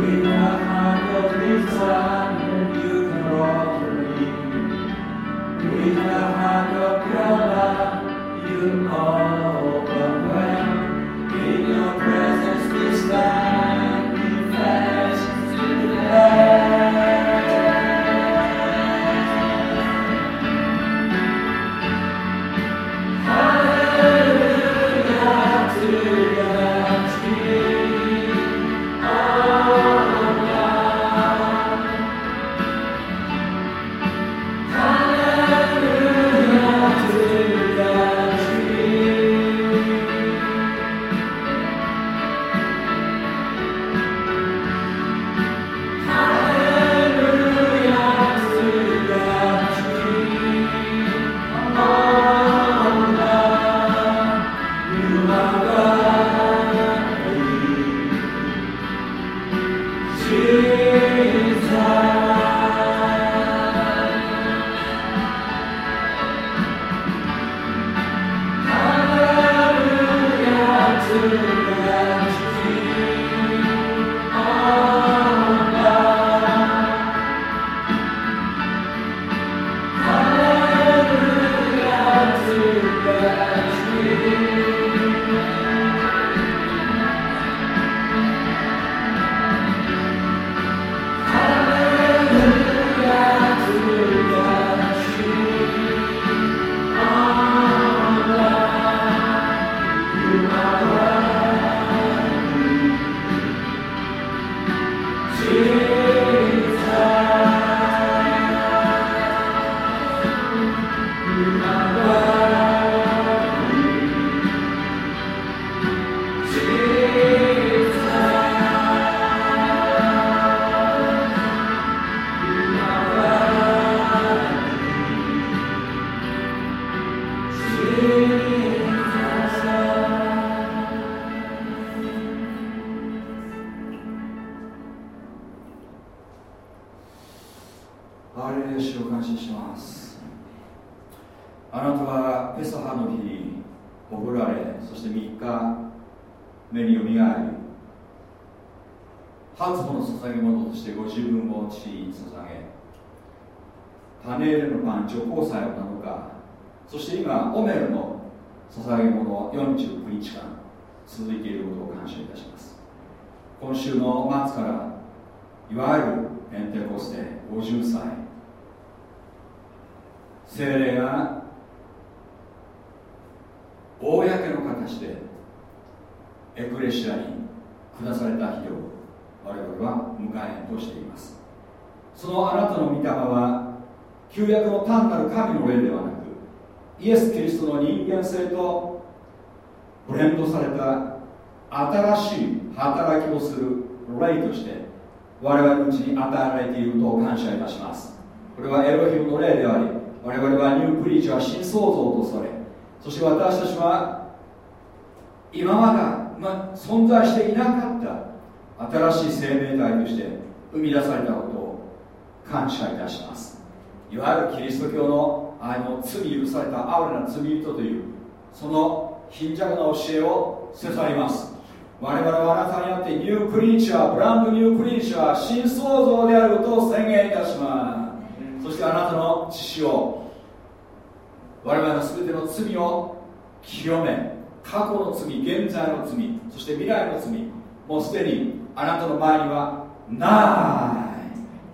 With the heart of God. イエス・キリストの人間性とブレンドされた新しい働きをする。霊として我々のうちに与えられていることを感謝いたします。これはエロヒムの霊であり我々はニュークリーチャー新創造とされ。そして私たちは今まだ、ま存在していなかった新しい生命体として生み出されたことを感謝いたします。いわゆるキリスト教のあの罪許された哀れな罪人というその貧弱な教えを捨て去ります。我々はあなたにあってニュークリーチャーブランドニュークリーチャー新創造であることを宣言いたします。そしてあなたの知識を我々の全ての罪を清め過去の罪現在の罪そして未来の罪もうすでにあなたの前にはない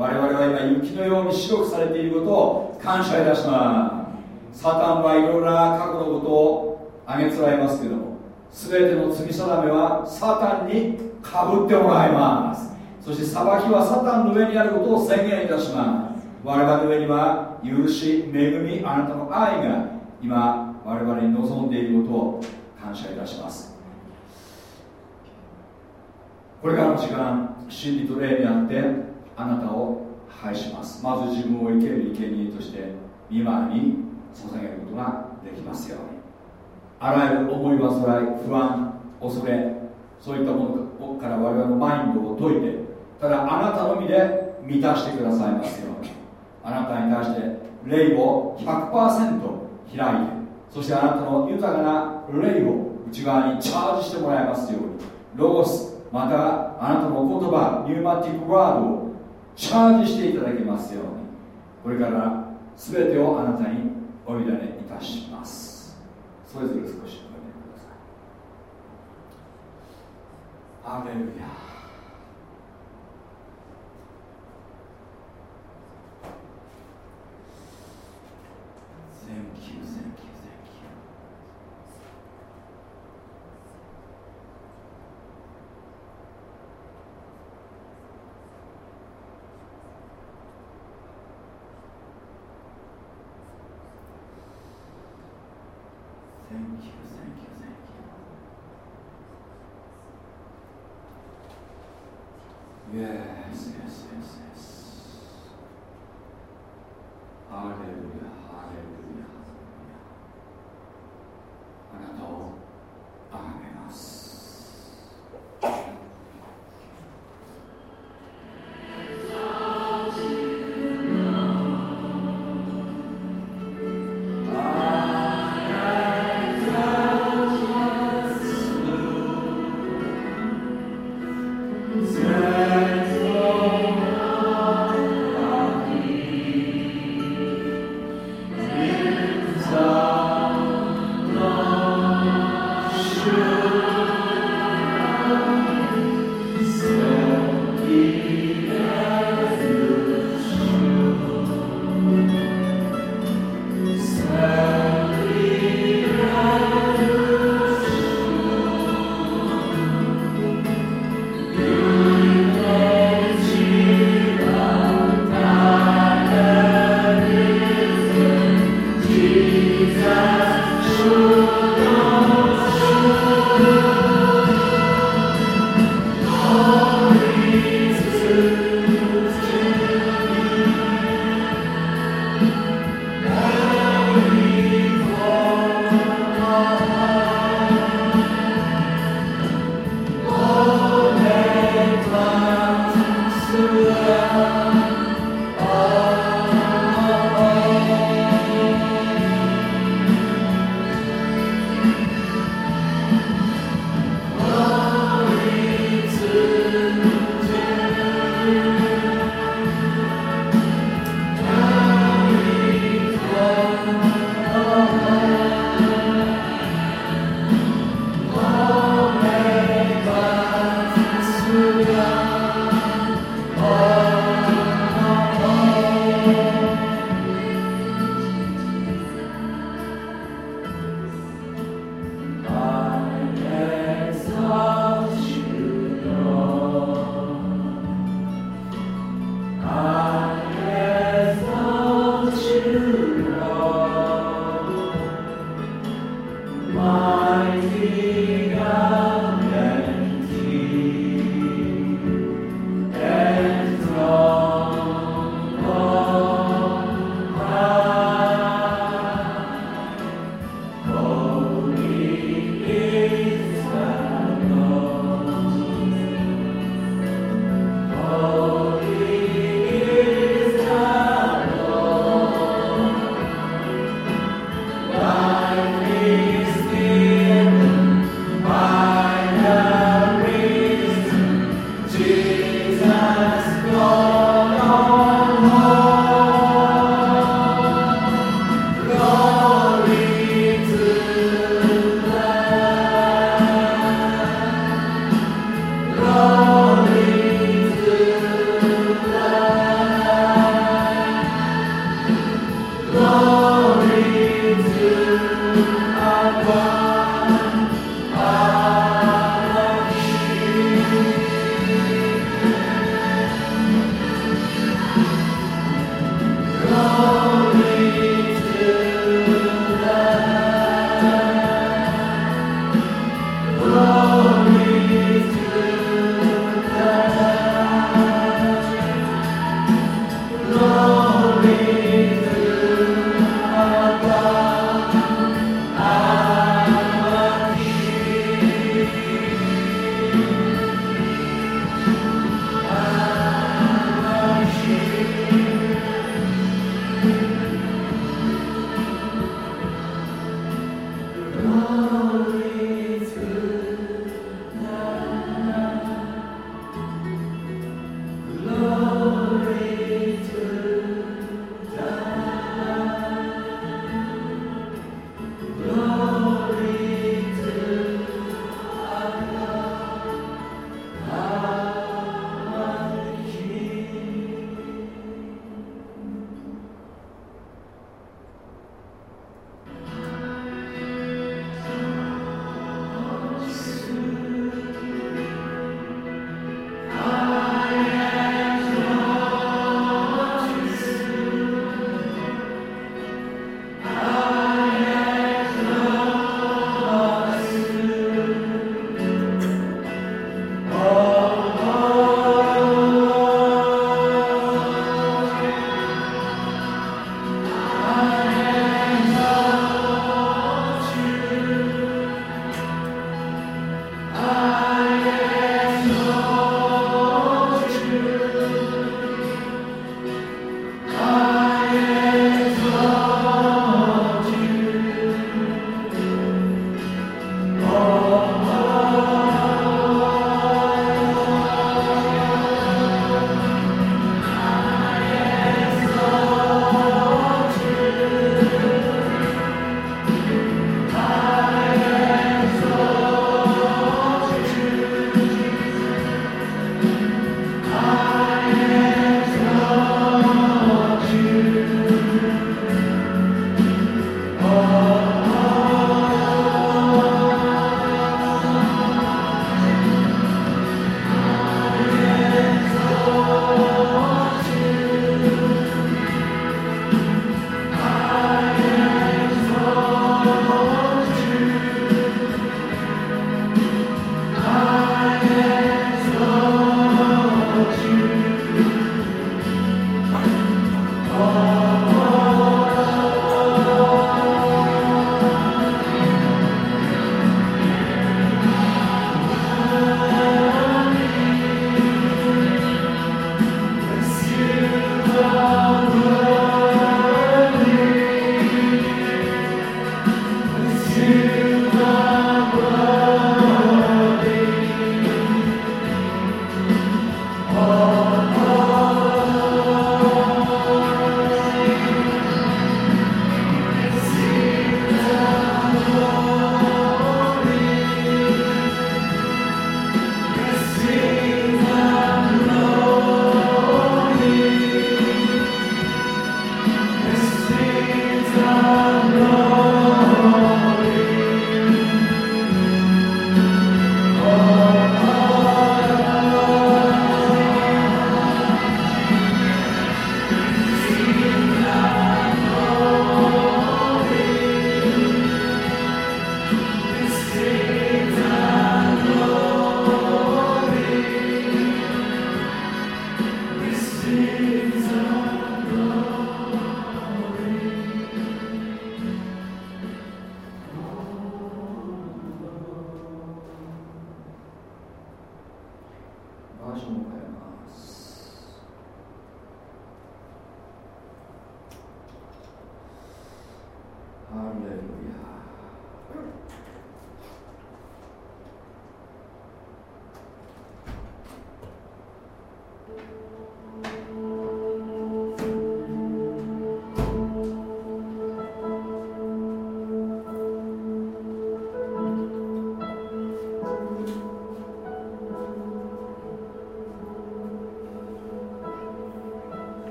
我々は今雪のように白くされていることを感謝いたします。サタンはいろいろな過去のことを挙げつらいますけども全ての罪定めはサタンにかぶってもらいます。そして裁きはサタンの上にあることを宣言いたします。我々の上には許し恵みあなたの愛が今我々に望んでいることを感謝いたします。これからの時間真理と霊にあってあなたを拝します。まず自分を生ける生贄として見舞いに捧げることができますように。あらゆる思い煩い不安恐れそういったものから我々のマインドを解いてただあなたのみで満たしてくださいますように。あなたに対して霊を100%開いてそしてあなたの豊かな霊を内側にチャージしてもらいますように。ロゴスまたあなたの言葉ニューマティックワードをチャージしていただきますように。これから全てをあなたにお委ねいたします。それぞれ少しおいください。アレルヤ。Yes, yes, yes, yes.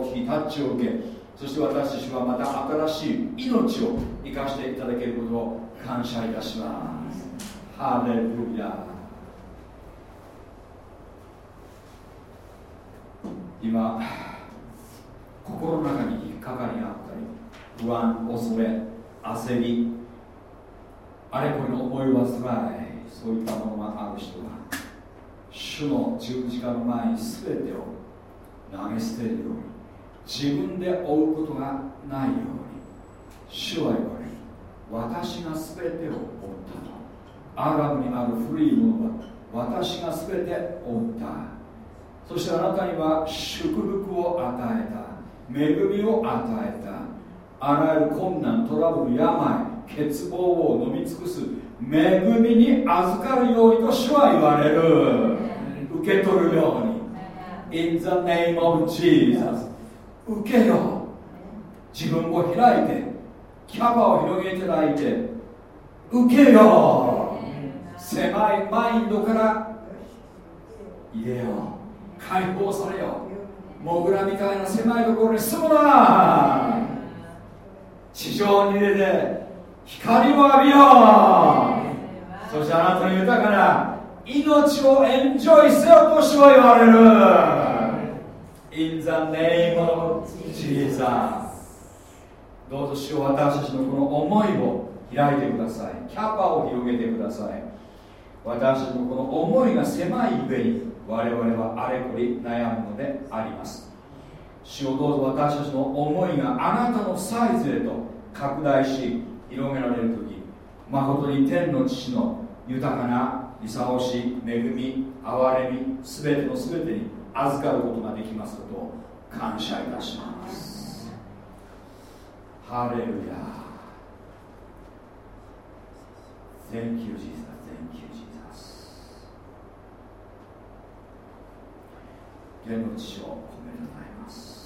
を聞きタッチを受けそして私たちはまた新しい命を生かしていただけることを感謝いたします。ハレルヤ。今心の中に引っかかりがあったり不安恐れ焦りあれこれの思い煩いそういったものがある人は主の十字架の前に全てを投げ捨てるように自分で追うことがないように主は言われ私が全てを追ったと。アラブにある古いものは私が全て追った。そしてあなたには祝福を与えた。恵みを与えた。あらゆる困難トラブル病欠乏を飲み尽くす。恵みに預かるようにと主は言われる。受け取るように。In the name of Jesus 受けよ自分を開いてキャパを広げていただいて受けよ狭いマインドから入れよう。解放されよモグラみたいな狭いところに住むな。地上に出て光を浴びよう。そしてあなたの豊かな命をエンジョイせよとしは言われる。In the name of Jesus. どうぞ主を私たちのこの思いを開いてください。キャパを広げてください。私たちのこの思いが狭い上に我々はあれこれ悩むのであります。主をどうぞ私たちの思いがあなたのサイズへと拡大し広げられる時誠に天の父の豊かな操し恵み憐れみ全ての全てに預かることができますことを感謝いたします。ハレルヤ Thank you, Jesus. 天の父を褒めたたえます。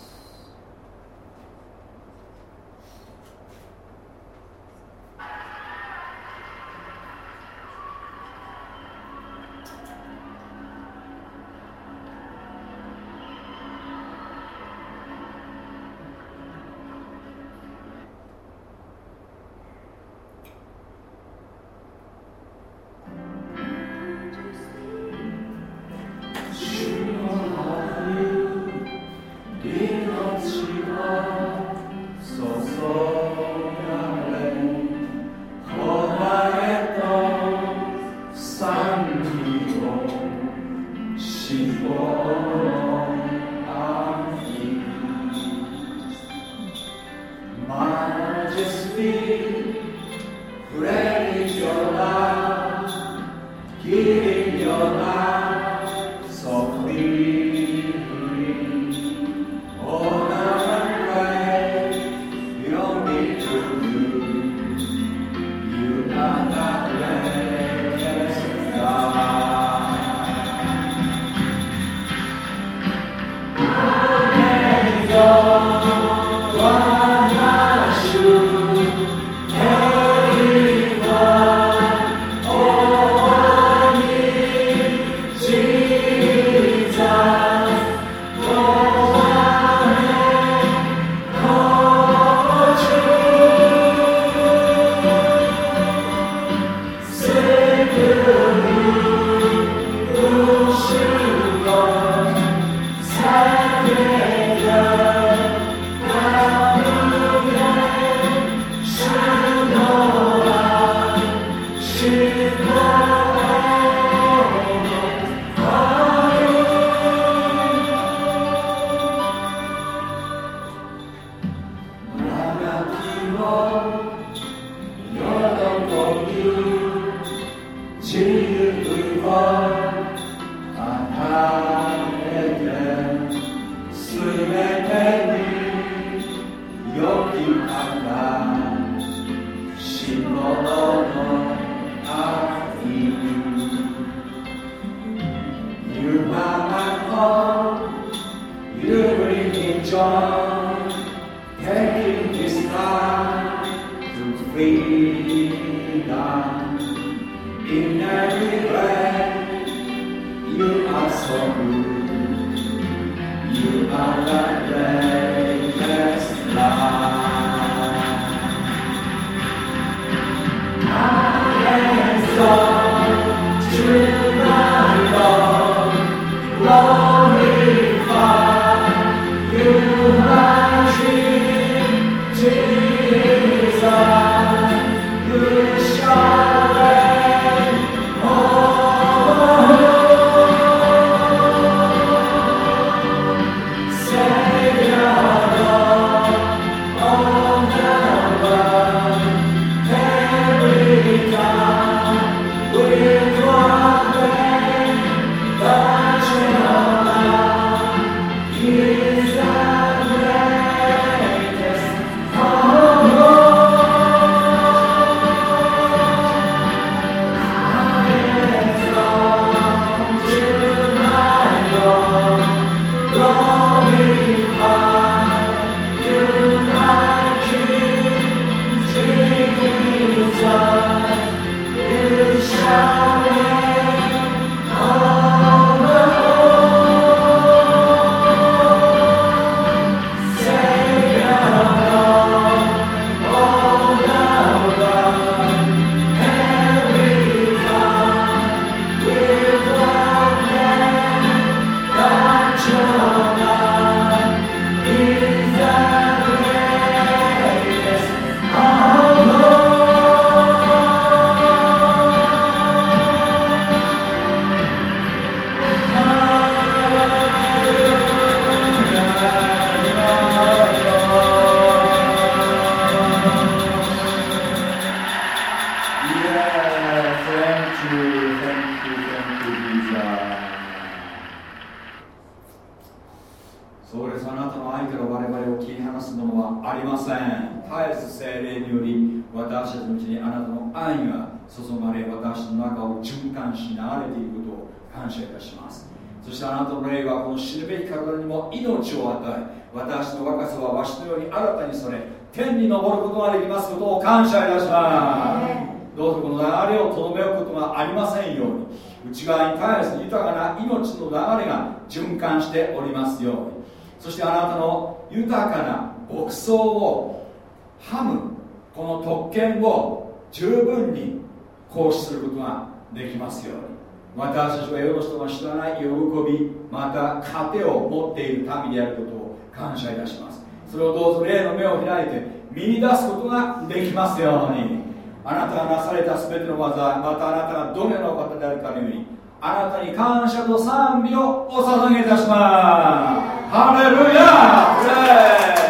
感しておりますようにそしてあなたの豊かな牧草をハムこの特権を十分に行使することができますように。私たちはよろしくが知らない喜びまた糧を持っている民であることを感謝いたします。それをどうぞ霊の目を開いて見出すことができますように。あなたがなされた全ての技またあなたがどのような方であるかのようにあなたに感謝と賛美をお捧げいたします。ハレルヤ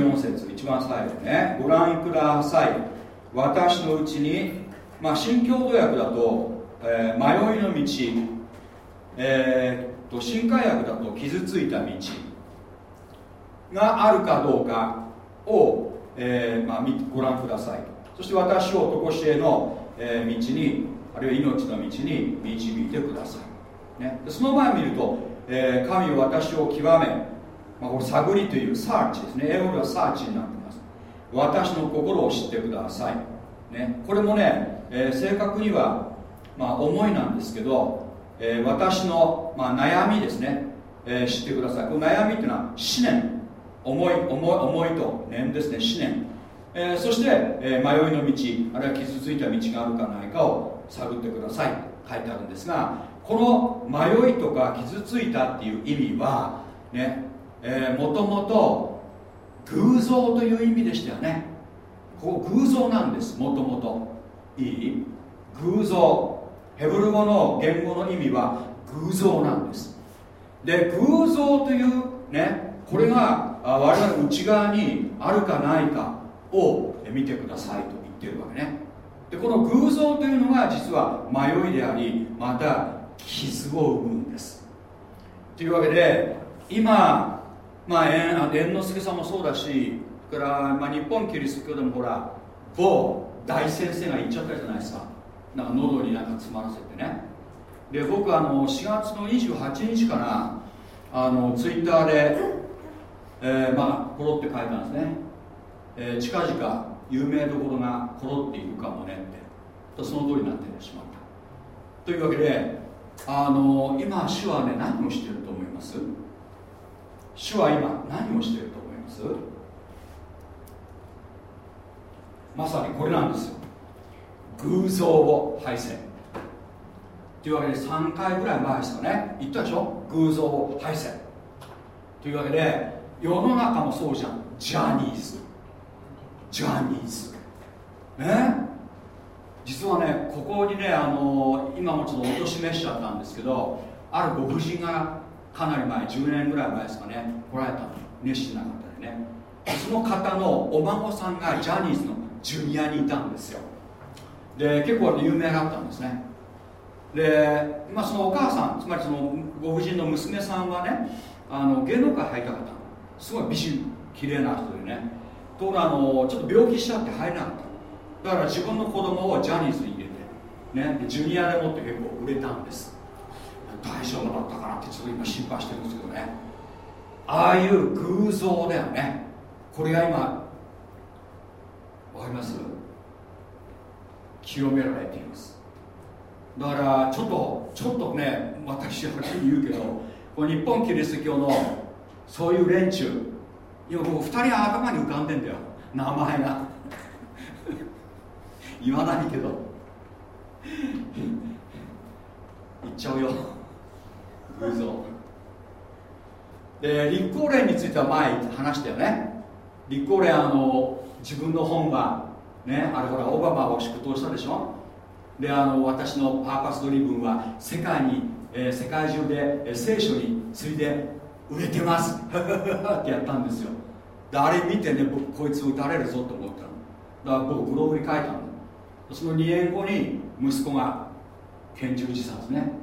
14節一番最後ね。ご覧ください。私のうちにまあ新共同訳だと、えー、迷いの道えー、と新海薬だと傷ついた道があるかどうかを、えー、まあ、ご覧ください。そして私を常しへの、えー、道にあるいは命の道に導いてください、ね、その前見ると、えー、神は私を極めまあ、これ探りというサーチですね。英語ではサーチになってます。私の心を知ってください、ね、これもね、えー、正確には、まあ、思いなんですけど、えー、私の、まあ、悩みですね、えー、知ってください。この悩みっていうのは思念思い思い思いと念ですね。思念、えー、そして、え迷いの道あるいは傷ついた道があるかないかを探ってください。書いてあるんですがこの迷いとか傷ついたっていう意味はねえ、もともと偶像という意味でしたよね。ここ偶像なんですもともと。いい？偶像。ヘブル語の言語の意味は偶像なんです。で偶像というねこれが我々の内側にあるかないかを見てくださいと言ってるわけね。でこの偶像というのが実は迷いでありまた傷を生むんです。というわけで今まあ猿之助さんもそうだしから、まあ、日本キリスト教でもほら某大先生が言っちゃったじゃないですか。なんか喉になんか詰まらせてね。で僕あの4月の28日かなあのツイッターで、えー、まあコロって書いたんですね、えー、近々有名どころがコロっていくかもねって。その通りになってしまった。というわけであの今主はね何をしてると思います？主は今何をしていると思います？まさにこれなんですよ。偶像を廃せというわけで3回ぐらい前ですかね。言ったでしょ？偶像を廃せというわけで世の中もそうじゃん。ジャニーズ。ジャニーズ。ね？実はねここにねあの今もちょっとおとしめしちゃったんですけどあるご婦人がかなり前10年ぐらい前ですかね。来られたの。熱心な方でね。その方のお孫さんがジャニーズのジュニアにいたんですよ。で結構有名だったんですね。で、まあ、そのお母さんつまりそのご婦人の娘さんはねあの芸能界入りたかったすごい美人綺麗な人でね。ところがあのちょっと病気しちゃって入れなかった。だから自分の子供をジャニーズに入れてね。ジュニアでもって結構売れたんです。大丈夫だったかなってちょっと今心配してるんですけどね。ああいう偶像だよね。これが今わかります？清められています。だからちょっとちょっとね私は言うけどこの日本キリスト教のそういう連中。今僕2人頭に浮かんでんだよ。名前が。言わないけど。言っちゃうよ。偶像。で立候連については前話したよね。立候連あの自分の本はねあれほらオバマを祝祷したでしょ。であの私のパーパスドリブンは世界に、えー、世界中で、えー、聖書に次いで売れてます。ってやったんですよ。であれ見てね僕こいつ撃たれるぞと思ったの。だから僕ブログに書いたの。その2年後に息子が拳銃自殺ね。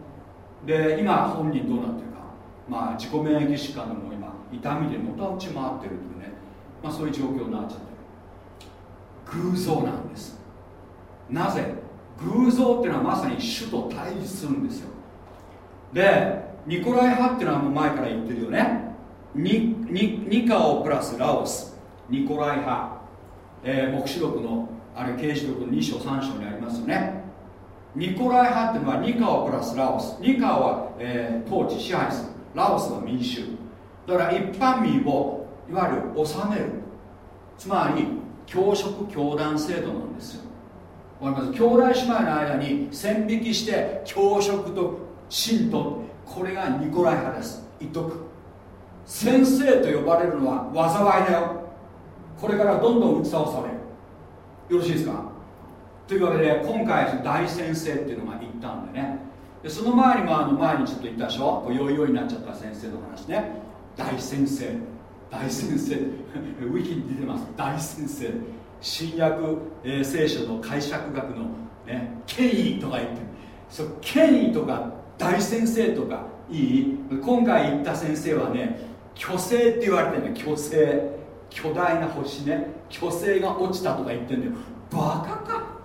で今本人どうなってるか、まあ、自己免疫疾患でも今痛みでのたうち回ってるというね、まあ、そういう状況になっちゃってる。偶像なんです。なぜ？偶像っていうのはまさに主と対立するんですよ。でニコライ派っていうのはもう前から言ってるよね。ニニニカオプラスラオス。ニコライ派、えー、黙示録のあれ刑事録の2章3章にありますよね。ニコライ派っていうのはニカオプラスラオス。ニカオは、えー、統治支配する。ラオスは民衆。だから一般民をいわゆる治める。つまり教職教団制度なんですよ。わかります？兄弟姉妹の間に線引きして教職と信徒。これがニコライ派です。言っとく先生と呼ばれるのは災いだよ。これからどんどん打ち倒される。よろしいですか？というわけで今回大先生っていうのが言ったんでね。でその前にもあの前にちょっと言ったでしょ？こうヨイヨイになっちゃった先生の話ね。大先生。大先生。ウィキに出てます。大先生。新約、えー、聖書の解釈学の、ね、権威とか言ってそ権威とか大先生とかいい？今回言った先生はね虚勢って言われてるんだよ。虚勢。巨大な星ね。虚勢が落ちたとか言ってんだよ。バカか。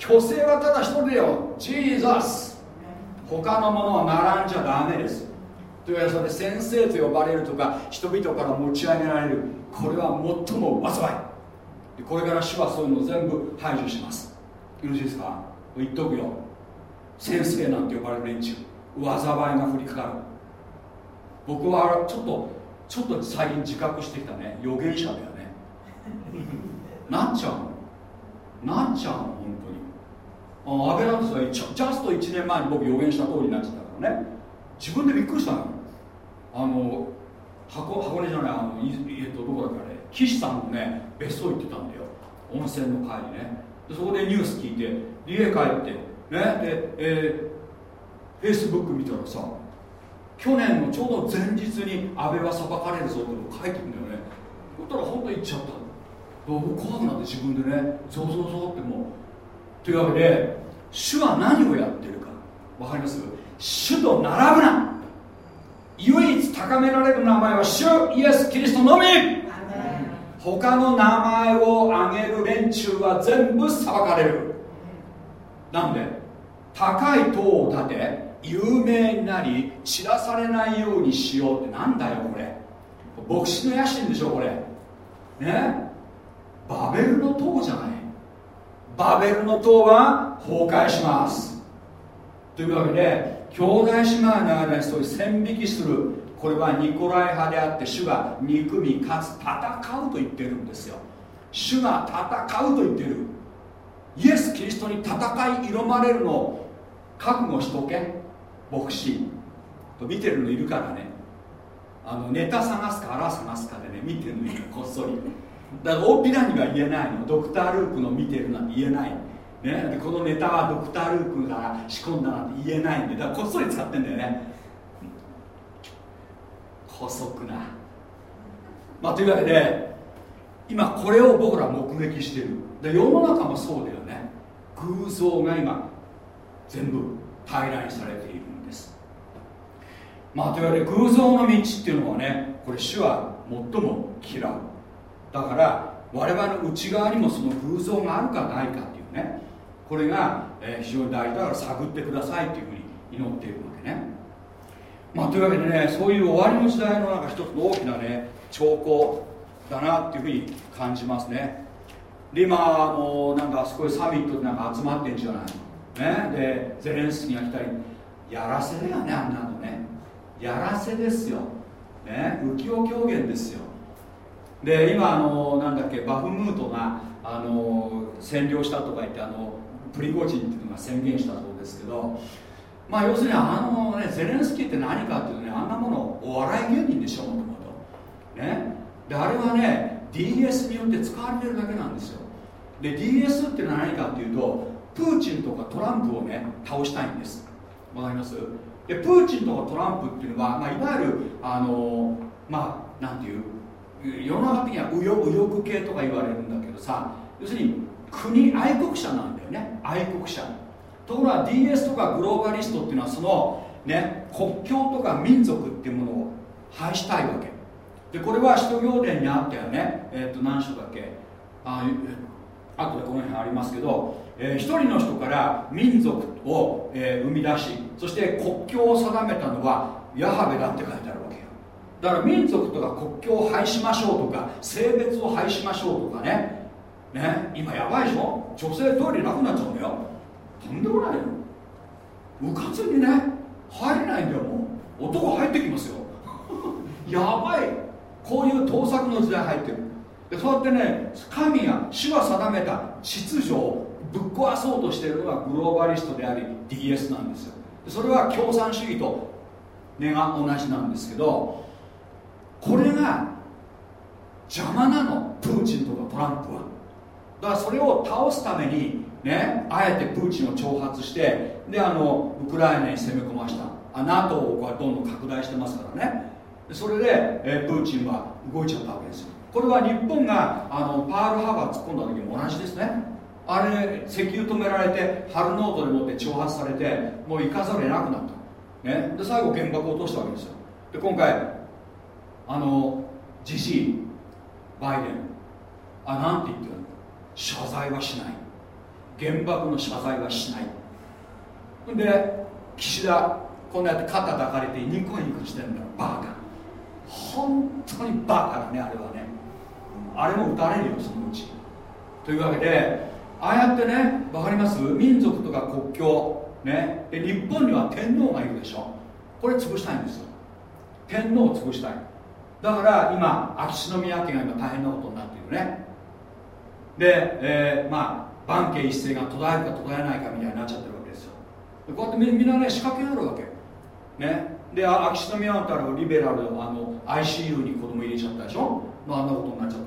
虚勢はただ一人でよ。ジーザス他のものは並んじゃダメです。とというわけでそれで先生と呼ばれるとか人々から持ち上げられる。これは最も災い。これから主はそういうのを全部排除します。よろしいですか？言っとくよ。先生なんて呼ばれる連中。災いが降りかかる。僕はちょっとちょっと最近自覚してきたね。預言者だよね。なっちゃうの？なっちゃうの？本当に。あアベランスはジャスト1年前に僕予言した通りになっちゃったからね。自分でびっくりしたのあの箱箱根じゃないあのえっとどこだっけあれ。岸さんのね別荘行ってたんだよ。温泉の帰りね。でそこでニュース聞いて家帰ってねで、えー、フェイスブック見たらさ去年のちょうど前日に安倍は裁かれるぞって書いてるんだよね。そしたら本当に言っちゃった僕怖くなって自分でねゾウゾウゾウってもうというわけで主は何をやってるか。分かります？主と並ぶな。唯一高められる名前は主イエス・キリストのみ。他の名前を挙げる連中は全部裁かれる。なんで？高い塔を建て有名になり知らされないようにしようってなんだよこれ。牧師の野心でしょこれ。ね？バベルの塔じゃないバベルの塔は崩壊します。というわけで兄弟姉妹の間にそういう線引きする。これはニコライ派であって主が憎みかつ戦うと言ってるんですよ。主が戦うと言ってる。イエス・キリストに戦い挑まれるのを覚悟しとけ牧師。と見てるのいるからね。あのネタ探すかあら探すかでね見てるのいるこっそり。だから大っぴらには言えないの。ドクター・ルークの見てるなんて言えない、ね、でこのネタはドクター・ルークが仕込んだなんて言えないんで。だからこっそり使ってんだよね。細くな。まあというわけで今これを僕ら目撃してる。で世の中もそうだよね。偶像が今全部平らにされているんです。まあというわけで偶像の道っていうのはねこれ主は最も嫌う。だから我々の内側にもその偶像があるかないかっていうね。これが、え、非常に大事だから探ってくださいっていうふうに祈っているわけね。まあというわけでねそういう終わりの時代のなんか一つの大きなね兆候だなっていうふうに感じますね。で今もうなんかすごいサミットでなんか集まってんじゃないね。でゼレンスキーが来たりやらせだよねあんなのね。やらせですよ。ね。浮世狂言ですよ。で今あのなんだっけバフムートがあの占領したとか言ってあのプリゴジンっていうのが宣言したそうですけどまあ要するにあのねゼレンスキーって何かっていうとねあんなものお笑い芸人でしょもともと。ね。であれはね DS によって使われてるだけなんですよ。で DS って何かっていうとプーチンとかトランプをね倒したいんです。わかります？でプーチンとかトランプっていうのは、まあ、いわゆるあのまあなんていう世の中的には右翼右翼系とか言われるんだけどさ要するに国愛国者なんだよね。愛国者。ところが DS とかグローバリストっていうのはその、ね、国境とか民族っていうものを廃したいわけ。でこれは使徒行伝にあったよね。えっ、ー、と何章だっけ。ああとでこの辺ありますけど、えー、一人の人から民族を、えー、生み出しそして国境を定めたのはヤハベだって書いてある。だから民族とか国境を廃しましょうとか性別を廃しましょうとかね。ね今やばいでしょ？女性トイレなくなっちゃうのよ。とんでもないよ。うかつにね入れないんだよもう。男入ってきますよ。やばい。こういう盗作の時代入ってる。でそうやってね神が主が定めた秩序をぶっ壊そうとしているのがグローバリストであり DS なんですよ。それは共産主義と根が同じなんですけどこれが邪魔なのプーチンとかトランプは。だからそれを倒すためにねあえてプーチンを挑発してであのウクライナに攻め込ました。あ NATO をどんどん拡大してますからね。それで、えプーチンは動いちゃったわけですよ。これは日本があのパールハーバー突っ込んだ時も同じですね。あれ石油止められてハルノートでもって挑発されてもう行かざるを得なくなった、ね、で最後原爆を落としたわけですよ。で今回あのじじいバイデン。あなんて言ってる謝罪はしない。原爆の謝罪はしない。で岸田こんなやって肩抱かれてニコニコしてんだバカ。本当にバカだねあれはね。あれも撃たれるよそのうち。というわけでああやってね分かります？民族とか国境ね。で日本には天皇がいるでしょ。これ潰したいんですよ。天皇を潰したい。だから今秋篠宮家が今大変なことになっているね。で、えー、まあ万家一斉が途絶えるか途絶えないかみたいになっちゃってるわけですよ。こうやってみんなね仕掛けあるわけ。ね。で秋篠宮あったらリベラルあの ICU に子供入れちゃったでしょ、まあ、あんなことになっちゃってるわ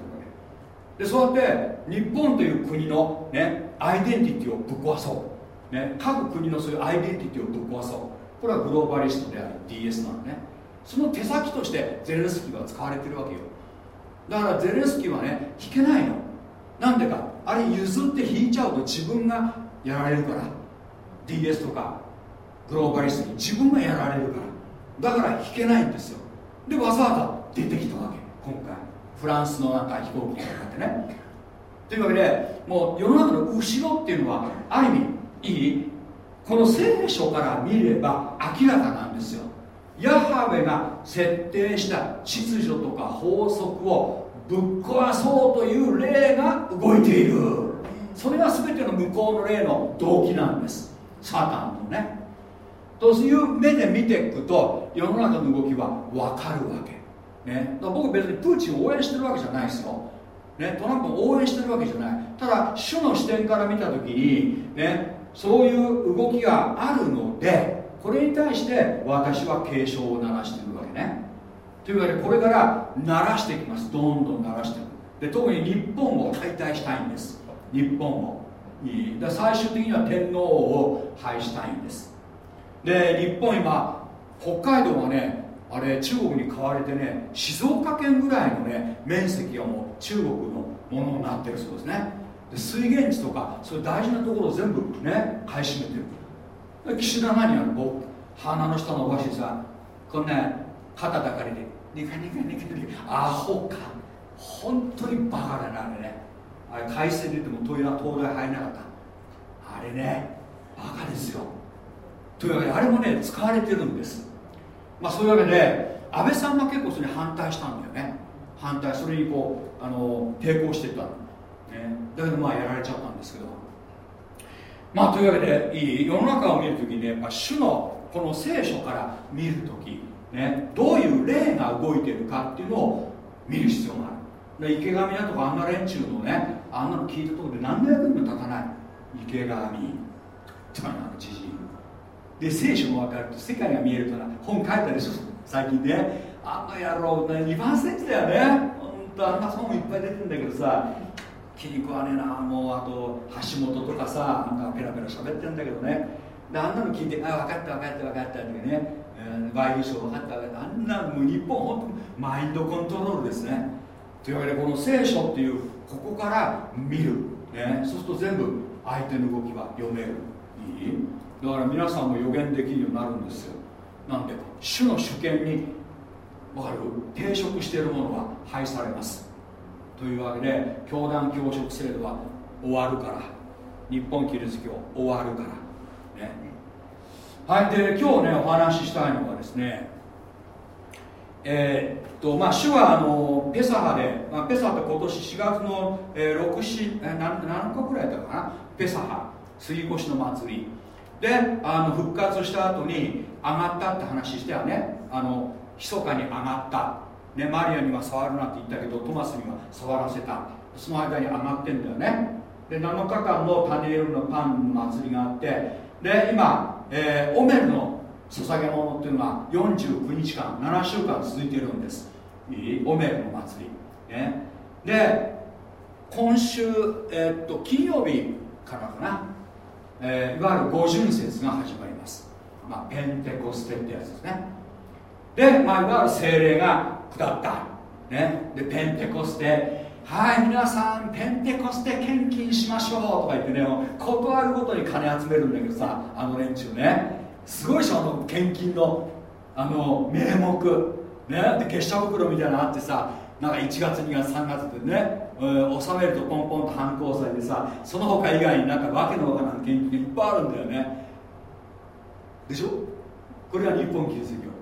け。でそうやって日本という国の、ね、アイデンティティをぶっ壊そう、ね、各国のそういうアイデンティティをぶっ壊そう。これはグローバリストである DS なのね。その手先としてゼレンスキーは使われてるわけよ。だからゼレンスキーはね引けないの。なんでか。あれ譲って引いちゃうと自分がやられるから。DS とかグローバリストに。自分がやられるから。だから引けないんですよ。でわざわざ出てきたわけ。今回。フランスのなんか飛行機がかってね。というわけでもう世の中の後ろっていうのはある意味いい？この聖書から見れば明らかなんですよ。ヤハウェが設定した秩序とか法則をぶっ壊そうという霊が動いている。それが全ての向こうの霊の動機なんです。サタンのね。という目で見ていくと世の中の動きは分かるわけ、ね、僕別にプーチンを応援してるわけじゃないですよ、ね、トランプを応援してるわけじゃない。ただ主の視点から見た時に、ね、そういう動きがあるのでこれに対して私は警鐘を鳴らしているわけね。というわけでこれから鳴らしていきます。どんどん鳴らしていく。で特に日本を解体したいんです。日本を。で最終的には天皇を廃したいんです。で日本今北海道はねあれ中国に買われてね静岡県ぐらいのね面積がもう中国のものになってるそうですね。で水源地とかそういう大事なところを全部ね買い占めてる。岸田何やるの鼻の下伸ばしてさこんな肩抱かれてニカニカニカニカアホか本当にバカだなあれねあれ海鮮で言ってもトイレ東大入れなかったあれねバカですよというわけであれもね使われてるんですまあそういうわけで安倍さんが結構それに反対したんだよね反対それにこうあの抵抗してた、ね、だけどまあやられちゃったんですけどまあというわけでいい？世の中を見るときにねやっぱ主のこの聖書から見るとき、ね、どういう霊が動いてるかっていうのを見る必要がある。で池上だとかあんな連中のねあんなの聞いたところで何の役にも立たない。池上。とかの知事で聖書も分かると世界が見えるから本書いたでしょ最近ねあの野郎2番センチだよね。本当あんな本いっぱい出てるんだけどさ気に食わねえな。もうあと橋本とかさなんかペラペラ喋ってんだけどね。であんなの聞いて「あ分かった分かった分かった」ってね、えー、ワイドショー分かった分かった。あんなもう日本本当マインドコントロールですね。というわけでこの聖書っていうここから見る、ね、そうすると全部相手の動きは読める。いい？だから皆さんも予言できるようになるんですよ。なんで主の主権に分かる？抵触しているものは廃されます。というわけで教団教職制度は終わるから。日本キリスト教終わるから。ね。はいで今日ねお話ししたいのはですねえー、っとまあ主はあのペサハで、まあ、ペサハって今年4月の、えー、6え何何日くらいだったかな？ペサハ杉越の祭り。であの復活した後に上がったって話してはね。あの密かに上がった。ね、マリアには触るなって言ったけどトマスには触らせた。その間に上がってんだよね。で7日間の種色のパンの祭りがあって。で今、えー、オメルの捧げ物っていうのが49日間7週間続いているんです。いい？オメルの祭り、ね、で今週、えー、っと金曜日からかな、えー、いわゆる五巡節が始まります、まあ、ペンテコステってやつですね。で、まあ、いわゆる精霊が下った、ね、でペンテコステ。はい皆さんペンテコステ献金しましょう。とか言ってね断るごとに金集めるんだけどさあの連中ね。すごいでしょあの献金のあの名目。ね。で月謝袋みたいなのあってさなんか1月2月3月でね、えー、納めるとポンポンと反抗されてさその他以外になんかわけのわからん献金がいっぱいあるんだよね。でしょ？これは日本キリスト教ペンテ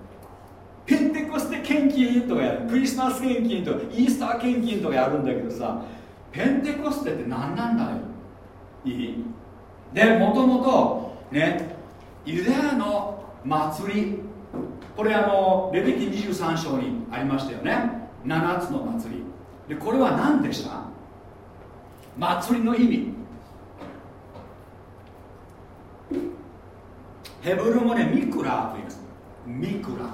コステ献金とかやるクリスマス献金とかイースター献金とかやるんだけどさペンテコステって何なんだよ。いい？でもともとねユダヤの祭りこれあのレビキ23章にありましたよね。7つの祭り。でこれは何でした？祭りの意味。ヘブル語でミクラと言います。ミクラ。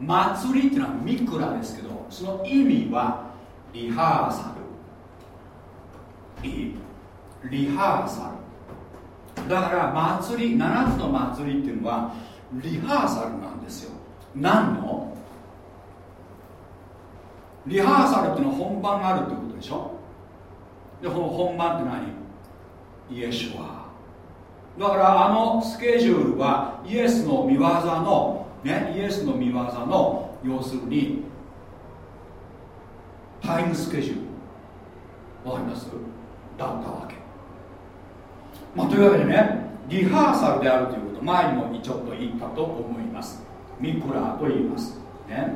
祭りっていうのはミクラですけどその意味はリハーサル。いいリハーサル。だから祭り7つの祭りっていうのはリハーサルなんですよ。何の？リハーサルっていうのは本番があるってことでしょ？でこの本番って何？イエシュア。だからあのスケジュールはイエスの見業のねイエスの見業の要するにタイムスケジュールわかります？だったわけ。まあというわけでねリハーサルであるということ前にもちょっと言ったと思います。ミクラーと言います。ね。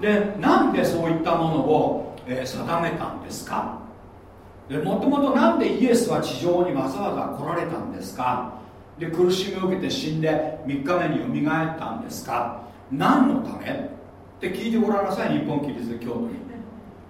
でなんでそういったものを、えー、定めたんですか？でもともとなんでイエスは地上にわざわざ来られたんですか？で苦しみを受けて死んで3日目によみがえったんですか？何のため？って聞いてごらんなさい日本キリスト教徒に。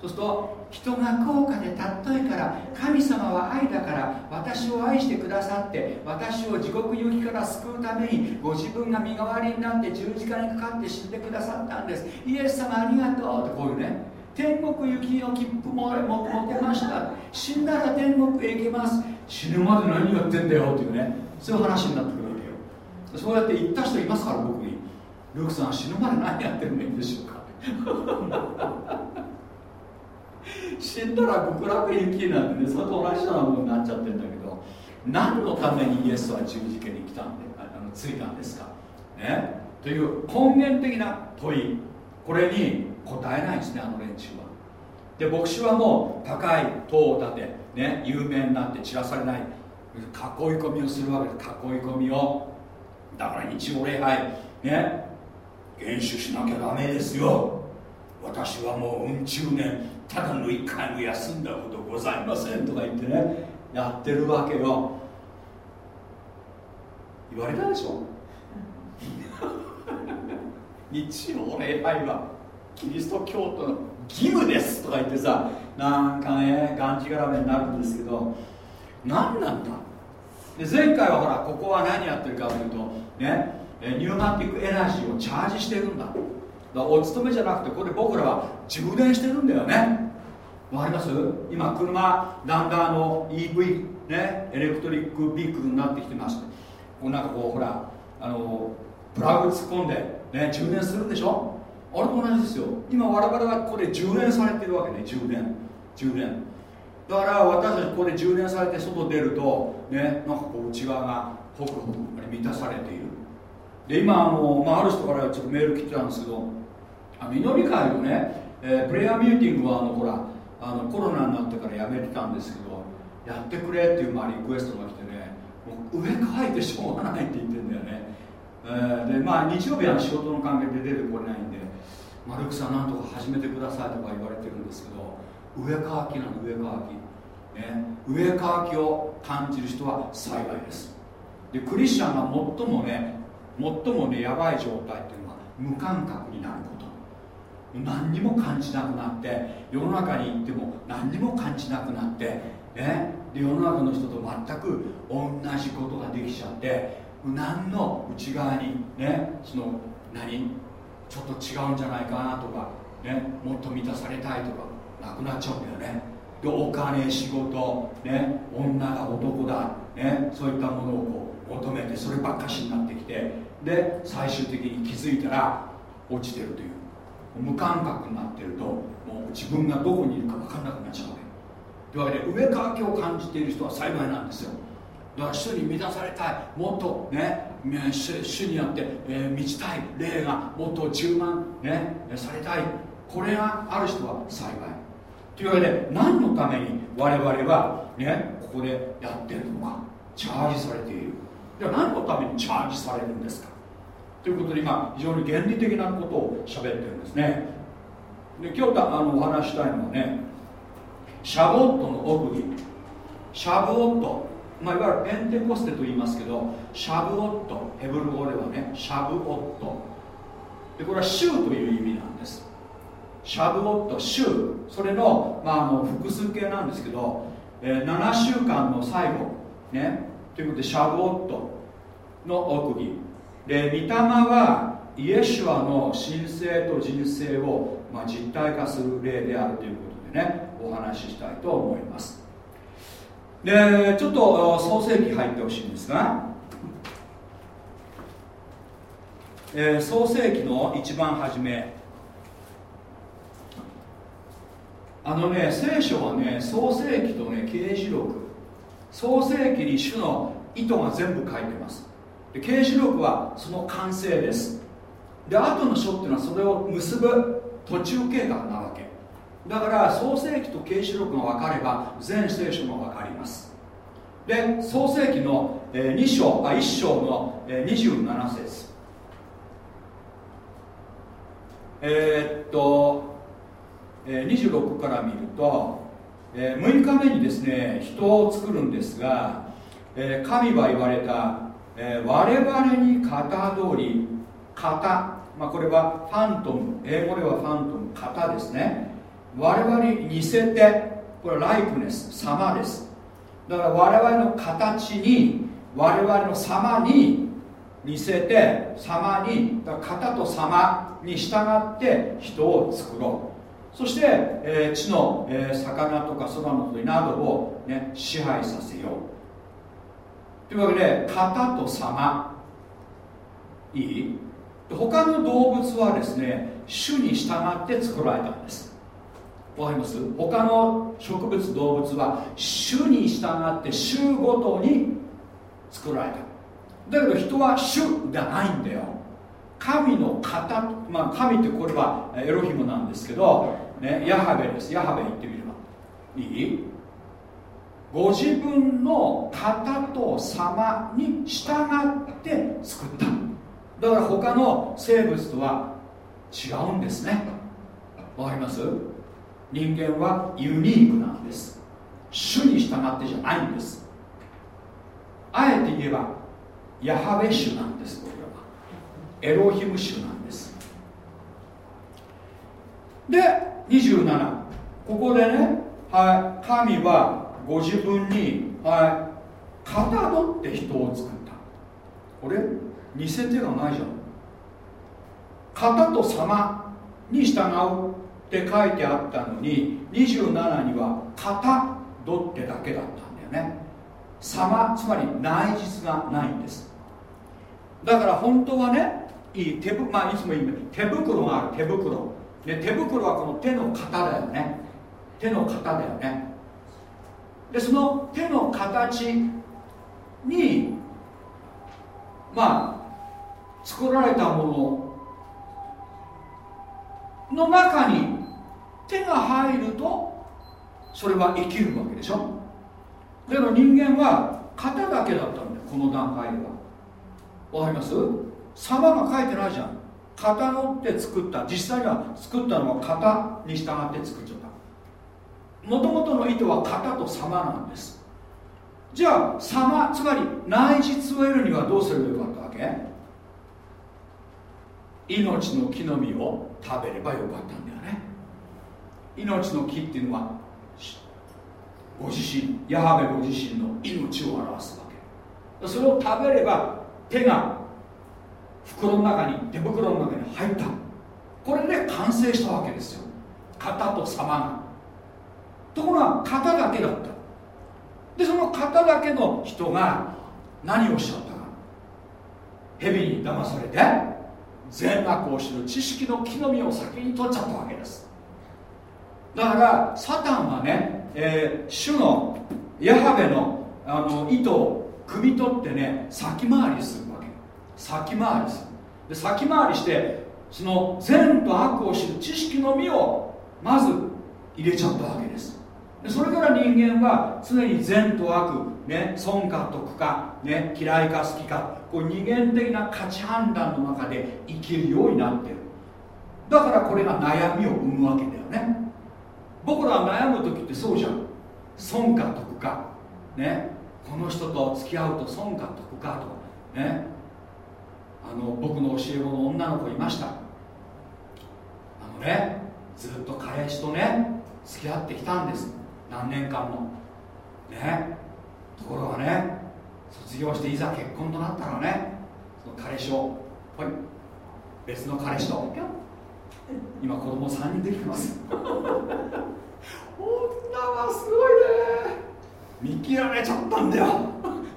そうすると人が高価で尊いから神様は愛だから私を愛してくださって私を地獄行きから救うためにご自分が身代わりになって十字架にかかって死んでくださったんです。イエス様ありがとうってこういうね天国行きの切符も持ってました。死んだら天国へ行けます。死ぬまで何やってんだよっていうね。そういう話になってくるわけよ。そうやって言った人いますから僕に。ルークさん死ぬまで何やってるんでしょうか。死んだら極楽行きなんてねそれと同じようなものになっちゃってるんだけど何のためにイエスは十字架に来たんであのついたんですか。ね。という根源的な問い。これに答えないですねあの連中は。で牧師はもう高い塔を建て、ね、有名になって散らされない。囲い込みをするわけで囲い込みをだから日曜礼拝ね厳守しなきゃダメですよ。私はもううん十年ただの一回も休んだことございませんとか言ってねやってるわけよ。言われたでしょ？日曜礼拝はキリスト教徒の義務ですとか言ってさなんかねがんじがらめになるんですけど何なんだ？で前回はほらここは何やってるかというとねニューマティックエナジーをチャージしてるんだ。だお勤めじゃなくてこれ僕らは充電してるんだよね。わかります？今車だんだんの EV ねエレクトリックビークルになってきてますこうなんかこうほらあのプラグ突っ込んで、ね、充電するんでしょ？あれと同じですよ。今我々はここで充電されてるわけね充電。充電。だから私たちここで充電されて外出るとねなんかこう内側がホクホク満たされている。で今あの、まあ、ある人からちょっとメール来てたんですけどあの祈り会のね、えー、プレイヤーミューティングはあのほらあのコロナになってからやめてたんですけどやってくれっていう、まあ、リクエストが来てねもう上かいてしょうがないって言ってんだよね、えー、でまあ日曜日は仕事の関係で出てこれないんでマルクさんなんとか始めてくださいとか言われてるんですけど上かきなの上かき、ね、上かきを感じる人は幸いです。でクリスチャンが最もね最もねやばい状態っていうのは無感覚になること。何にも感じなくなって世の中に行っても何にも感じなくなって、ね、で世の中の人と全く同じことができちゃって何の内側にね。その何？ちょっと違うんじゃないかなとか、ね、もっと満たされたいとか。なくなっちゃうんだよね。でお金仕事、ね、女が男だ、ね、そういったものをこう求めてそればっかしになってきてで最終的に気づいたら落ちてるという無感覚になってるともう自分がどこにいるか分かんなくなっちゃうわけ。というわけで上かきを感じている人は幸いなんですよ。だから主に満たされたいもっとね主によって、えー、満ちたい霊がもっと充満、ね、されたい。これがある人は幸い。というわけで何のために我々は、ね、ここでやってるのかチャージされている。では何のためにチャージされるんですか？ということで今非常に原理的なことを喋ってるんですね。で今日あのお話したいのはねシャボットの奥義。シャボット、まあ、いわゆるペンテコステと言いますけどシャブオット。ヘブル語ではねシャブオット。でこれは州という意味なんです。シャブオット州それの,、まあ、あの複数形なんですけど、えー、7週間の最後。ね。ということでシャブオットの奥義。で御霊はイエシュアの神聖と人生を、まあ、実体化する例であるということでねお話ししたいと思います。でちょっと創世記入ってほしいんですが、えー、創世記の一番初め。あのね聖書はね創世記とね啓示録。創世記に主の意図が全部書いてます。で啓示録はその完成です。で後の書っていうのはそれを結ぶ途中経過なわけ。だから創世記と啓示録が分かれば全聖書も分かります。で創世記の2章あ1章の27節。えー、っと26から見ると6日目にですね人を作るんですが神は言われたえ、我々に型通り型、まあ、これはファントム英語ではファントム型ですね。我々に似せてこれライクネス様です。だから我々の形に我々の様に似せて様に型と様に従って人を作ろう。そして、えー、地の、えー、魚とか空の鳥などを、ね、支配させよう。というわけで型と様。いい？他の動物はですね種に従って作られたんです。わかります？他の植物動物は種に従って種ごとに作られた。だけど人は種じゃないんだよ。神の型まあ神ってこれはエロヒムなんですけど、ね、ヤハベです。ヤハベ言ってみれば。いい？ご自分の型と様に従って作った。だから他の生物とは違うんですね。わかります？人間はユニークなんです。主に従ってじゃないんです。あえて言えばヤハベ種なんです。これは。エロヒム種なんです。で27ここでね、はい、神はご自分に、はい、かたどって人を作った。これ似せてがないじゃん。型と様に従うって書いてあったのに27には型どってだけだったんだよね。様つまり内実がないんです。だから本当はねいい手ぶ、まあ、いつも言う手袋がある手袋。で手袋はこの手の型だよね。手の型だよね。でその手の形にまあ作られたものの中に手が入るとそれは生きるわけでしょ。だけど人間は型だけだったんだよこの段階では。わかります？様が書いてないじゃん。型のって作った実際には作ったのは型に従って作っちゃった。もともとの意図は型と様なんです。じゃあ様つまり内実を得るにはどうすればよかったわけ？命の木の実を食べればよかったんだよね。命の木っていうのはご自身ヤハベご自身の命を表すわけ。それを食べれば手が袋の中に手袋の中に入った。これで完成したわけですよ。型と様が。ところが型だけだった。でその型だけの人が何をしちゃったか。蛇に騙されて善悪を知る知識の木の実を先に取っちゃったわけです。だからサタンはね、えー、主のヤハベのあの糸を汲み取ってね先回りする。先回りするで先回りしてその善と悪を知る知識の実をまず入れちゃったわけです。でそれから人間は常に善と悪、ね、損か得か、ね、嫌いか好きかこう二元的な価値判断の中で生きるようになってる。だからこれが悩みを生むわけだよね。僕らは悩む時ってそうじゃん。損か得かね。この人と付き合うと損か得かとかね。あの僕の教え子の女の子いました。あのねずっと彼氏とね付き合ってきたんです。何年間も。ねところがね卒業していざ結婚となったらねその彼氏をはい別の彼氏と今子供3人できてます。女はすごいね。見切られちゃったんだよ。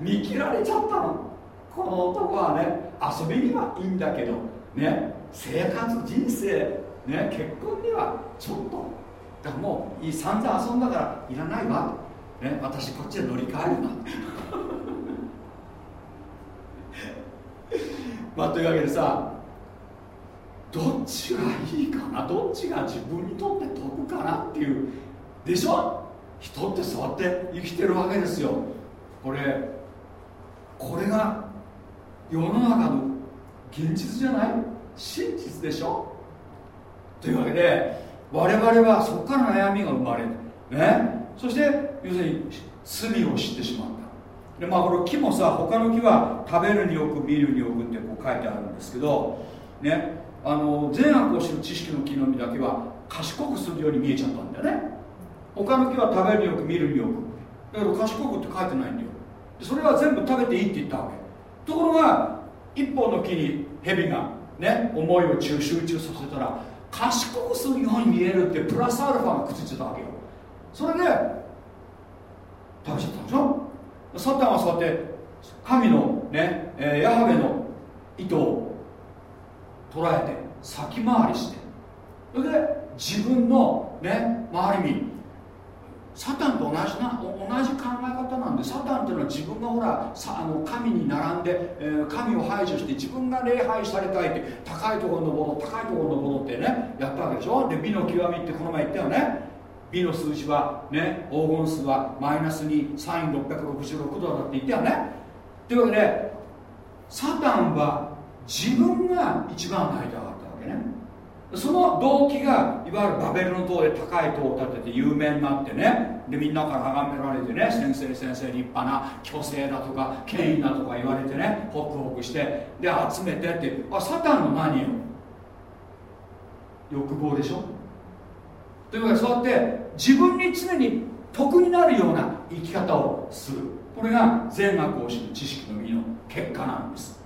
見切られちゃったの。この男はね遊びにはいいんだけどね生活人生ね結婚にはちょっとだからもう散々遊んだからいらないわ、ね、私こっちで乗り換えるな。まあというわけでさどっちがいいかなどっちが自分にとって得かなっていうでしょ？人ってそうやって生きてるわけですよ。これこれが世の中の現実じゃない？真実でしょ？というわけで我々はそこから悩みが生まれる。ね？そして要するに罪を知ってしまった。でまあこれ木もさ他の木は食べるによく見るによくってこう書いてあるんですけどね？あの善悪を知る知識の木の実だけは賢くするように見えちゃったんだよね。他の木は食べるによく見るによく。だけど賢くって書いてないんだよ。それは全部食べていいって言ったわけ。ところが一本の木に蛇がね思いを集中させたら賢くするように見えるってプラスアルファがくっついてたわけよ。それで食べちゃったんでしょ？サタンはそうやって神のね、えー、ヤハベの意図を捉えて先回りして。それで自分のね、まあ、ある意味サタンと同じな同じ考え方なんでサタンっていうのは自分がほらさあの神に並んで、えー、神を排除して自分が礼拝されたいって高いところの登ろう高いところの登ろうってねやったわけでしょ？で美の極みってこの前言ったよね？美の数字はね黄金数はマイナスにサイン666度だって言ったよね？というわけでサタンは自分が一番なりたかったわけね。その動機がいわゆるバベルの塔で高い塔を建てて有名になってね。でみんなから崇められてね先生先生立派な虚勢だとか権威だとか言われてねホクホクして。で集めてってあサタンの何よ欲望でしょ？というわけでそうやって自分に常に得になるような生き方をする。これが善悪を知る知識の実の結果なんです。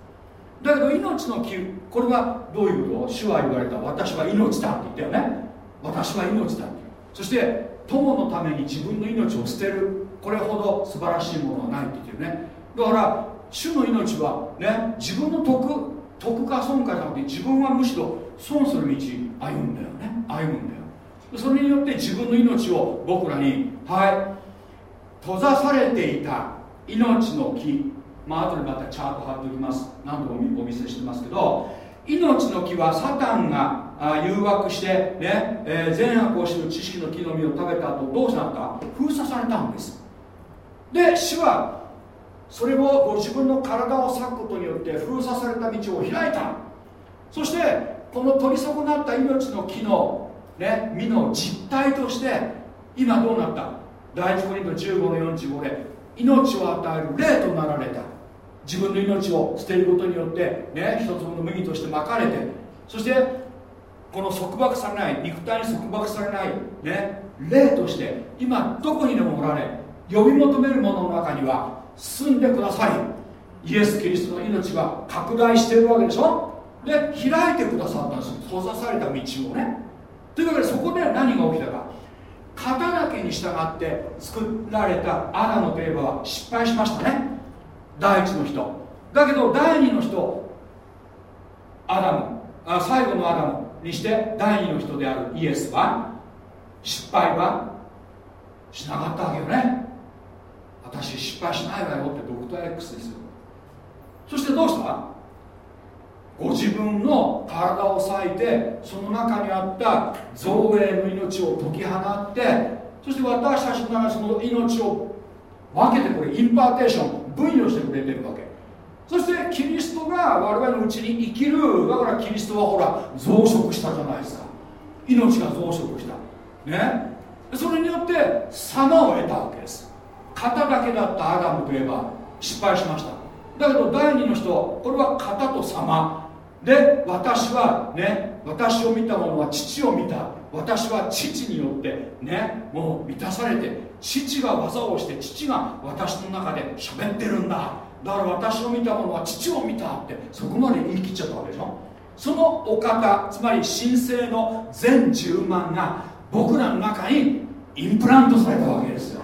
だけど命の木これはどういうこと主は言われた私は命だって言ったよね。私は命だってそして友のために自分の命を捨てる。これほど素晴らしいものはないって言ってるね。だから主の命はね自分の得得か損かじゃなくて自分はむしろ損する道歩んだよね。歩むんだよ。それによって自分の命を僕らにはい閉ざされていた命の木。まあ後でまたチャート貼っておきます。何度もお見せしてますけど命の木はサタンが誘惑してね、えー、善悪を知る知識の木の実を食べた後どうなった？封鎖されたんです。で主はそれをご自分の体を裂くことによって封鎖された道を開いた。そしてこの取り損なった命の木の、ね、実の実態として今どうなった？第一コリント15の45で命を与える霊となられた。自分の命を捨てることによってね一つの麦としてまかれてそしてこの束縛されない肉体に束縛されないね霊として今どこにでもおられ呼び求めるもの中には住んでください。イエス・キリストの命が拡大しているわけでしょ。で開いてくださったんです。閉ざされた道をね。というわけでそこで何が起きたか。型だけに従って作られたアダムといえば失敗しましたね。第一の人。だけど第二の人アダム。あ最後のアダムにして第二の人であるイエスは失敗はしなかったわけよね。私失敗しないわよってドクター X ですよ。そしてどうした？ご自分の体を裂いてその中にあったゾーエーの命を解き放ってそして私たちの中でその命を分けてくれ impartation。分与してくれてるわけ。そしてキリストが我々のうちに生きる。だからキリストはほら増殖したじゃないですか。命が増殖した。ね。それによって様を得たわけです。型だけだったアダムといえば失敗しました。だけど第二の人これは型と様。で私はね私を見た者は父を見た。私は父によってねもう満たされて父が技をして父が私の中で喋ってるんだ。だから私を見た者は父を見たってそこまで言い切っちゃったわけでしょ？そのお方つまり神聖の全10万が僕らの中にインプラントされたわけですよ。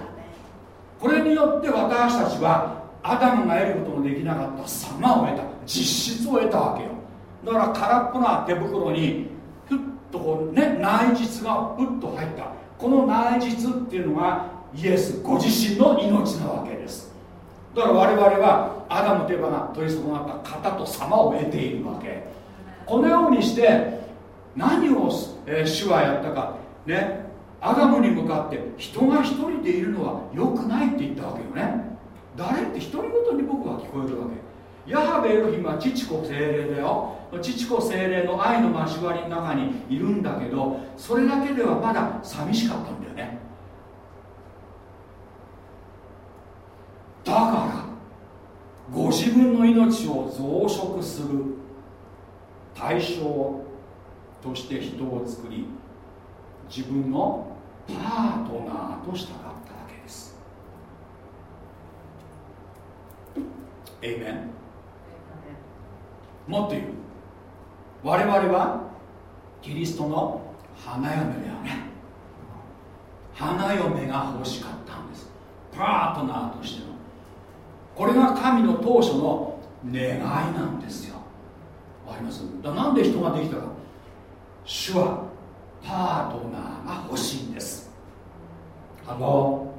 これによって私たちはアダムが得ることのできなかった様を得た。実質を得たわけよ。だから空っぽな手袋にふっとこうね内実がふっと入った。この内実っていうのがイエスご自身の命なわけです。だから我々はアダムといえば取り損なった型と様を得ているわけ。このようにして何を、えー、主はやったか。ね。アダムに向かって人が一人でいるのは良くないって言ったわけよね。誰って一人ごとに僕は聞こえるわけ。ヤハベエロヒムは父子精霊だよ。父子精霊の愛の交わりの中にいるんだけどそれだけではまだ寂しかったんだよね。だからご自分の命を増殖する対象として人を作り自分のパートナーとしたかったわけです。エイメンもっと言う。我々はキリストの花嫁だよね花嫁が欲しかったんです。パートナーとしてのこれが神の当初の願いなんですよ。わかります？だなんで人ができたか。主はパートナーが欲しいんです。あの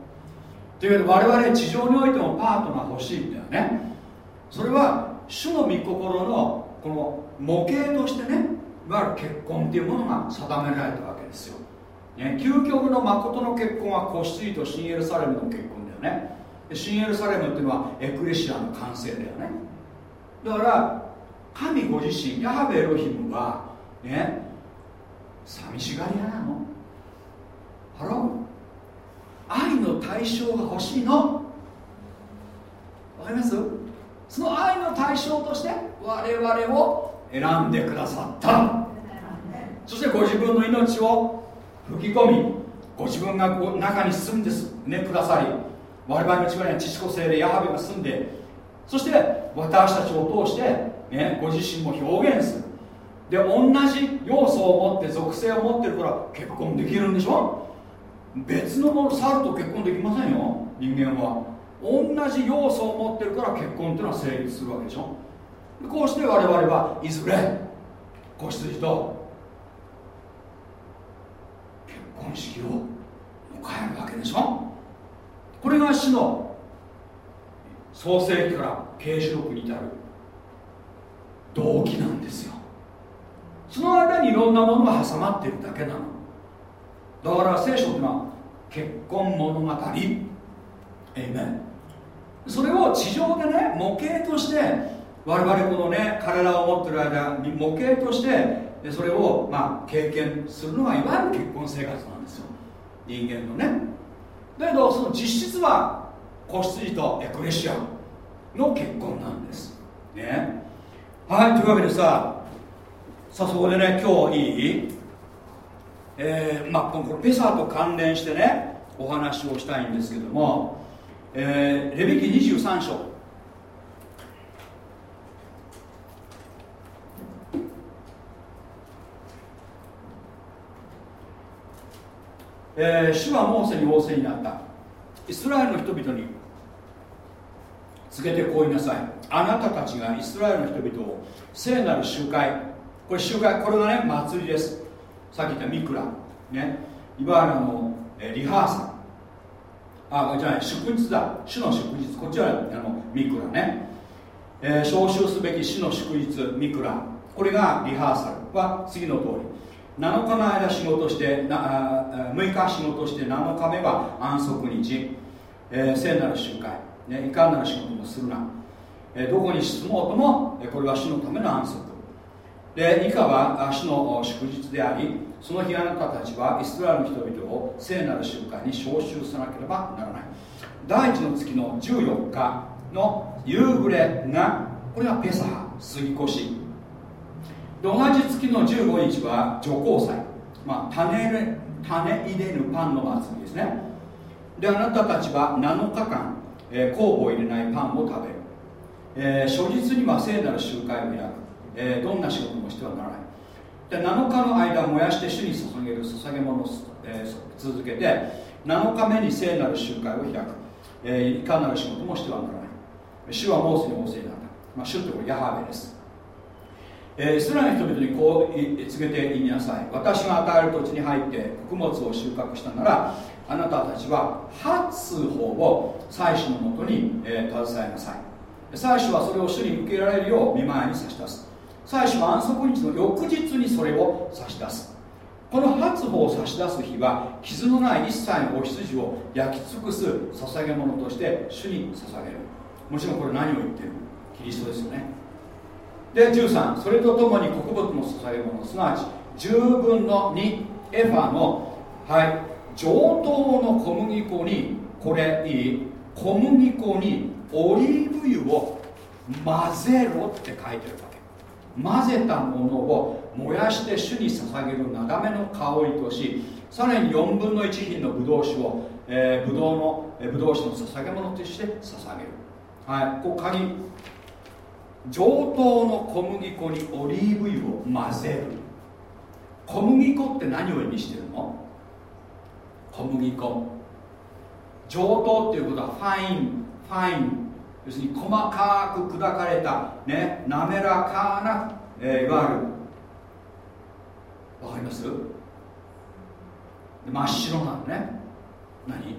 というわけで我々地上においてもパートナー欲しいんだよね。それは主の御心のこの模型としてねいわゆる結婚っていうものが定められたわけですよ、ね、究極の誠の結婚は子羊と新エルサレムの結婚だよね。新エルサレムっていうのはエクレシアの完成だよね。だから神ご自身ヤハベエロヒムはね寂しがり屋なの。ハロ愛の対象が欲しいの。わかります？その愛の対象として我々を選んでくださった。そしてご自分の命を吹き込みご自分が中に住んで、ね、くださり我々の内側には父子性でヤハベが住んでそして私たちを通して、ね、ご自身も表現する。で同じ要素を持って属性を持ってるから結婚できるんでしょ？別のもの猿と結婚できませんよ。人間は。同じ要素を持ってるから結婚っていうのは成立するわけでしょ？こうして我々はいずれ子羊と結婚式を迎えるわけでしょ？これが死の創世記から啓示録に至る動機なんですよ。その間にいろんなものが挟まっているだけなの。だから聖書というのは結婚物語。えいめそれを地上でね模型として我々このね彼らを持ってる間に模型としてそれをまあ経験するのがいわゆる結婚生活なんですよ。人間のね。だけどその実質は子羊とエクレシアの結婚なんです。ね。はいというわけでささあそこでね今日いい？えー、まあこのペサと関連してねお話をしたいんですけども、えー、レビキ23章。えー、主はモーセに仰せになった。イスラエルの人々に告げてこう言いなさい。あなたたちがイスラエルの人々を聖なる集会。これ集会これがね祭りです。さっき言ったミクラ。ね。いわゆるあの、えリハーサル。あじゃない祝日だ。主の祝日。こっちはあのミクラね、えー、召集すべき主の祝日ミクラ。これがリハーサル。は次の通り。7日の間仕事してな6日仕事して7日目は安息日、えー、聖なる集会、ね、いかんなる仕事もするな、えー、どこに進もうともこれは主のための安息。で以下は主の祝日でありその日あなたたちはイスラエルの人々を聖なる集会に招集さなければならない。第一の月の14日の夕暮れがこれはペサハ杉越で同じ月の15日は除光祭、まあ、種種入れぬパンの祭りですね。であなたたちは7日間、えー、酵母を入れないパンを食べる、えー、初日には聖なる集会を開く、えー、どんな仕事もしてはならない。で7日の間燃やして主に捧げる捧げ物を、えー、続けて7日目に聖なる集会を開く、えー、いかなる仕事もしてはならない。主はモーセに仰せになった、まあ、主ってこれヤハベです、えー、イスラエルの人々にこう告げて言いなさい。私が与える土地に入って穀物を収穫したならあなたたちは初法を祭司のもとに、えー、携えなさい。祭司はそれを主に受けられるよう見舞いに差し出す。祭司は安息日の翌日にそれを差し出す。この初歩を差し出す日は傷のない一切のお羊を焼き尽くす捧げ物として主に捧げる。もちろんこれ何を言ってるキリストですよね。で13それとともに穀物の捧げ物すなわち10分の2エファのはい上等の小麦粉にこれいい小麦粉にオリーブ油を混ぜろって書いてるわけ。混ぜたものを燃やして主に捧げるなだめの香りとしさらに4分の1品のブドウ酒を、えー、ブドウの、えー、ブドウ酒の捧げ物として捧げる。はいここ鍵上等の小麦粉にオリーブ油を混ぜる。小麦粉って何を意味してるの？小麦粉。上等っていうことはファインファイン要するに細かく砕かれた、ね、滑らかな、えー、いわゆる。わかります？真っ白なのね。何？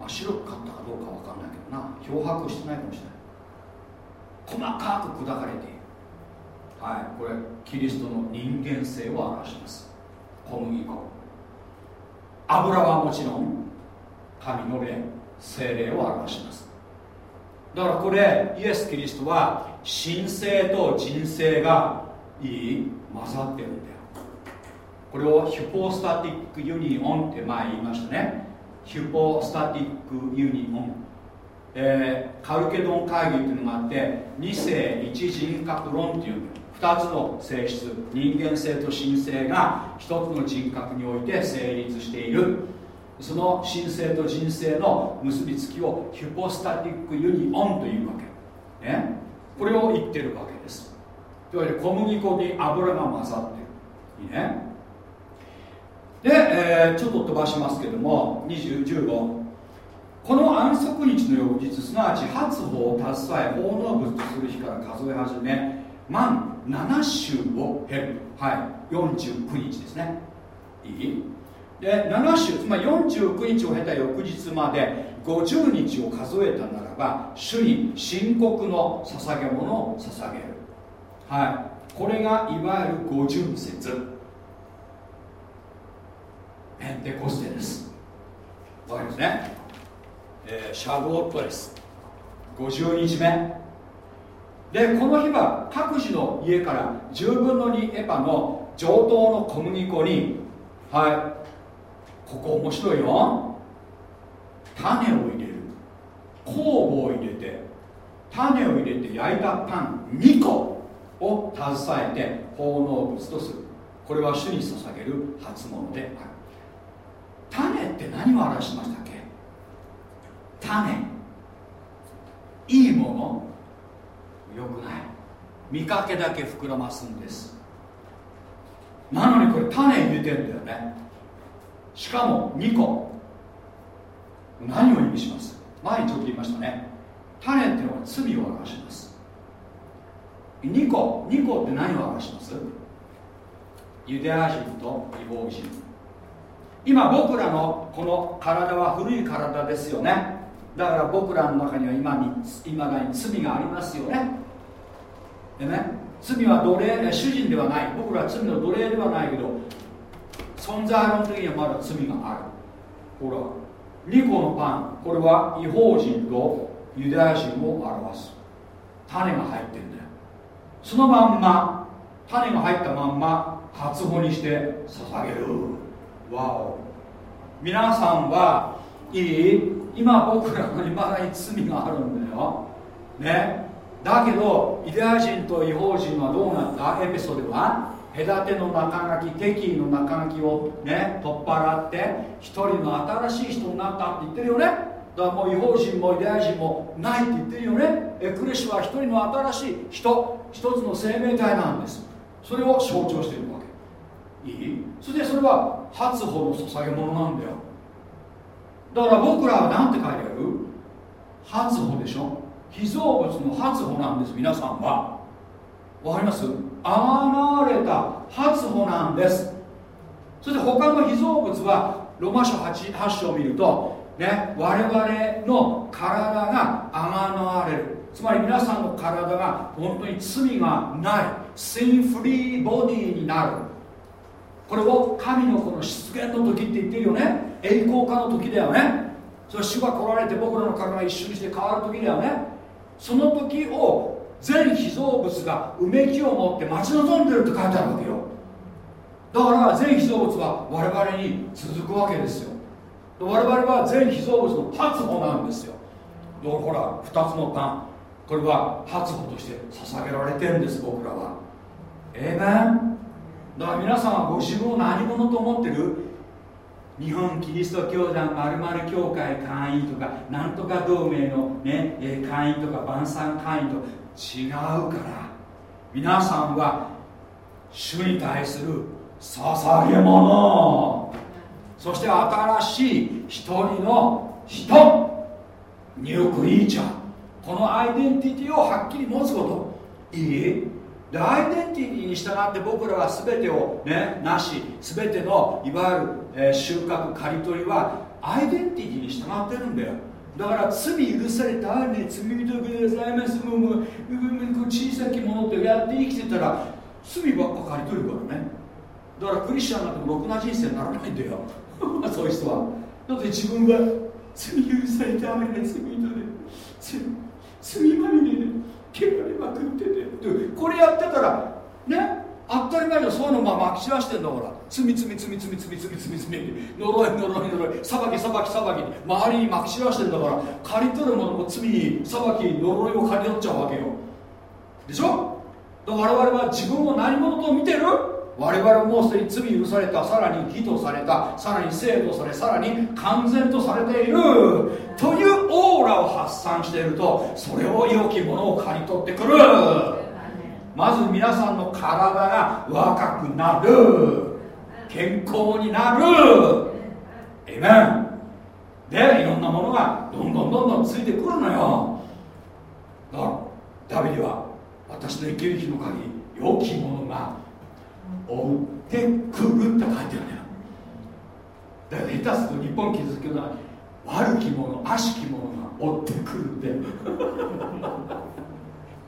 真っ白かったかどうかわかんないけどな。漂白してないかもしれない。細かく砕かれている。はいこれキリストの人間性を表します。小麦粉。油はもちろん神の霊精霊を表します。だからこれイエス・キリストは神性と人性がいい混ざってるんだよ。これをヒュポスタティックユニオンって前言いましたね。ヒュポスタティックユニオン、えー、カルケドン会議っていうのがあって二世一人格論っていう2つの性質人間性と神性が1つの人格において成立している。その神聖と人生の結びつきをヒュポスタティックユニオンというわけ、ね、これを言ってるわけです。というわけで小麦粉に油が混ざってる。いいね。で、えー、ちょっと飛ばしますけども2015この安息日の翌日すなわち初歩を携え奉納物とする日から数え始め満7週を経る。はい。49日ですね。いい？で7週つまり49日を経た翌日まで50日を数えたならば主に深刻の捧げ物を捧げる。はい。これがいわゆる五巡節。ペンテコステです。わかりますね、えー、シャブオットです50日目。でこの日は各自の家から10分の2エパの上等の小麦粉にはい。ここ面白いよ。種を入れる。酵母を入れて種を入れて焼いたパン。2個を携えて奉納物とする。これは主に捧げる初物である。種って何を表しましたっけ？種。いいもの。よくない。見かけだけ膨らますんです。なのにこれ種入れてんだよね。しかも2個。何を意味します？前にちょっと言いましたね。種っていうのは罪を表します。2個。2個って何を表します？ユダヤ人と違法人。今僕らのこの体は古い体ですよね。だから僕らの中には今に今だに罪がありますよね。でね罪は奴隷主人ではない。僕らは罪の奴隷ではないけど存在論的にはまだ罪がある。ほら2個のパン。これは違法人とユダヤ人を表す。種が入ってるんだよ。そのまんま種が入ったまんま初穂にして捧げる。わお。皆さんはいい？今僕らのいまだに罪があるんだよ。ね。だけどユダヤ人と違法人はどうなったエペソでは隔ての中書き敵意の中書きをね取っ払って一人の新しい人になったって言ってるよね。だからもう違法人もユダヤ人もないって言ってるよね。エクレシは一人の新しい人一つの生命体なんです。それを象徴しているわけ。いい？それでそれは初歩の捧げ物なんだよ。だから僕らは何て書いてある？初歩でしょ？被造物の初歩なんです皆さんは。わかります？あがれた初歩なんです。そして他の被造物はロマ書 8, 8章を見るとね我々の体があがなわれる。つまり皆さんの体が本当に罪がない。シンフリーボディになる。これを神のこの出現の時って言ってるよね。栄光化の時だよね。それ主が来られて僕らの体が一瞬にして変わる時だよね。その時を全被造物がうめきを持って待ち望んでるって書いてあるわけよ。だから全被造物は我々に続くわけですよ。我々は全被造物の発歩なんですよ。だからほら2つのパンこれは発歩として捧げられてるんです僕らは。ええー、だから皆さんはご自分を何者と思ってる？日本キリスト教団まる教会会員とかなんとか同盟の、ね、会員とか晩餐会員と違うから皆さんは主に対する捧げ物。そして新しい一人の人。ニュークリーチャー。このアイデンティティをはっきり持つこと。いい？でアイデンティティに従って僕らは全てをねなし全てのいわゆる、えー、収穫刈り取りはアイデンティティに従ってるんだよ。だから罪許されたね罪人でございます。もうもう小さきものってやって生きてたら罪ばっか刈り取るからね。だからクリスチャンなんてろくな人生にならないんだよ。そういう人は。だって自分が罪許されたね罪人で罪まみれで。蹴られまくってて。これやってたらね当たり前のそういうのままき散らしてんだから。罪罪罪罪罪罪罪罪罪呪い呪い呪い。裁き裁き裁き。周りにまき散らしてんだから。借り取るものも罪に裁き呪いを借り取っちゃうわけよ。でしょ？我々は自分を何者と見てる？我々もうすでに罪許されたさらに義とされたさらに制度されさらに完全とされているというオーラを発散しているとそれを良きものを刈り取ってくる。まず皆さんの体が若くなる。健康になる。えめんでいろんなものがどんどんどんどんついてくるのよ。だからダビデは私の生きる日の限り良きものが追ってくるって書いてるんだよ。だから下手すると日本傷つけるのは悪き者悪しき者が追ってくるんだよ。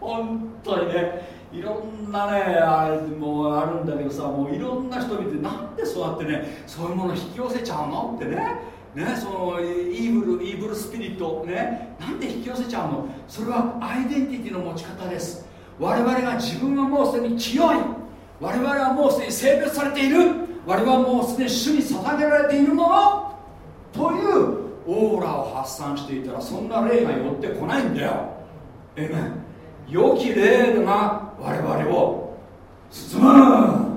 本当にねいろんなねあれもあるんだけどさもういろんな人見てなんでそうやってねそういうもの引き寄せちゃうのってね。ねそのイーブルイーブルスピリットねなんで引き寄せちゃうの？それはアイデンティティの持ち方です。我々が自分はもうすでに清い。我々はもうすでに性別されている。我々はもうすでに主に捧げられているもの。というオーラを発散していたらそんな霊が寄ってこないんだよ。えめ良き霊が我々を包む。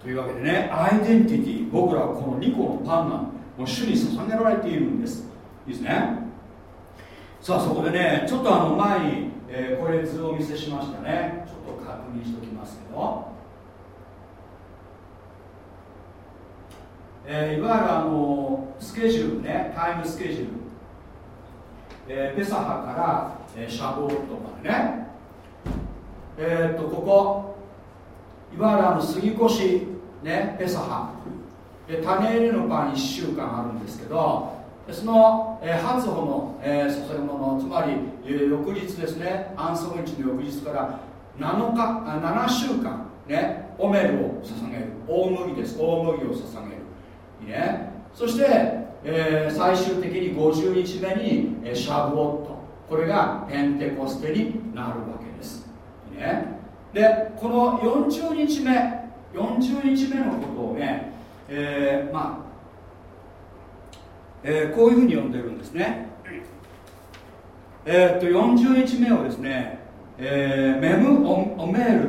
というわけでねアイデンティティ僕らはこの2個のパンがもう主に捧げられているんです。いいですね。さあそこでねちょっとあの前に、えー、これ図をお見せしましたね。ちょっと確認しておきますけどえー、いわゆるあのスケジュールねタイムスケジュール、えー、ペサハから、えー、シャボートまでね。えー、っとここ。いわゆるあの杉越ねペサハ。で種入れのパン1週間あるんですけどその、えー、初歩の、えー、注ぎ物つまり、えー、翌日ですね安息日の翌日から7日あ7週間ねオメルを捧げる。大麦です。大麦を捧げる。いいね。そして、えー、最終的に50日目に、えー、シャブオット。これがペンテコステになるわけです。いいね。でこの40日目40日目のことをね、えー、まあえー、こういうふうに呼んでるんですね。えー、っと40日目をですね、えー、メムオメール、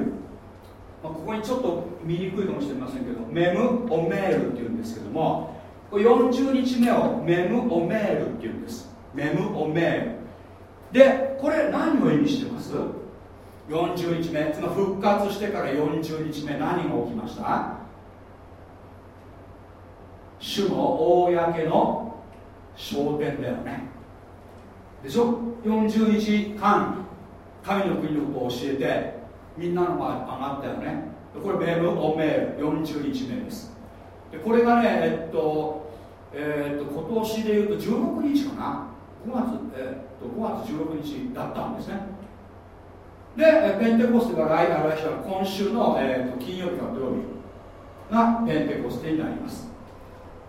まあ、ここにちょっと見にくいかもしれませんけどメムオメールっていうんですけども40日目をメムオメールっていうんです。メムオメール。でこれ何を意味してます？40日目。つまり復活してから40日目何が起きました？主の公の昇天だよね。でしょ？40日間。神の国のことを教えてみんなの前上がったよね。これメールオメール40日目です。でこれがねえっとえー、っと今年でいうと16日かな。5月,、えー、っと5月16日だったんですね。でペンテコステが来来週は今週の、えー、っと金曜日か土曜日がペンテコステになります。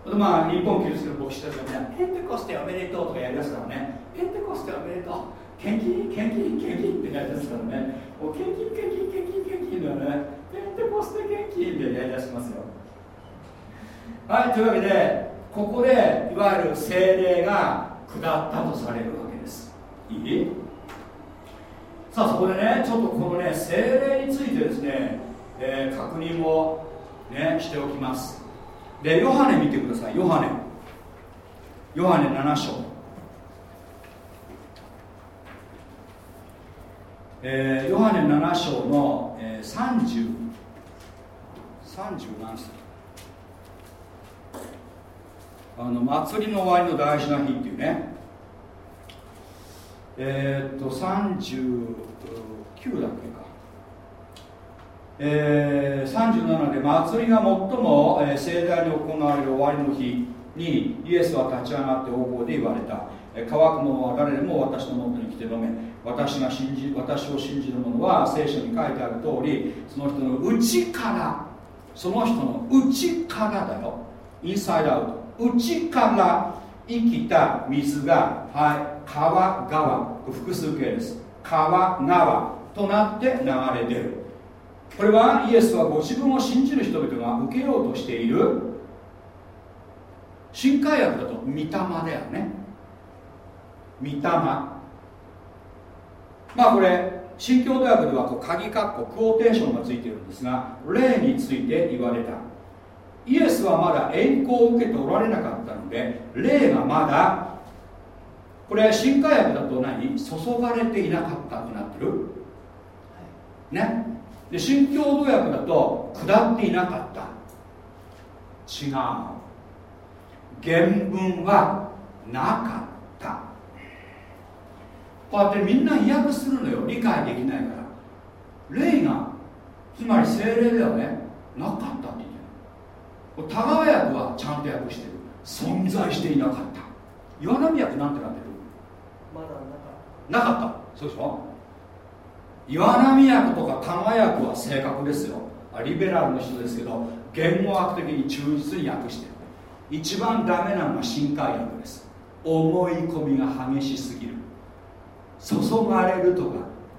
まあ日本キリストの牧師たちがねペンテコステおめでとうとかやりますからね。ペンテコステおめでとう。献金献金献金ってやりますからね。もう献金献金献金献金だよねペンテコステ献金でやりだしますよ。はいというわけでここでいわゆる精霊が下ったとされるわけです。いい？さあそこでねちょっとこのね精霊についてですね、えー、確認をねしておきます。でヨハネ見てください。ヨハネ。ヨハネ7章。えー、ヨハネ7章の、えー、3030何歳。あの祭りの終わりの大事な日っていうね。えー、っと39だっけか。えー、37で祭りが最も、えー、盛大に行われる終わりの日にイエスは立ち上がって王国で言われた、乾く者は誰でも私のもとに来て飲め。私が信じ私を信じる者は聖書に書いてある通りその人の内からその人の内からだよ。インサイドアウト。内から生きた水が、はい、川川複数形です。川川となって流れ出る。これはイエスはご自分を信じる人々が受けようとしている新海薬だと御霊だよね。御霊。まあこれ新共同訳ではこう鍵括弧クオーテーションがついているんですが霊について言われた。イエスはまだ栄光を受けておられなかったので霊がまだこれ新海薬だと何？注がれていなかったとなってる？ね。で新共同訳だと下っていなかった。違う。原文はなかったこうやってみんな意訳するのよ。理解できないから。霊がつまり精霊ではね。なかったって言ってる。田川訳はちゃんと訳してる。存在していなかった。岩波訳なんてなってるまだなかった。なかった。そうでしょ？岩波役とか多摩役は正確ですよ。リベラルの人ですけど言語学的に忠実に訳してる。一番ダメなのは深海訳です。思い込みが激しすぎる注がれるとか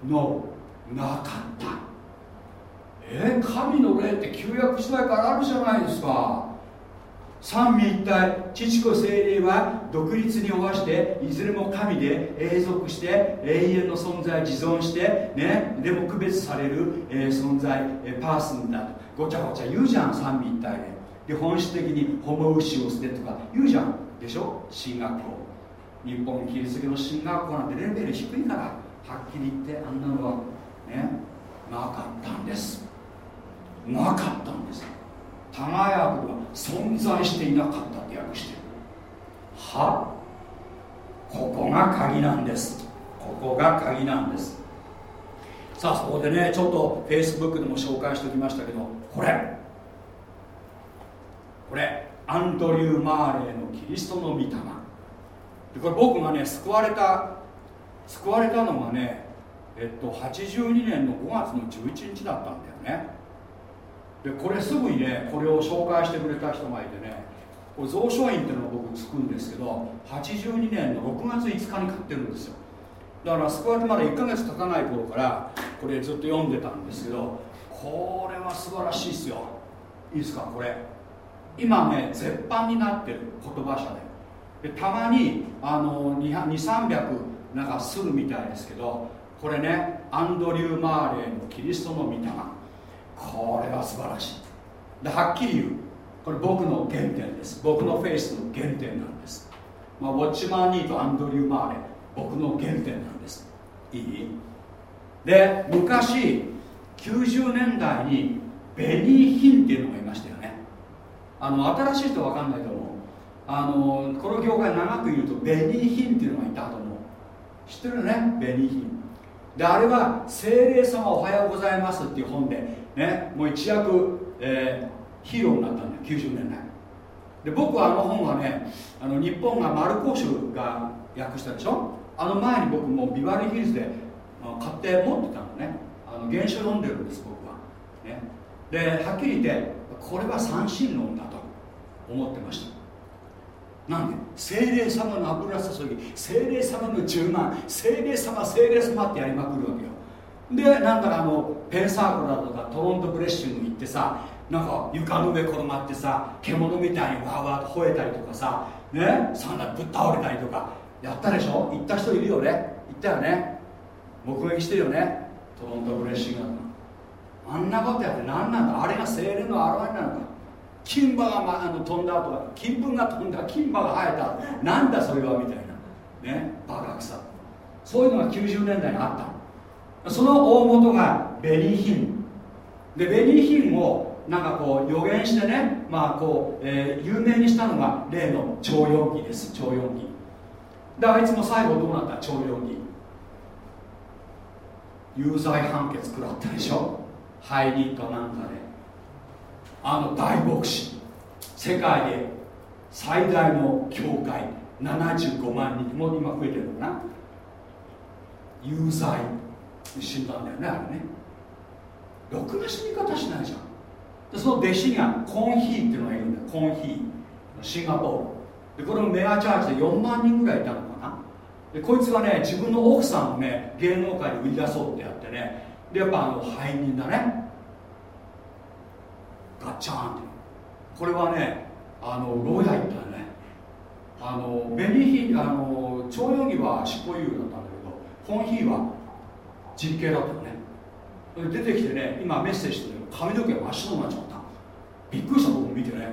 のなかった。え、神の霊って旧約時代からあるじゃないですか。三位一体父子精霊は独立に負わしていずれも神で永続して永遠の存在自存してねでも区別される、えー、存在、えー、パーソンだと。ごちゃごちゃ言うじゃん三位一体で。で本質的にホモウシオスでとか言うじゃん。でしょ？進学校日本キリスト教の進学校なんてレベル低いからはっきり言ってあんなのはねなかったんです。なかったんです。多賀訳は存在していなかったって訳してる。は？ここが鍵なんです。ここが鍵なんです。さあそこでねちょっと Facebook でも紹介しておきましたけどこれ。これアンドリュー・マーレーのキリストの御霊。でこれ僕がね救われた救われたのがねえっと82年の5月の11日だったんだよね。でこれすぐにねこれを紹介してくれた人がいてねこれ蔵書院っていうのが僕つくんですけど82年の6月5日に買ってるんですよ。だから救われてまだ1ヶ月経たない頃からこれずっと読んでたんですけどこれは素晴らしいですよ。いいですかこれ。今ね絶版になってる言葉社で。でたまにあの2300なんかするみたいですけどこれねアンドリュー・マーレーのキリストの御霊。これは素晴らしい。ではっきり言う。これ僕の原点です。僕のフェイスの原点なんです、まあ、ウォッチマン・ニーとアンドリュー・マーレー僕の原点なんです。いい？で昔90年代にベニー・ヒンっていうのがいましたよね。あの新しい人分かんないと思う。あのこの業界長くいるとベニー・ヒンっていうのがいたと思う。知ってるね？ベニー・ヒン。であれは「精霊様おはようございます」っていう本でねもう一躍、えー、ヒーローになったんだよ。90年代。で僕はあの本はねあの日本がマルコーシュが訳したでしょ？あの前に僕もビバリーヒルズで買って持ってたのね。あの原書読んでるんです僕は、ね、ではっきり言ってこれは三神論だと思ってました。なんで精霊様の油注ぎ精霊様の10万精霊様精霊様ってやりまくるわけよ。でなんだかあのペンサークルだとかトロントブレッシング行ってさなんか床の上転がってさ獣みたいにわーわーと吠えたりとかさね？サンダぶっ倒れたりとかやったでしょ？行った人いるよね？行ったよね？目撃してるよね？トロントブレッシングあんなことやって何なんだ？あれが精霊の現れなのか。金馬が、ま、あの飛んだとか金粉が飛んだ金馬が生えた。なんだそれはみたいな。ね。バカ臭そういうのが90年代にあった。その大元がベニーヒン。でベニーヒンをなんかこう予言してねまあこう、えー、有名にしたのが例の超四儀です。超四儀であいつも最後どうなった？徴用に有罪判決食らったでしょ。ハイニットなんかで。あの大牧師。世界で最大の教会。75万人。もう今増えてるのかな？有罪。死んだんだよねあれね。ろくな死に方しないじゃん。でその弟子がコンヒーっていうのがいるんだコンヒーシンガポール。でこれもメアチャージで4万人ぐらいいたのかな？でこいつがね自分の奥さんをね芸能界に売り出そうってやってね。でやっぱあの背任だね。ガッチャーンって。これはねあの牢屋行ったよね。あのベニーヒあの徴用儀は執行猶予だったんだけど本ヒーは実刑だったよね。出てきてね今メッセージしてる髪の毛が真っ白になっちゃった。びっくりした僕見てね。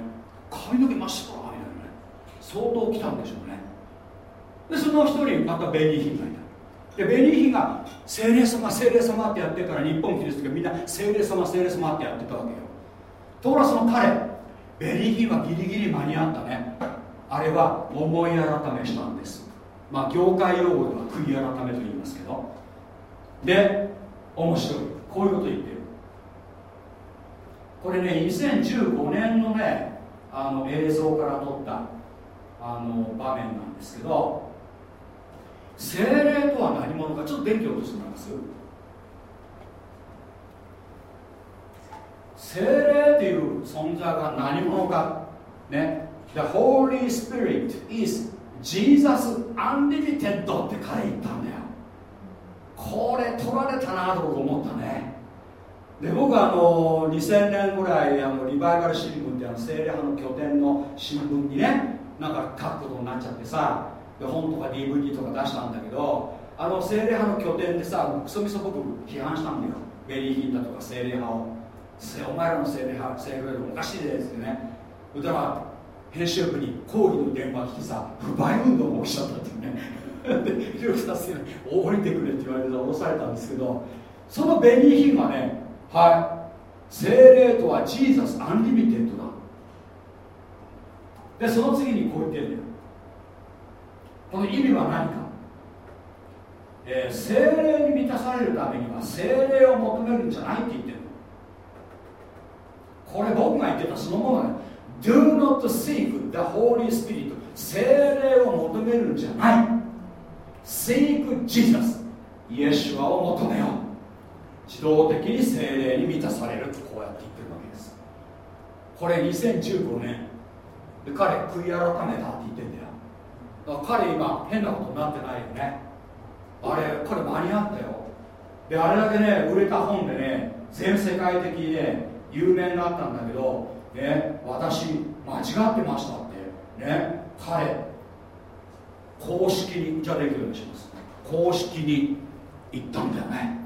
髪の毛真っ白みたいなね。相当来たんでしょうね。でその一人またベニーヒンがいた。でベニーヒンが精霊様精霊様ってやってから日本キリストがみんな精霊様精霊様ってやってたわけよ。ところがその彼ベニーヒンはギリギリ間に合ったね。あれは思い改めしたんです。まあ業界用語では悔い改めと言いますけど。で面白い。こういうこと言ってる。これね2015年のねあの映像から撮ったあの場面なんですけど精霊とは何者かちょっと電気落としてもらいます？精霊っていう存在が何者か。ね。The Holy Spirit is Jesus Unlimited って彼言ったんだよ。これ取られたなと思ったね。で僕はあの2000年ぐらいあのリバイバル新聞ってあの精霊派の拠点の新聞にねなんか書くことになっちゃってさで本とか DVD とか出したんだけどあの精霊派の拠点でさクソみそ僕批判したんだよ。ベニーヒンだとか聖霊派を。お前らの聖霊派聖霊派おかしいですってね。だから編集部に抗議の電話来てさ不買運動が起きちゃったっていうね。で広くさせ降りてくれって言われて降ろされたんですけどそのベニーヒンはねはい。聖霊とは Jesus unlimited だ。でその次にこう言ってるんだよ。この意味は何か、えー、精霊に満たされるためには精霊を求めるんじゃないって言ってるこれ僕が言ってたそのものね Do not seek the Holy Spirit. 精霊を求めるんじゃない。Seek Jesus. イエシュアを求めよう。自動的に精霊に満たされる。とこうやって言ってるわけです。これ2015年。で彼悔い改めたって言ってんだよ。だから彼今変なことになってないよね。あれ彼間に合ったよ。であれだけね売れた本でね全世界的にね有名になったんだけど、ね、私間違ってましたってね彼公式にじゃあできるようにします。公式に言ったんだよね。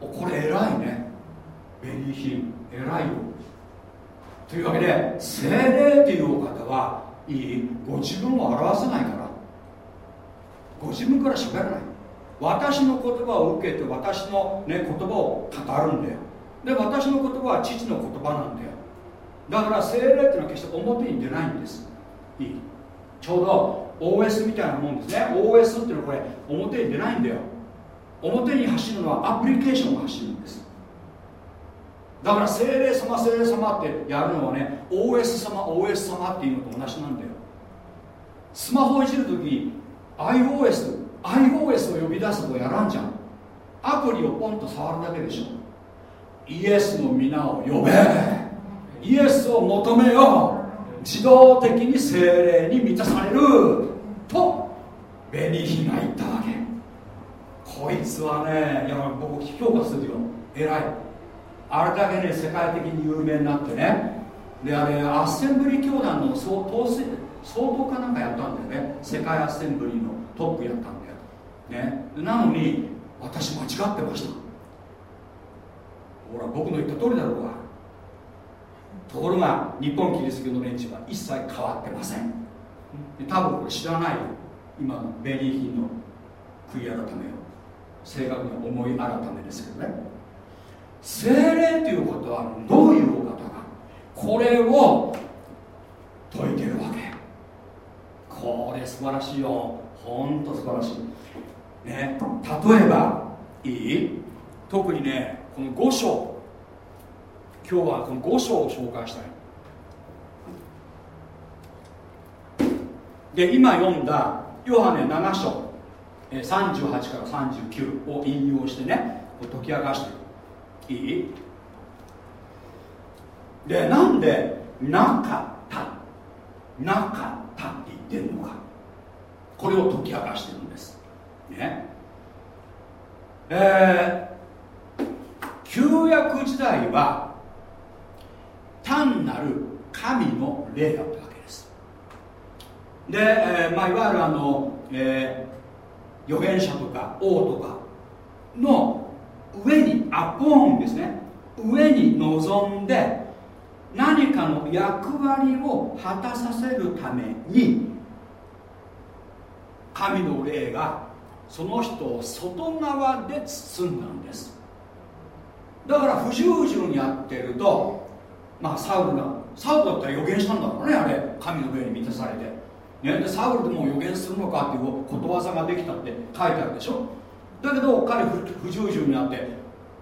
これ偉いね。ベリーヒル偉いよ。というわけで精霊っていうお方はいいご自分を表せないから。ご自分から喋らない。私の言葉を受けて私の、ね、言葉を語るんだよ。で私の言葉は父の言葉なんだよ。だから精霊っていうのは決して表に出ないんです。いい。ちょうど OS みたいなもんですね。OS っていうのはこれ表に出ないんだよ。表に走るのはアプリケーションが走るんです。だから精霊様精霊様ってやるのはね OS 様 OS 様っていうのと同じなんだよ。スマホいじるとき iOS iOS を呼び出すとやらんじゃん。アプリをポンと触るだけでしょ。イエスの皆を呼べ。イエスを求めよう。自動的に精霊に満たされる。とベニヒが言ったわけ。こいつはねいや僕評価するよ。偉い。あれだけね世界的に有名になってね。であれアッセンブリー教団の総統総統かなんかやったんだよね。世界アッセンブリーのトップやったんだよ、ね、なのに私間違ってました。ほら僕の言った通りだろうが。ところが日本キリスト教の連中は一切変わってません。多分これ知らないよ。今のベリー品の悔い改めを。正確に思い改めですけどね。聖霊ということはどういうお方かこれを説いてるわけ。これ素晴らしいよ。ほんと素晴らしい。ね例えばいい？特にねこの5章。今日はこの5章を紹介したい。で今読んだヨハネ7章38から39を引用してね解き明かしていい？でなんでなかったなかったって言ってるのか。これを解き明かしてるんです。ね。えー、旧約時代は単なる神の霊だったわけです。で、えーまあ、いわゆるあの、えー、預言者とか王とかの上にアポーンですね。上に臨んで何かの役割を果たさせるために神の霊がその人を外側で包んだんです。だから不従順にやってるとまあサウルがサウルだったら予言したんだろうねあれ。神の上に満たされて、ね、でサウルでも予言するのかっていうことわざができたって書いてあるでしょ。だけど彼不従順になって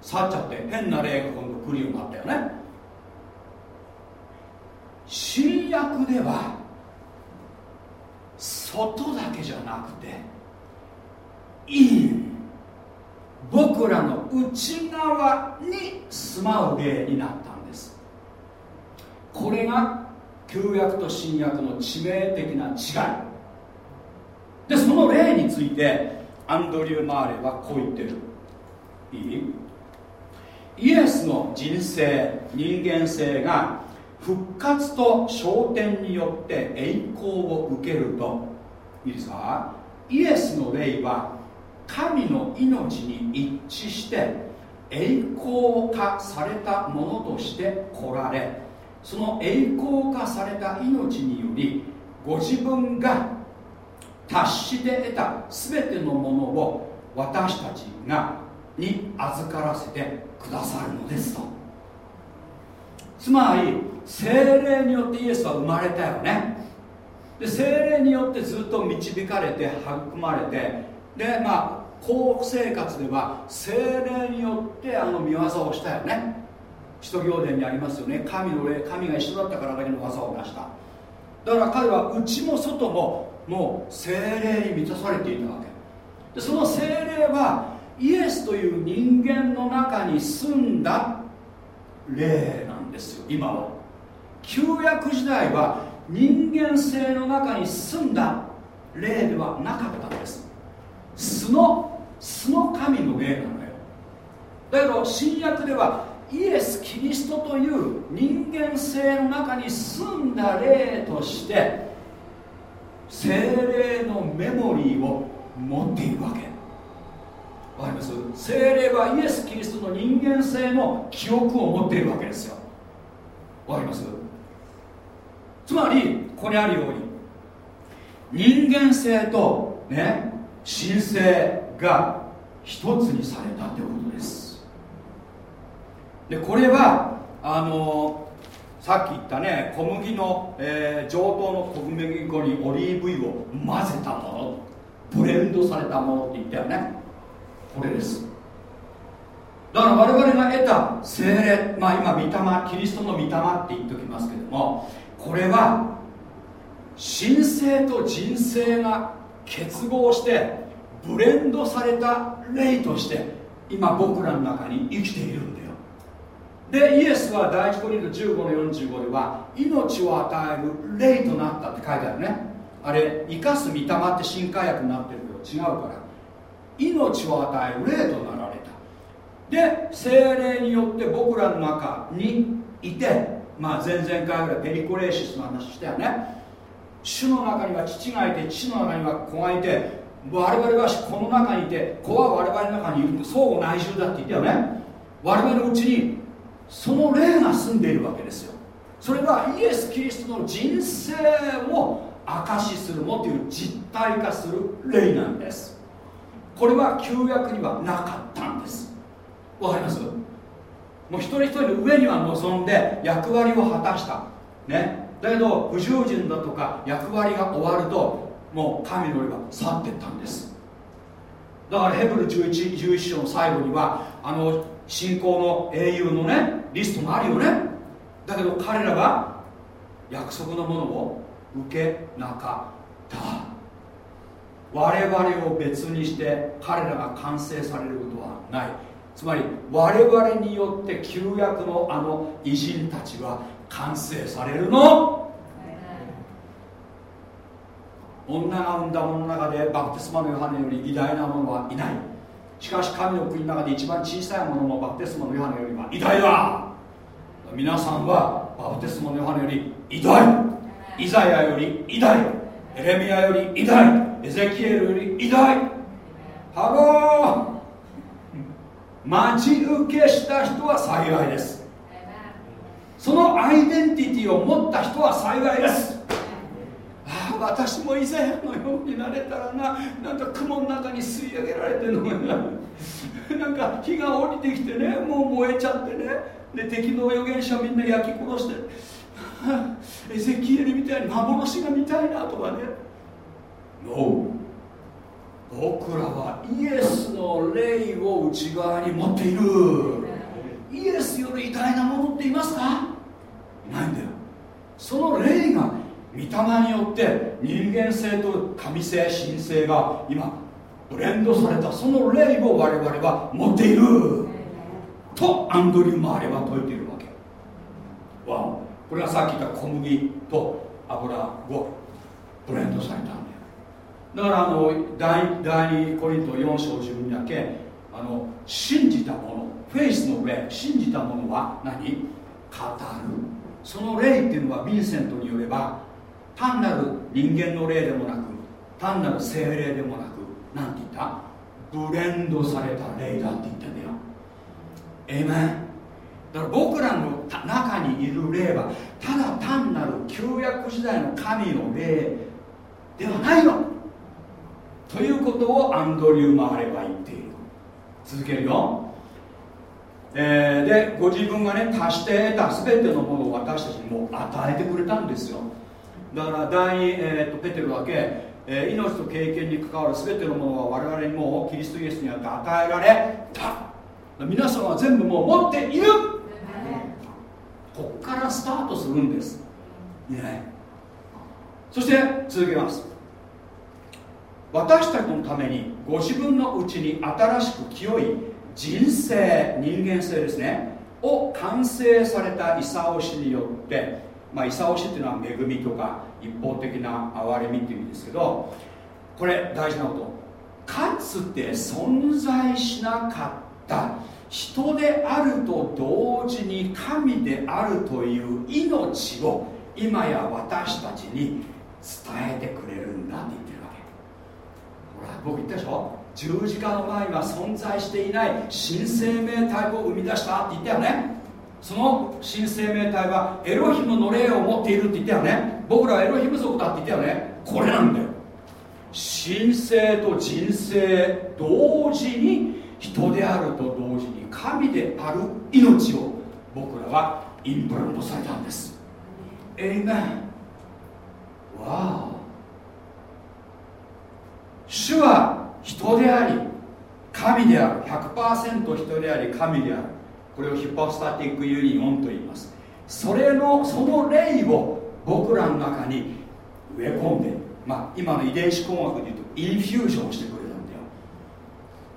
去っちゃって変な霊が今度来るようになったよね。新約では外だけじゃなくてイン僕らの内側に住まう霊になったんです。これが旧約と新約の致命的な違い。でその霊についてアンドリュー・マーレはこう言ってる。いい？イエスの人生人間性が復活と昇天によって栄光を受けると。いいですか？イエスの霊は神の命に一致して栄光化されたものとして来られその栄光化された命によりご自分が達して得た全てのものを私たちがに預からせてくださるのですと。つまり精霊によってイエスは生まれたよねで精霊によってずっと導かれて育まれてでまあ幸福生活では精霊によってあの見業をしたよね。使徒行伝にありますよね。神の霊神が一緒だったからだけの技を成した。だから彼は内も外ももう精霊に満たされていたわけ。でその精霊はイエスという人間の中に住んだ霊なんですよ今は。旧約時代は人間性の中に住んだ霊ではなかったんです。素の素の神の霊なのよ。だけど新約ではイエス・キリストという人間性の中に住んだ霊として精霊のメモリーを持っているわけ。わかります？精霊はイエス・キリストの人間性の記憶を持っているわけですよ。わかります？つまりここにあるように人間性とね神性が一つにされたということです。でこれはあのさっき言ったね小麦の、えー、上等の小麦粉にオリーブ油を混ぜたものブレンドされたものって言ったよね。これです。だから我々が得た精霊まあ今御霊キリストの御霊って言っておきますけどもこれは神聖と人生が結合してブレンドされた霊として今僕らの中に生きているんだよ。でイエスは第一コリント15の45では命を与える霊となったって書いてあるね。あれ生かす御霊って新海訳になってるけど違うから。命を与える霊となられた。で精霊によって僕らの中にいてまあ前々回ぐらいペリコレーシスの話したよね。主の中には父がいて父の中には子がいて我々はこの中にいて子は我々の中にいるって相互内住だって言ったよね。我々のうちにその霊が住んでいるわけですよ。それはイエス・キリストの人生を証しするもという実体化する霊なんです。これは旧約にはなかったんです。わかります？もう一人一人の上には望んで役割を果たした。ね。だけど不従順だとか役割が終わるともう神の霊は去っていったんです。だからヘブル 11, 11章の最後にはあの信仰の英雄のねリストがあるよね。だけど彼らが約束のものを受けなかった。我々を別にして彼らが完成されることはない。つまり我々によって旧約のあの偉人たちは完成されるの？女が産んだものの中でバプテスマのヨハネより偉大なものはいない。しかし神の国の中で一番小さいものもバプテスマのヨハネよりは偉大だ。皆さんはバプテスマのヨハネより偉大。イザヤより偉大。エレミアより偉大。エゼキエルより偉大。 Hello。待ち受けした人は幸いです。そのアイデンティティを持った人は幸いです私も以前のようになれたらな。なんか雲の中に吸い上げられてるのがな。なんか火が降りてきてね。もう燃えちゃってね。で敵の預言者みんな焼き殺して。エゼキエルみたいに幻が見たいなとかね。No 僕らはイエスの霊を内側に持っている。イエスより偉大なものっていますか？いないんだよ。その霊が御霊によって人間性と神性神性が今ブレンドされたその霊を我々は持っている。とアンドリュー・マーレは説いているわけ。わこれがさっき言った小麦と油をブレンドされたんだよ。だからあの第第2コリント4章12だけあの信じたものフェイスの霊信じたものは何？語る。その霊っていうのはヴィンセントによれば単なる人間の霊でもなく単なる精霊でもなく何て言った？ブレンドされた霊だって言ってんだよ。えめだから僕らの中にいる霊はただ単なる旧約時代の神の霊ではないの。ということをアンドリュー・マーレは言っている。続けるよ、えー、でご自分がね足して得た全てのものを私たちにも与えてくれたんですよ。だから第2、えーと、ペテルだけ、えー、命と経験に関わる全てのものは我々にもキリストイエスによって与えられた。皆さんは全部もう持っている。こっからスタートするんです。ね。そして続けます。私たちのためにご自分のうちに新しく清い人生人間性ですね。を完成された勲氏によってまあ勲氏っていうのは恵みとか一方的な憐れみっていう意味ですけどこれ大事なこと。かつて存在しなかった。人であると同時に神であるという命を今や私たちに伝えてくれるんだって言ってるわけ。ほら僕言ったでしょ。十字架の前には存在していない新生命体を生み出したって言ったよね。その新生命体はエロヒムの霊を持っているって言ったよね。僕らはエロヒム族だって言ったよね。これなんだよ。神聖と人生同時に人であると同時に神である命を僕らはインプラントされたんです。エイメン。わあ主は人であり神である。100%人であり神である。これをヒポスタティックユニオンと言います。それのその霊を僕らの中に植え込んでまあ今の遺伝子工学でいうと infusion してくれたんだよ。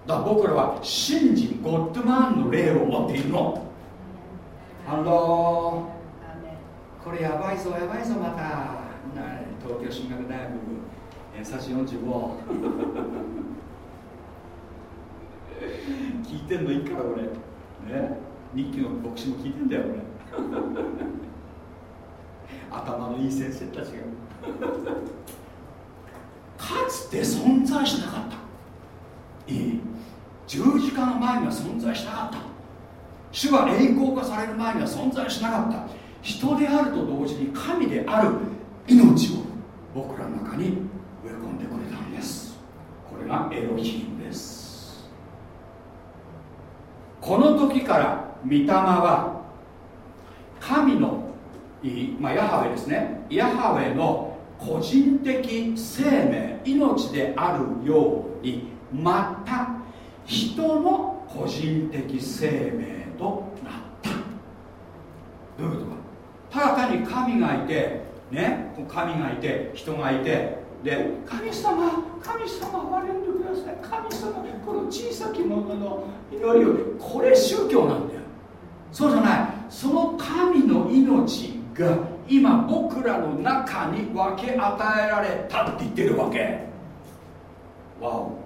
だから僕らは信じ God-man の霊を持っているの。 Hello。これやばいぞやばいぞまた。東京神学大学。偏差値45 聞いてんのいいから俺ね。日記の牧師も聞いてんだよ俺。頭のいい先生たちが。かつて存在しなかった。いい十字架の前には存在しなかった。主は栄光化される前には存在しなかった。人であると同時に神である。命を僕らの中に植え込んでくれたんです。これがエロヒームですこの時から御霊は神のまあ、ヤハウェですね。ヤハウェの個人的生命命であるようにまた人の個人的生命となった。どういうことか。ただ単に神がいてね神がいて人がいてで神様神様憐れんでください。神様この小さきものの祈りをこれ宗教なんだよ。そうじゃない。その神の命が今僕らの中に分け与えられたって言ってるわけ。わお。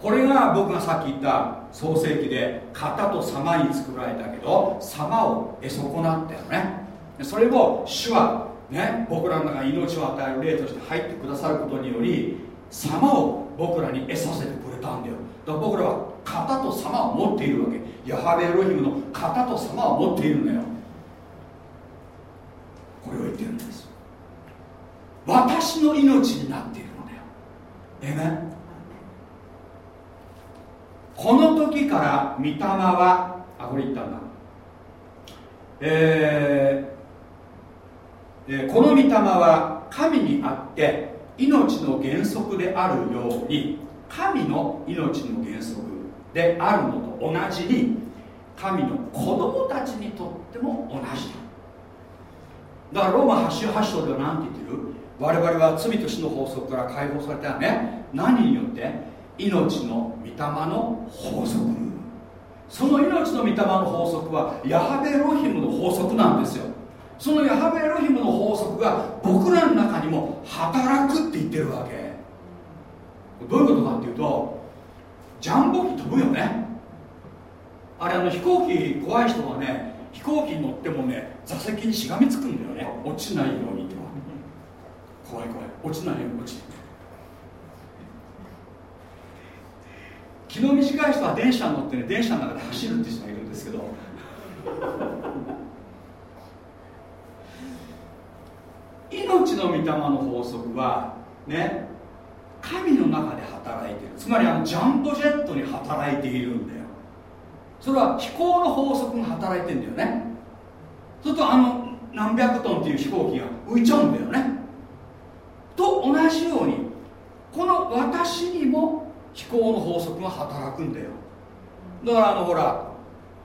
これが僕がさっき言った創世記で型と様に作られたけど様を得損なったよね。それを主はね僕らの中に命を与える霊として入ってくださることにより様を僕らに得させてくれたんだよ。だから僕らは型と様を持っているわけ。ヤハベエロヒムの型と様を持っているのよ。これを言ってるんです。私の命になっているのだよ。えめこの時から御霊はあこれ言ったんだ。えー、え、この御霊は神にあって命の原則であるように神の命の原則であるのと同じに神の子供たちにとっても同じだ。だからローマ8 8章では何て言ってる？我々は罪と死の法則から解放されたよね。何によって？命の御霊の法則。その命の御霊の法則はヤハベロヒムの法則なんですよ。そのヤハベエロヒムの法則が僕らの中にも働くって言ってるわけ。どういうことかっていうとジャンボ機飛ぶよね。あれあの飛行機怖い人はね飛行機に乗ってもね座席にしがみつくんだよね。落ちないように怖い怖い。落ちないように。落ちて気の短い人は電車に乗ってね電車の中で走るって人がいるんですけど。命の御霊の法則はね神の中で働いている。つまりあのジャンボジェットに働いているんだよ。それは飛行の法則が働いてんだよね。そうするとあの何百トンっていう飛行機が浮いちゃうんだよね。と同じようにこの私にも飛行の法則が働くんだよ。だからあのほら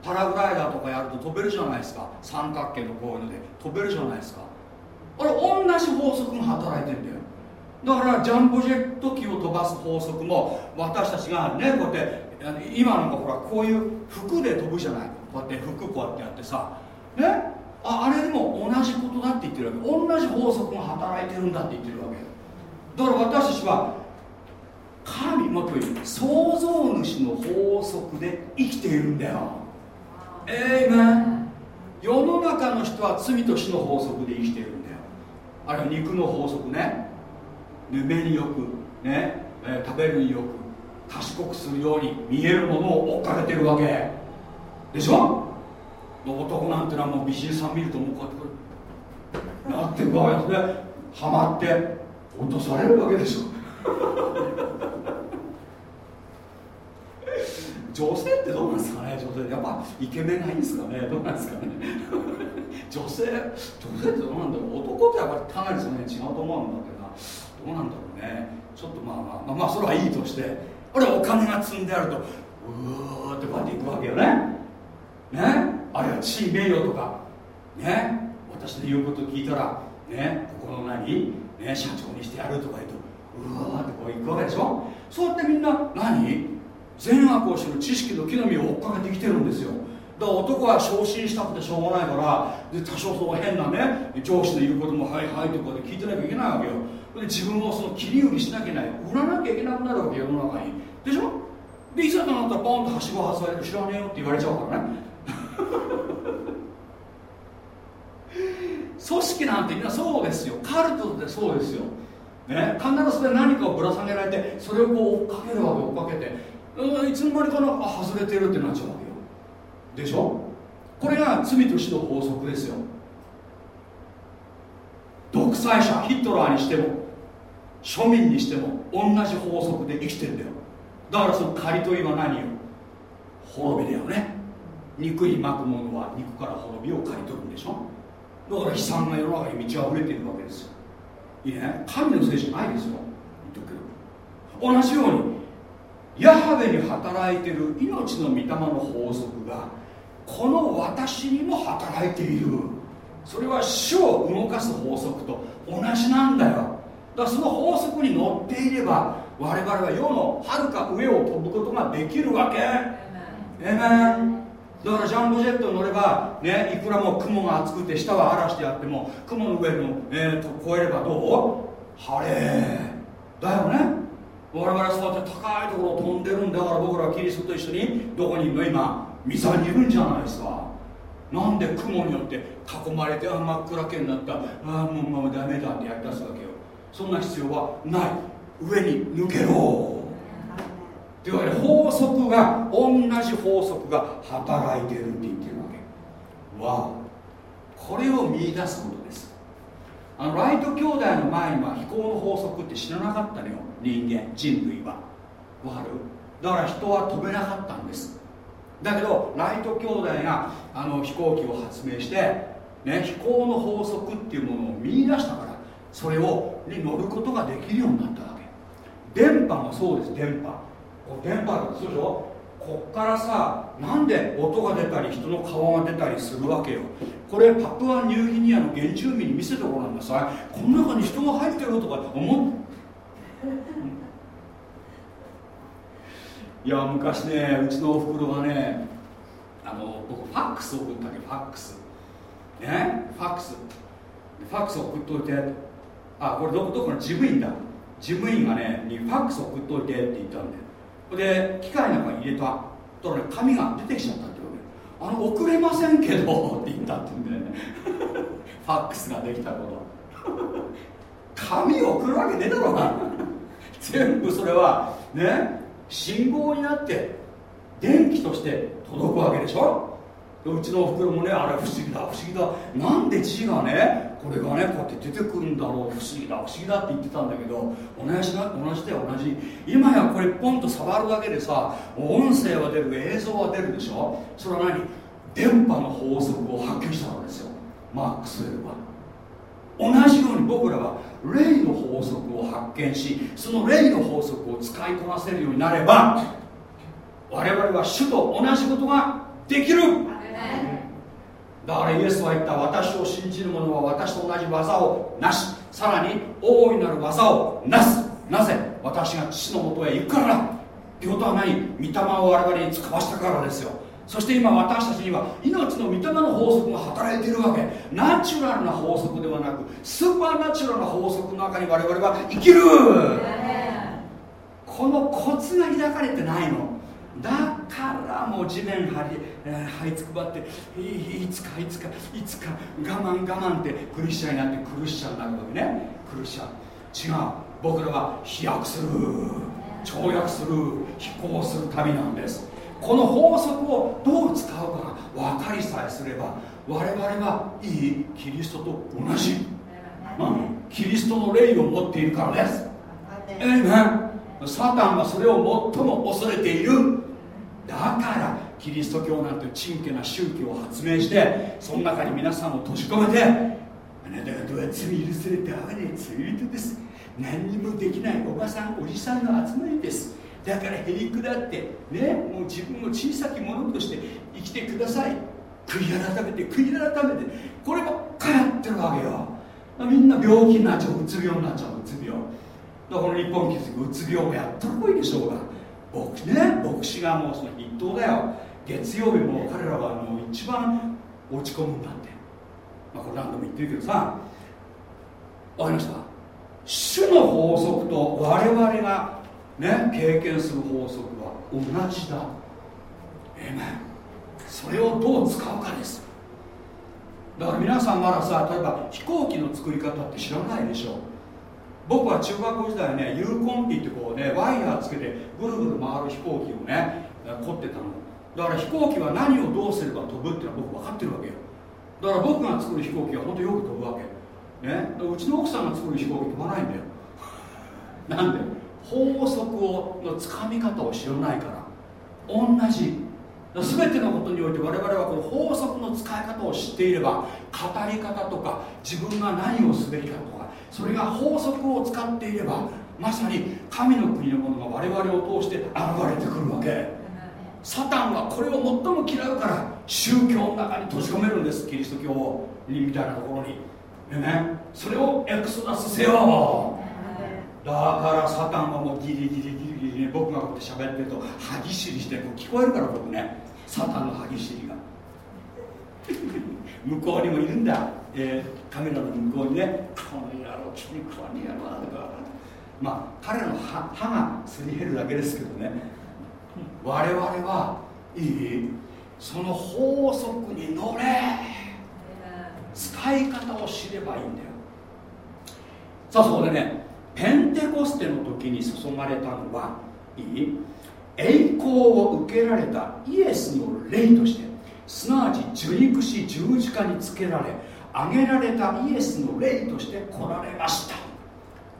パラグライダーとかやると飛べるじゃないですか。三角形のこういうので飛べるじゃないですか。あれ同じ法則が働いてんだよ。だからジャンボジェット機を飛ばす法則も私たちがねこうやって今なんかほらこういう服で飛ぶじゃない。こうやって服こうやってやってさね？ああれでも同じことだって言ってるわけ。同じ法則が働いてるんだって言ってるわけ。だから私たちは神もという創造主の法則で生きているんだよ。ええー、世の中の人は罪と死の法則で生きているんだよあるいは肉の法則ね。目によくね、えー、食べるによく賢くするように見えるものを追っかけてるわけ。でしょ？男なんてのはもう美人さん見るともうこうやってなってこうやってはまって落とされるわけでしょ。女性ってどうなんですかね女性ってやっぱイケメンがいいんですかねどうなんですかね。女性女性ってどうなんだろう。男ってやっぱりかなりその辺違うと思うんだけどどうなんだろうね。ちょっとまあまあまあ、まあ、それはいいとして。あれお金が積んであるとうーってこうやっていくわけよね。ね。あるいは地位名誉とか。ね。私の言うこと聞いたらね。ここの何、ね、社長にしてやるとか言うとうわーってこういくわけでしょ。そうやってみんな何？善悪を知る知識の木の実を追っかけてきてるんですよ。だから男は昇進したくてしょうがないからで多少そう変なね上司の言うこともはいはいとかで聞いてなきゃいけないわけよ。で自分をその切り売りしなきゃいけない。売らなきゃいけなくなるわけ世の中に。でしょ？でいざとなったらポンとはしご外されて知らねえよって言われちゃうからね。組織なんてみんなそうですよ。カルトってそうですよ、ね、必ずそれ何かをぶら下げられてそれをこう追っかけるわけ追っかけて。いつの間にかなあ外れてるってなっちゃうわけよ。でしょ？これが罪と死の法則ですよ。独裁者ヒットラーにしても庶民にしても同じ法則で生きてんだよ。だからその刈り取りは何よ？滅びだよね。肉に巻くものは肉から滅びを刈り取るんでしょ？だから悲惨な世の中に満ち溢れているわけですよ。いいね？神のせいじゃないですよ。言っとくけど。同じようにヤハベに働いている命の御霊の法則がこの私にも働いている。それは主を動かす法則と同じなんだよ。だからその法則に乗っていれば我々は世のはるか上を飛ぶことができるわけ。えめだからジャンボジェットに乗れば、ね、いくらも雲が厚くて下は嵐であっても雲の上の、えー、と越えればどう？晴れ。だよね。我々はそうやって高いところを飛んでるんだから僕らはキリストと一緒にどこにいるの今？水にいるんじゃないですか。なんで雲によって囲まれてあ真っ暗けになった？ああもうもうダメだってやり出すわけよ。そんな必要はない。上に抜けろ。というわけで法則が同じ法則が働いてるって言ってるわけ。わあこれを見出すことです。あのライト兄弟の前には飛行の法則って知らなかったのよ。人間人類は。わかる？だから人は飛べなかったんです。だけどライト兄弟があの飛行機を発明して、ね、飛行の法則っていうものを見出したからそれをに乗ることができるようになったわけ。電波もそうです電波。こ電波だそうでしょ？こっからさなんで音が出たり人の顔が出たりするわけよ。これパプアニューギニアの原住民に見せてごらんなさい。この中に人が入ってるとか思っいや昔ねうちのおふくろがねあの僕ファックス送ったわけファックス。ねファックス。ファックス送っといて。あこれどどこの事務員だ。事務員がねにファックス送っといてって言ったんだよで機械なんかに入れた。とね紙が出てきちゃったってわけ。あの送れませんけどって言ったって言うんだよね。ファックスができたこと。紙を送るわけねえだろうな。全部それはね信号になって電気として届くわけでしょ。うちのおふくろもねあれ不思議だ不思議だ。なんで字がねこれがねこうやって出てくるんだろう。不思議だ不思議だって言ってたんだけど同じだ同じだよ同じ。今やこれポンと触るだけでさ音声は出る映像は出るでしょ。それは何？電波の法則を発見したわけですよ。マックスウェルは。同じように僕らは霊の法則を発見しその霊の法則を使いこなせるようになれば我々は主と同じことができる。だからイエスは言った私を信じる者は私と同じ技をなし。さらに大いなる技をなす。なぜ？私が父のもとへ行くからだ。ってことは何？御霊を我々に使わしたからですよ。そして今私たちには命の御霊の法則が働いているわけ。ナチュラルな法則ではなくスーパーナチュラルな法則の中に我々は生きる。このコツが開かれてないの。だからもう地面張り、えー、這いつくばっていいつかいつかいつか我慢我慢ってクリスチャンになってクリスチャンになるわけね。クリスチャン。違う。僕らは飛躍する。跳躍する。飛行する旅なんですこの法則をどう使うかが分かりさえすれば我々はいいキリストと同じ、うん、キリストの霊を持っているからです。ええねサタンはそれを最も恐れている。だからキリスト教なんて珍家な宗教を発明してその中に皆さんを閉じ込めてあなた方は罪許されて哀れ罪人です。何にもできないおばさんおじさんの集まりですだからへりくだってねもう自分の小さきものとして生きてください。悔い改めて悔い改めて。こればっかやってるわけよ。みんな病気になっちゃううつ病になっちゃううつ病。だからこの日本気づくうつ病もやったらこいでしょうが。牧ね牧師がもうその筆頭だよ。月曜日も彼らはもう一番落ち込むんだって、まあ、これ何度も言ってるけどさ。わかりました。主の法則と我々がね経験する法則は同じだ。えめそれをどう使うかです。だから皆さんまださ例えば飛行機の作り方って知らないでしょ僕は中学校時代ね U コンピってこうねワイヤーつけてぐるぐる回る飛行機をね凝ってたの。だから飛行機は何をどうすれば飛ぶっていうのは僕分かってるわけよ。だから僕が作る飛行機は本当よく飛ぶわけ。ね。うちの奥さんが作る飛行機飛ばないんだよ。なんで？法則をのつかみ方を知らないから同じ。全てのことにおいて我々はこの法則の使い方を知っていれば語り方とか自分が何をすべきかとかそれが法則を使っていればまさに神の国のものが我々を通して現れてくるわけ。サタンはこれを最も嫌うから宗教の中に閉じ込めるんです。キリスト教にみたいなところに。でねそれをエクソダスせよ。だからサタンはもうギリギリギリギリね僕がこうやって喋ってると歯ぎしりしてこう聞こえるから僕ね。サタンの歯ぎしりが。向こうにもいるんだ、えー、カメラの向こうにね。この野郎気に食わねえやろとかまあ彼らの歯歯がすり減るだけですけどね。我々はいい。その法則に乗れ。使い方を知ればいいんだよ。さあそこでねペンテコステの時に注がれたのはいい。栄光を受けられたイエスの霊としてすなわち受肉し十字架につけられ挙げられたイエスの霊として来られました。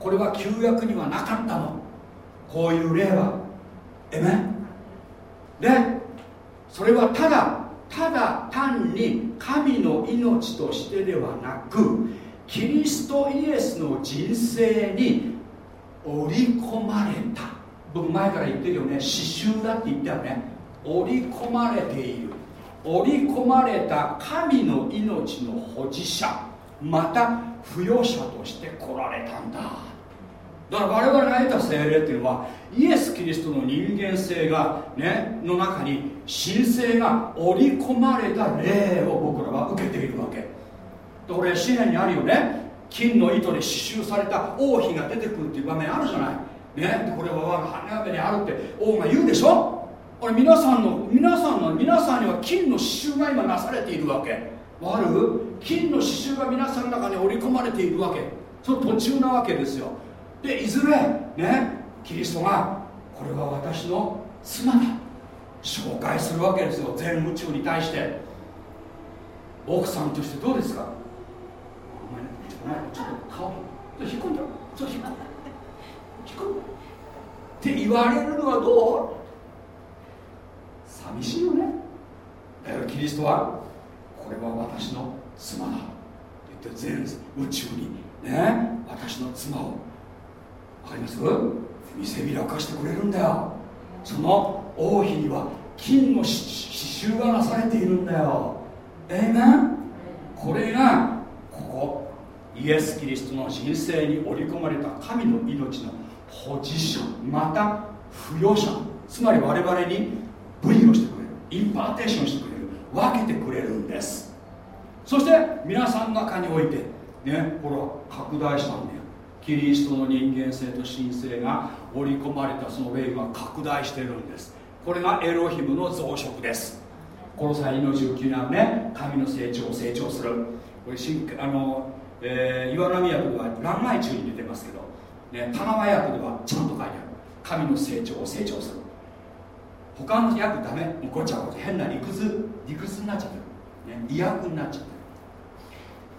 これは旧約にはなかったの。こういう霊は。えめでそれはただただ単に神の命としてではなくキリストイエスの人生に織り込まれた。僕前から言ってるよね。刺繍だって言ったよね。織り込まれている。織り込まれた神の命の保持者。また付与者として来られたんだ。だから我々が得た精霊っていうのはイエス・キリストの人間性がねの中に神聖が織り込まれた霊を僕らは受けているわけ。これ紙幣にあるよね。金の糸で刺繍された王妃が出てくるっていう場面あるじゃない。ね。これは我が花嫁にあるって王が言うでしょ。これ皆さんの皆さんの皆さんには金の刺繍が今なされているわけ。わかる？金の刺繍が皆さんの中に織り込まれているわけ。その途中なわけですよ。でいずれねキリストがこれは私の妻だ紹介するわけですよ。全宇宙に対して。奥さんとしてどうですか？ちょっと顔ちょっと引っ込んだちょっと引っ込ん引っ込んだって言われるのはどう寂しいよねだからキリストはこれは私の妻だって言って全宇宙にね私の妻を分かります見せびらかしてくれるんだよ。その王妃には金の刺繍がなされているんだよ。ええねこれがここ。イエス・キリストの人生に織り込まれた神の命の保持者また付与者つまり我々に分与してくれる impartation してくれる分けてくれるんです。そして皆さんの中においてねほら拡大したんだよ。キリストの人間性と神性が織り込まれたその霊が拡大してるんです。これがエロヒムの増殖です。コロサイの19にあるね神の成長を成長する。これあの、えー、岩波訳では欄外注に出てますけど、ね、田川訳ではちゃんと書いてある。神の成長を成長する。他の役ダメ。もうごちゃごちゃ変な理屈。理屈になっちゃってる、ね、医薬になっちゃって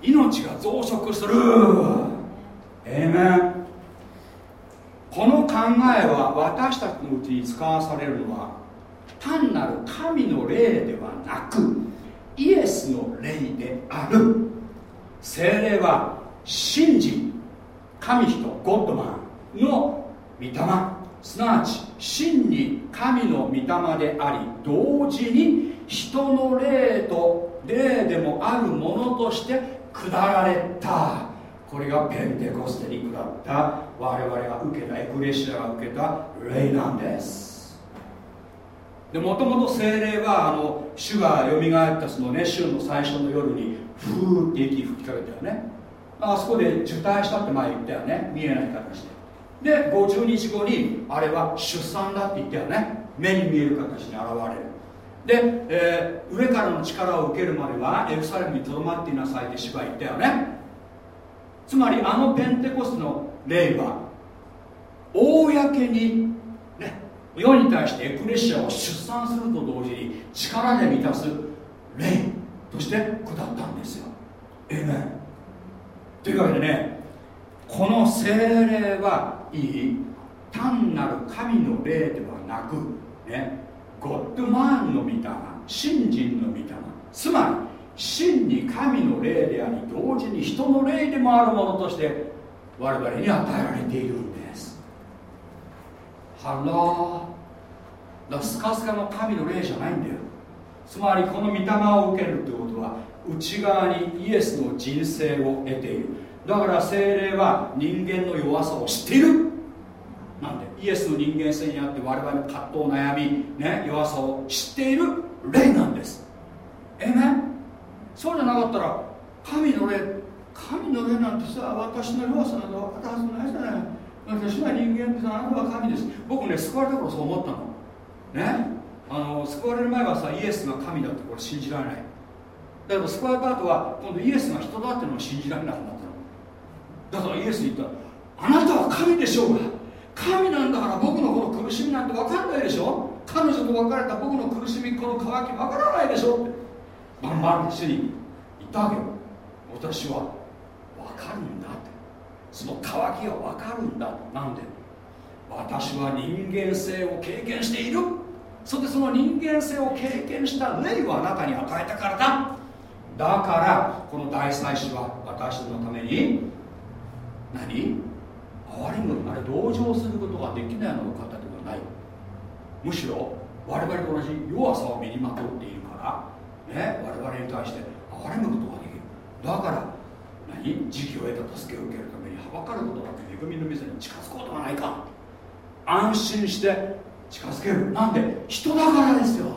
る。命が増殖する。ええねこの考えは私たちのうちに使わされるのは単なる神の霊ではなくイエスの霊である。精霊は信じ神人ゴッドマンの御霊すなわち真に神の御霊であり同時に人の霊と霊でもあるものとして下られたこれがペンテコステに下った我々が受けたエクレシアが受けた霊なんですでもともと精霊はあの主がよみがえったそのね週の最初の夜にふーって息吹きかけたよね。あそこで受胎したって前言ったよね。見えない形で。で50日後にあれは出産だって言ったよね。目に見える形に現れる。で、えー、上からの力を受けるまではエルサレムにとどまっていなさいって主が言ったよね。つまりあのペンテコスの霊は公に世に対してエクレシアを出産すると同時に力で満たす霊として下ったんですよ。えめというわけでねこの精霊はいい単なる神の霊ではなくねゴッドマンの御霊信心の御霊。つまり真に神の霊であり同時に人の霊でもあるものとして我々に与えられているんです。ハローだかスカスカの神の霊じゃないんだよ。つまりこの御霊を受けるということは内側にイエスの人生を得ている。だから精霊は人間の弱さを知っている。なんでイエスの人間性にあって我々の葛藤悩み、ね、弱さを知っている霊なんです。えめそうじゃなかったら神の霊神の霊なんてさ私の弱さなど分かったはずないじゃない。私は人間ですあなたは神です。僕ね救われた頃そう思ったの。ね？あの救われる前はさイエスが神だってこれ信じられない。だけど救われた後は今度イエスが人だってのを信じられなくなったの。だからイエスに言ったあなたは神でしょうが神なんだから僕のこの苦しみなんて分かんないでしょ。彼女と別れた僕の苦しみこの渇き分からないでしょ。ってバンバンって主に言ったわけよ。私は分かるんだって。その渇きが分かるんだ。なんで？私は人間性を経験している。そしてその人間性を経験した霊をあなたに与えたからだ。だからこの大祭司は私のために何？哀れむあれ同情することができないの方ではない。むしろ我々と同じ弱さを身にまとっているからね我々に対して哀れむことができる。だから何？時期を得た助けを受けるたはばかることなく恵みの店に近づくことがないか。安心して近づける。なんで？人だからですよ。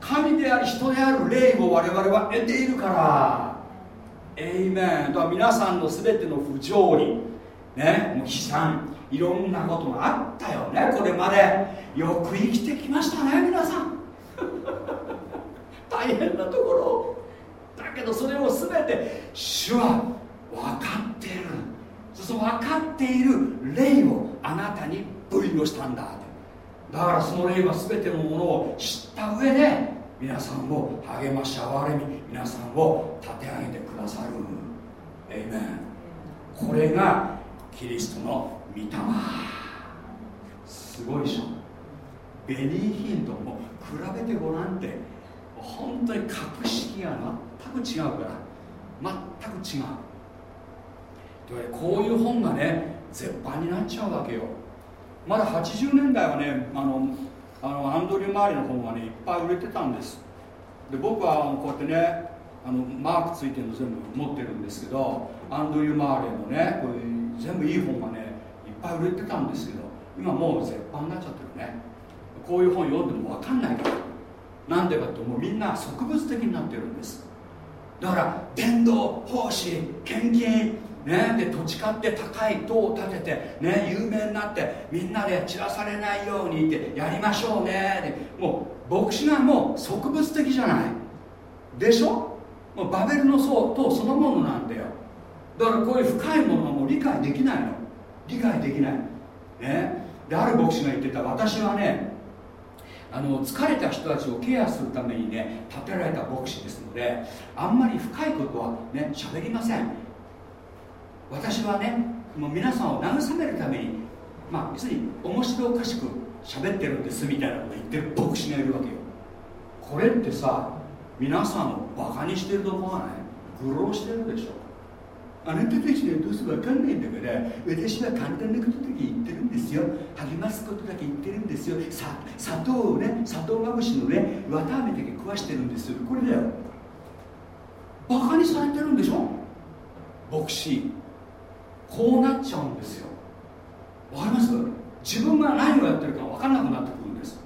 神であり人である霊を我々は得ているから。エイメンとは皆さんの全ての不条理。ね？もう悲惨。いろんなことがあったよね。これまで。よく生きてきましたね皆さん。大変なところ。だけどそれを全て主は分かっている。その分かっている霊をあなたに分与したんだだからその霊は全てのものを知った上で皆さんを励まし哀れみ皆さんを立て上げてくださる。エイメンこれがキリストの御霊。すごいでしょ。ベニーヒントも比べてごらんって本当に格式が全く違うから。全く違う。こういう本がね絶版になっちゃうわけよ。まだ80年代はねあのあのアンドリュー・マーリの本がねいっぱい売れてたんです。で僕はこうやってねあのマークついてるの全部持ってるんですけどアンドリュー・マーレのねこういう全部いい本がねいっぱい売れてたんですけど今もう絶版になっちゃってるね。こういう本読んでも分かんないから。なんでかってもうみんな植物的になってるんです。だから伝道奉仕献金ね、で土地買って高い塔を建てて、ね、有名になってみんなで散らされないようにってやりましょうね。もう牧師がもう植物的じゃない。でしょ？もうバベルの層塔そのものなんだよ。だからこういう深いものはもう理解できないの。理解できない。ね。である牧師が言ってた。私はねあの疲れた人たちをケアするためにね建てられた牧師ですのであんまり深いことはね喋りません。私はねもう皆さんを慰めるためにまあ要するに面白おかしく喋ってるんですみたいなこと言ってる牧師がいるわけよ。これってさ皆さんをバカにしてると思わない？愚弄してるでしょ。あなたたちにはどうせ分かんないんだから私は簡単なことだけ言ってるんですよ。励ますことだけ言ってるんですよ。さ砂糖をね砂糖まぶしのね綿あめだけ食わしてるんですよ。これだよ。バカにされてるんでしょ？牧師。こうなっちゃうんですよ。わかります？自分が何をやってるか分からなくなってくるんです。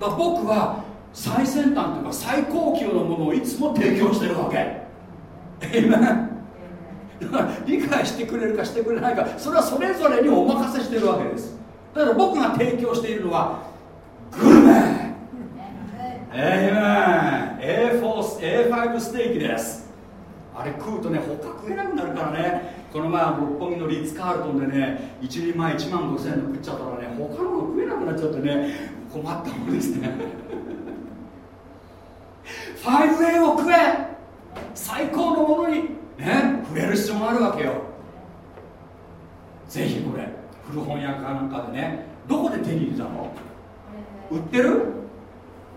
だから僕は最先端というか最高級のものをいつも提供してるわけ。えだから理解してくれるかしてくれないかそれはそれぞれにお任せしてるわけです。だから僕が提供しているのはグルメ。えい A4 A5 ステーキです。あれ食うとね他食えなくなるからね。この前六本木のリッツ・カールトンでね一人前1万5000円の食っちゃったらね他のの食えなくなっちゃってね困ったもんですね。5A を食え最高のものにね触れる必要があるわけよ。ぜひこれ古本屋かなんかでねどこで手に入れたの？売ってる？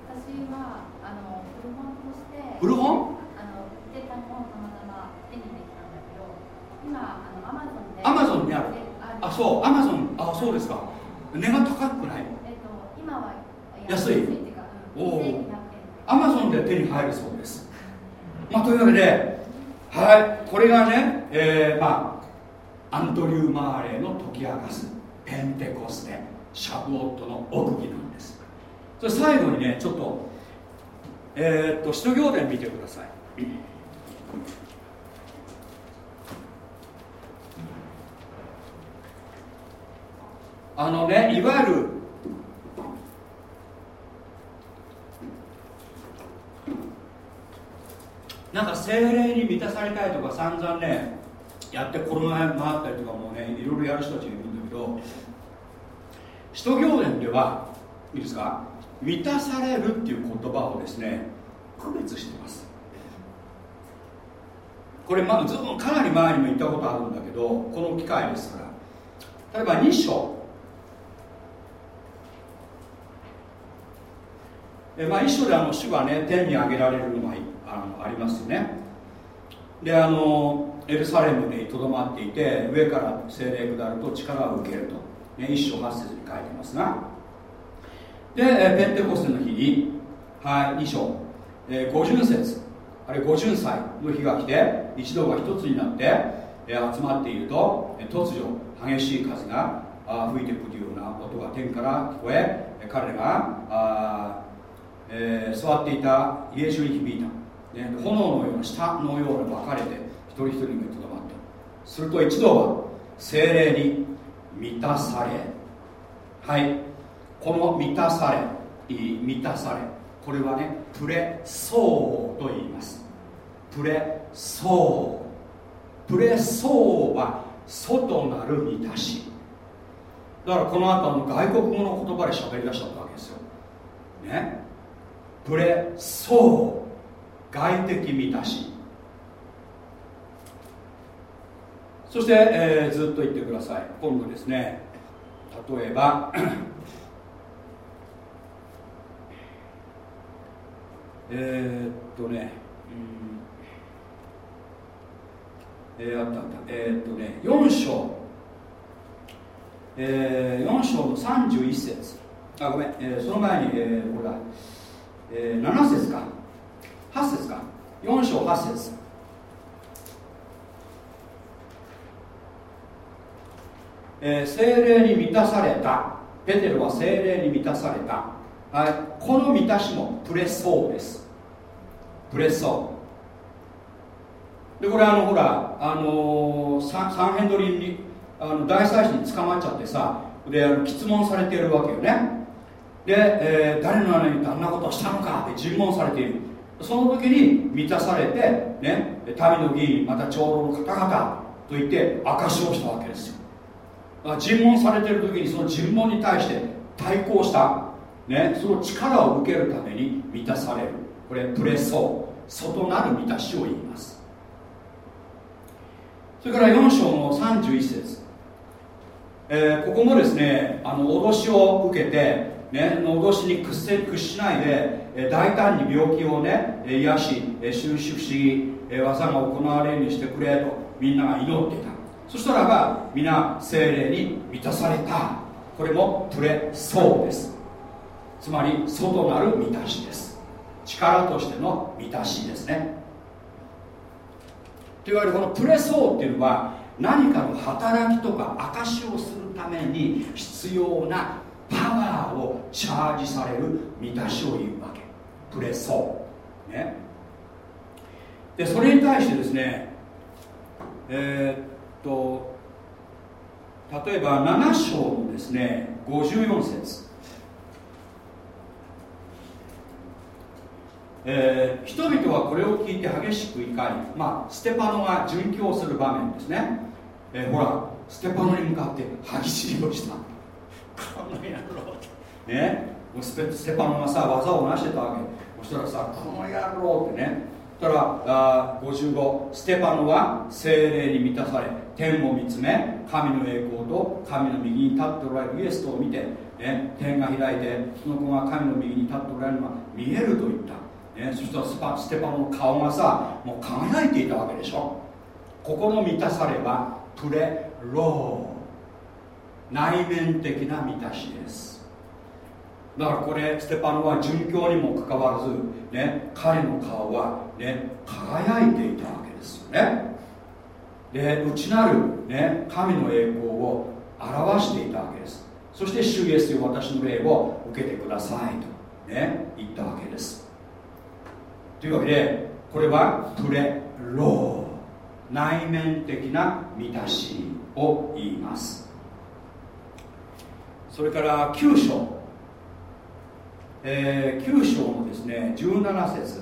私はあの古本として古本あの売ってたのをたまたま手に入れたんだけど今あのアマゾンでアマゾンにあるあそうアマゾンあそうですか。値が高くない？えっと今は安い。おおアマゾンで手に入るそうです。まあというわけではいこれがね、えー、まあアンドリュー・マーレーの解き明かすペンテコステシャブオットの奥義なんです。それ最後にねちょっとえー、っと使徒行伝見てくださいあのねいわゆるなんか精霊に満たされたいとか散々ねやってコロナ回ったりとかもねいろいろやる人たちがいるんだけど使徒行伝ではいいですか？満たされるっていう言葉をですね区別してます。これ、ま、ずかなり前にも言ったことあるんだけどこの機会ですから。例えば2章。えまあ、一緒であの主がね天に上げられるのがあのありますよね。であのエルサレムにとどまっていて上から精霊下ると力を受けると、ね、一章八節に書いてますがでペンテコステの日に、はい、2章、えー、五巡節。あれ五巡祭の日が来て一同が一つになって、えー、集まっていると突如激しい風が吹いてくるような音が天から聞こえ彼らがあえー、座っていた家中に響いた、ね、炎のような下のような分かれて一人一人がとどまった。すると一度は精霊に満たされはいこの満たされ満たされこれはねプレソーと言います。プレソー。プレソーは外なる満たし。だからこの後あの外国語の言葉で喋り出しちゃったわけですよ。ね。プレソー外的満たし。そして、えー、ずっと言ってください。今度ですね。例えばえ、っとね、うん、えー、あったあった。えー、っとね4章。えー、4章の31節。あごめん、えー、その前に、えー、これだ。えー、7節か。8節か。4章8節。えー、精霊に満たされた。ペテロは精霊に満たされた、はい、この満たしもプレッソーです。プレッソー。でこれあのほらあのー、ササンヘンドリンにあの大祭司に捕まっちゃってさであの質問されてるわけよね。で、えー、誰の穴にあんなことをしたのかって尋問されている。その時に満たされて、ね、民の議員また長老の方々と言って証しをしたわけですよ。尋問されている時にその尋問に対して対抗した、ね、その力を受けるために満たされる。これプレソー外なる満たしを言います。それから4章の31節。えー、ここもですねあの脅しを受けてね、脅しに屈せ屈しないで、大胆に病気をね癒し、え収縮し、え技が行われるようにしてくれとみんなが祈っていた。そしたらば皆精霊に満たされた。これもプレソーです。つまり外なる満たしです。力としての満たしですね。といわれるこのプレソーっていうのは何かの働きとか証しをするために必要なパワーをチャージされる満たしを言うわけ。プレソー。ね。でそれに対してですねえー、っと例えば7章のですね54節。えー、人々はこれを聞いて激しく怒り、まあ、ステパノが殉教する場面ですね、えー、ほらステパノに向かって歯ぎしりをした。この野郎ね。ステステパノがさ技を成してたわけ。そしたらさこの野郎ってね。たらあ55ステパノは精霊に満たされ天を見つめ神の栄光と神の右に立っておられるイエスとを見て、ね、天が開いてその子が神の右に立っておられるのが見えると言った、ね、そしたらスパステパノの顔がさもう輝いていたわけでしょ。心満たさればプレロー。内面的な満たしです。だからこれステパノは殉教にもかかわらず、ね、彼の顔は、ね、輝いていたわけですよね。で内なる、ね、神の栄光を表していたわけです。そして主イエスよ私の霊を受けてくださいと、ね、言ったわけです。というわけでこれはプレロー内面的な満たしを言います。それから9章。えー、9章のですね17節。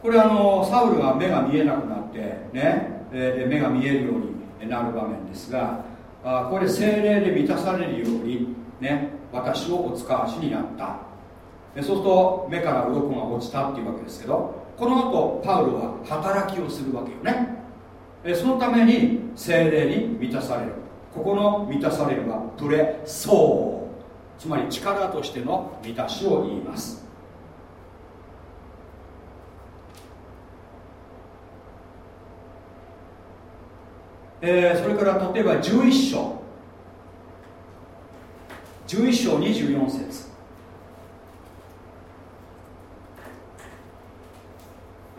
これあのサウルが目が見えなくなってね、えー、目が見えるようになる場面ですがあこれ精霊で満たされるようにね私をお使わしになった。でそうすると目から鱗が落ちたっていうわけですけどこの後パウロは働きをするわけよね。そのために精霊に満たされる。ここの満たされるはプレソー。つまり力としての満たしを言います。えー、それから例えば11章。11章24節。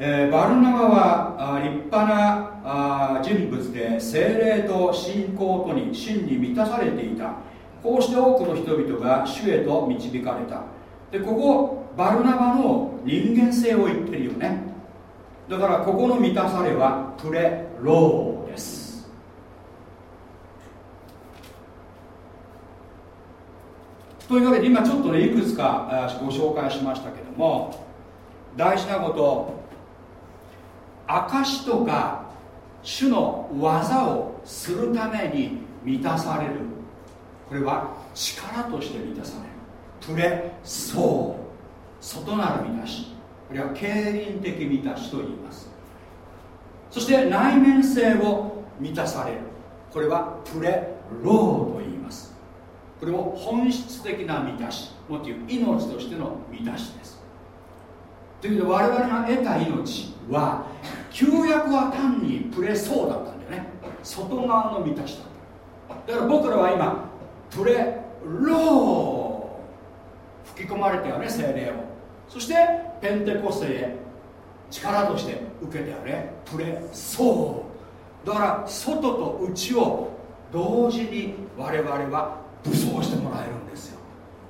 えー、バルナバはあ立派なあ人物で精霊と信仰とに真に満たされていた。こうして多くの人々が主へと導かれた。でここバルナバの人間性を言ってるよね。だからここの満たされはプレローです。というわけで今ちょっとねいくつかご紹介しましたけども大事なこと証とか主の技をするために満たされる。これは力として満たされる。プレソー。外なる満たし。これは経輪的満たしと言います。そして内面性を満たされる。これはプレローと言います。これを本質的な満たし。もっという命としての満たしです。ということで我々が得た命は旧約は単にプレソーだったんだよね。外側の満たしだった。だから僕らは今プレロー。吹き込まれたよね精霊を。そしてペンテコステへ力として受けてあれプレそう。だから外と内を同時に我々は武装してもらえるんですよ。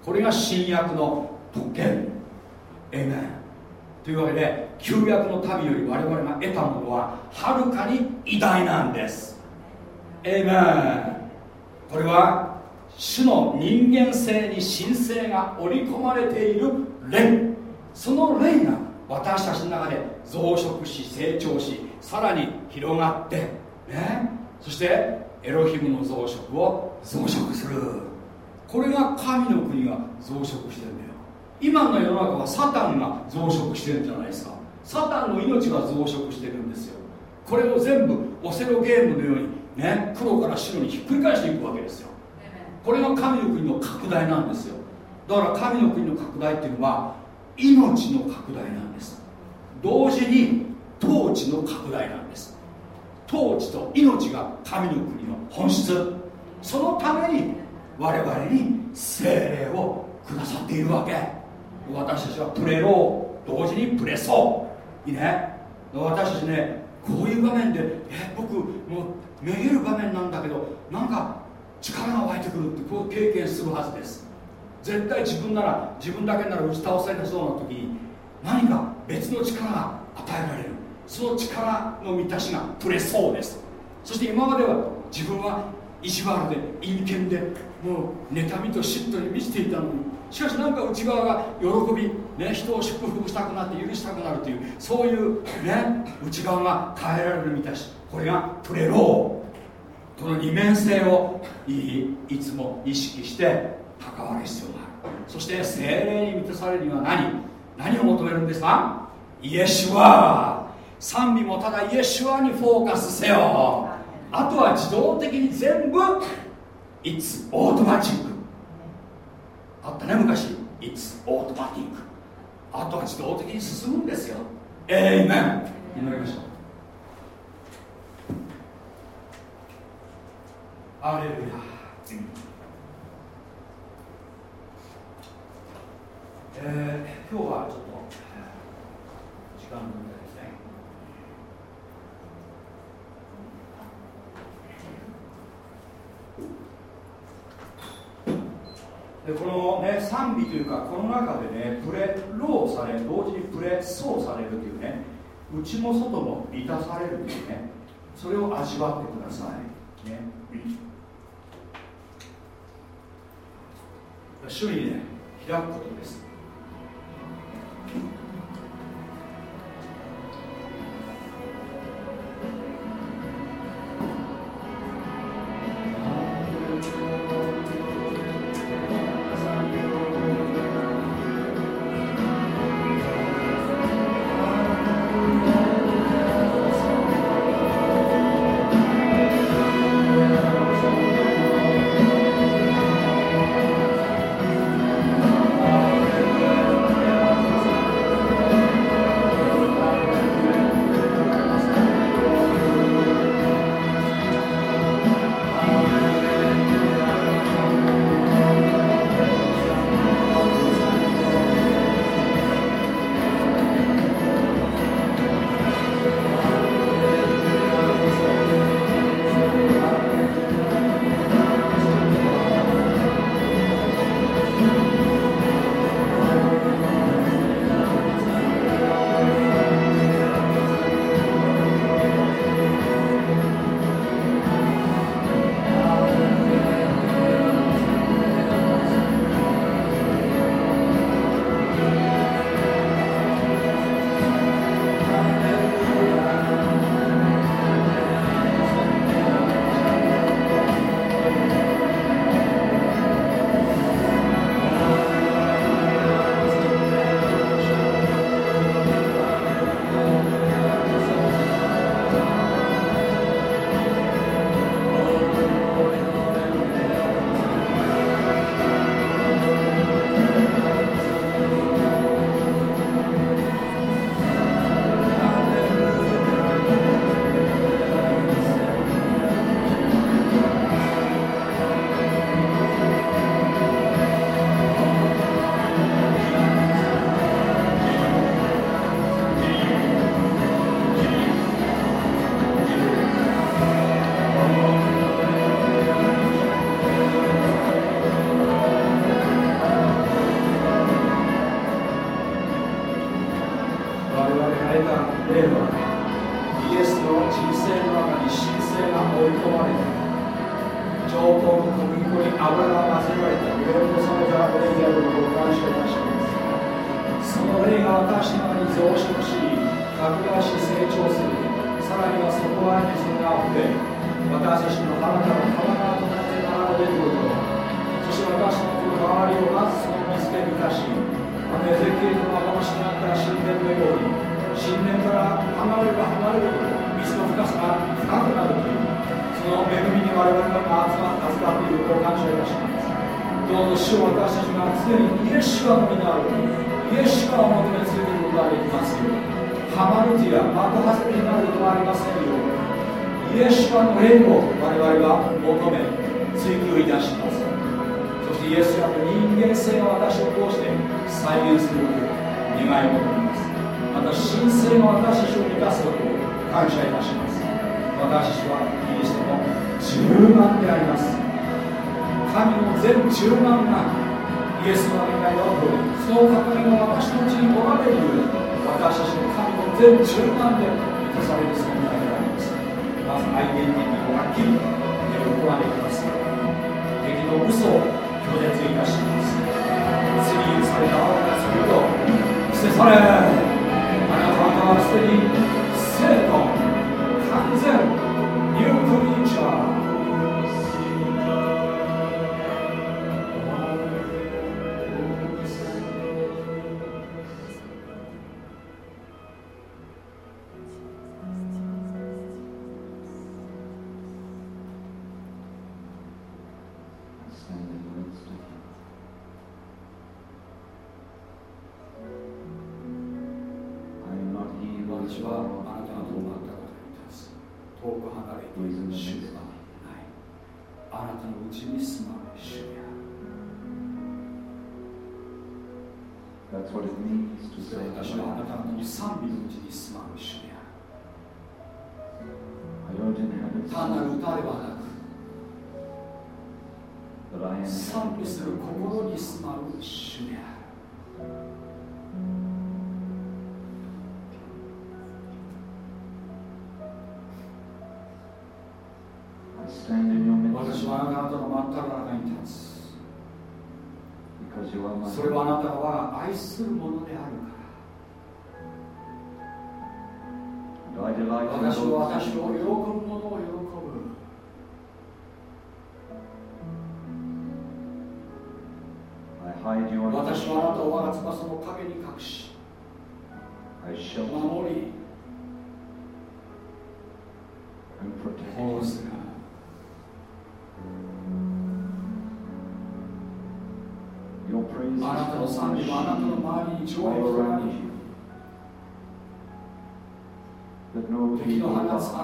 これが新約の特権。エメンというわけで旧約の民より我々が得たものははるかに偉大なんです。エメンこれは主の人間性に神性が織り込まれている霊。その霊が私たちの中で増殖し成長しさらに広がってね。そしてエロヒムの増殖を増殖する。これが神の国が増殖してるんだよ。今の世の中はサタンが増殖してるんじゃないですか。サタンの命が増殖してるんですよ。これを全部オセロゲームのようにね黒から白にひっくり返していくわけですよ。これが神の国の拡大なんですよ。だから神の国の拡大っていうのは命の拡大なんです。同時に統治の拡大なんです。統治と命が神の国の本質。そのために我々に精霊をくださっているわけ私たちはプレロー同時にプレソ。ーいいね。私たちねこういう場面でえ僕もうめげる場面なんだけどなんか力が湧いてくるってこう経験するはずです。絶対自分なら自分だけなら打ち倒されそうな時に何か別の力が与えられる。その力の満たしがプレそうです。そして今までは自分は意地悪で陰険でもう妬みと嫉妬に満ちていたのにしかしなんか内側が喜び、ね、人を祝福したくなって許したくなるというそういうね内側が変えられる満たいしこれがプレロ。ーこの二面性をいいいつも意識して関わる必要がある。そして精霊に満たされるには何？何を求めるんですか？イエシュア。賛美もただイエシュアにフォーカスせよ。あとは自動的に全部 It's automatic あったね昔。It's automatic. あとは自動的に進むんですよ。エイメン祈りましょう。アレルヤえー、今日はちょっと時間の問題でこのね賛美というかこの中でねプレローされ同時にプレソーされるというね内も外も満たされるというねそれを味わってください、ね、主にね開くことです。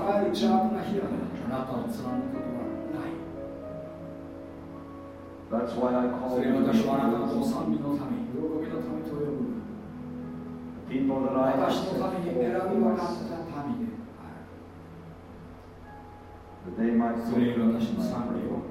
あらゆる邪悪な火あなたを貫くことはない。それ私はあなたの賛美のため喜びのためと呼ぶ。私のために選った民でそれ私の賛美を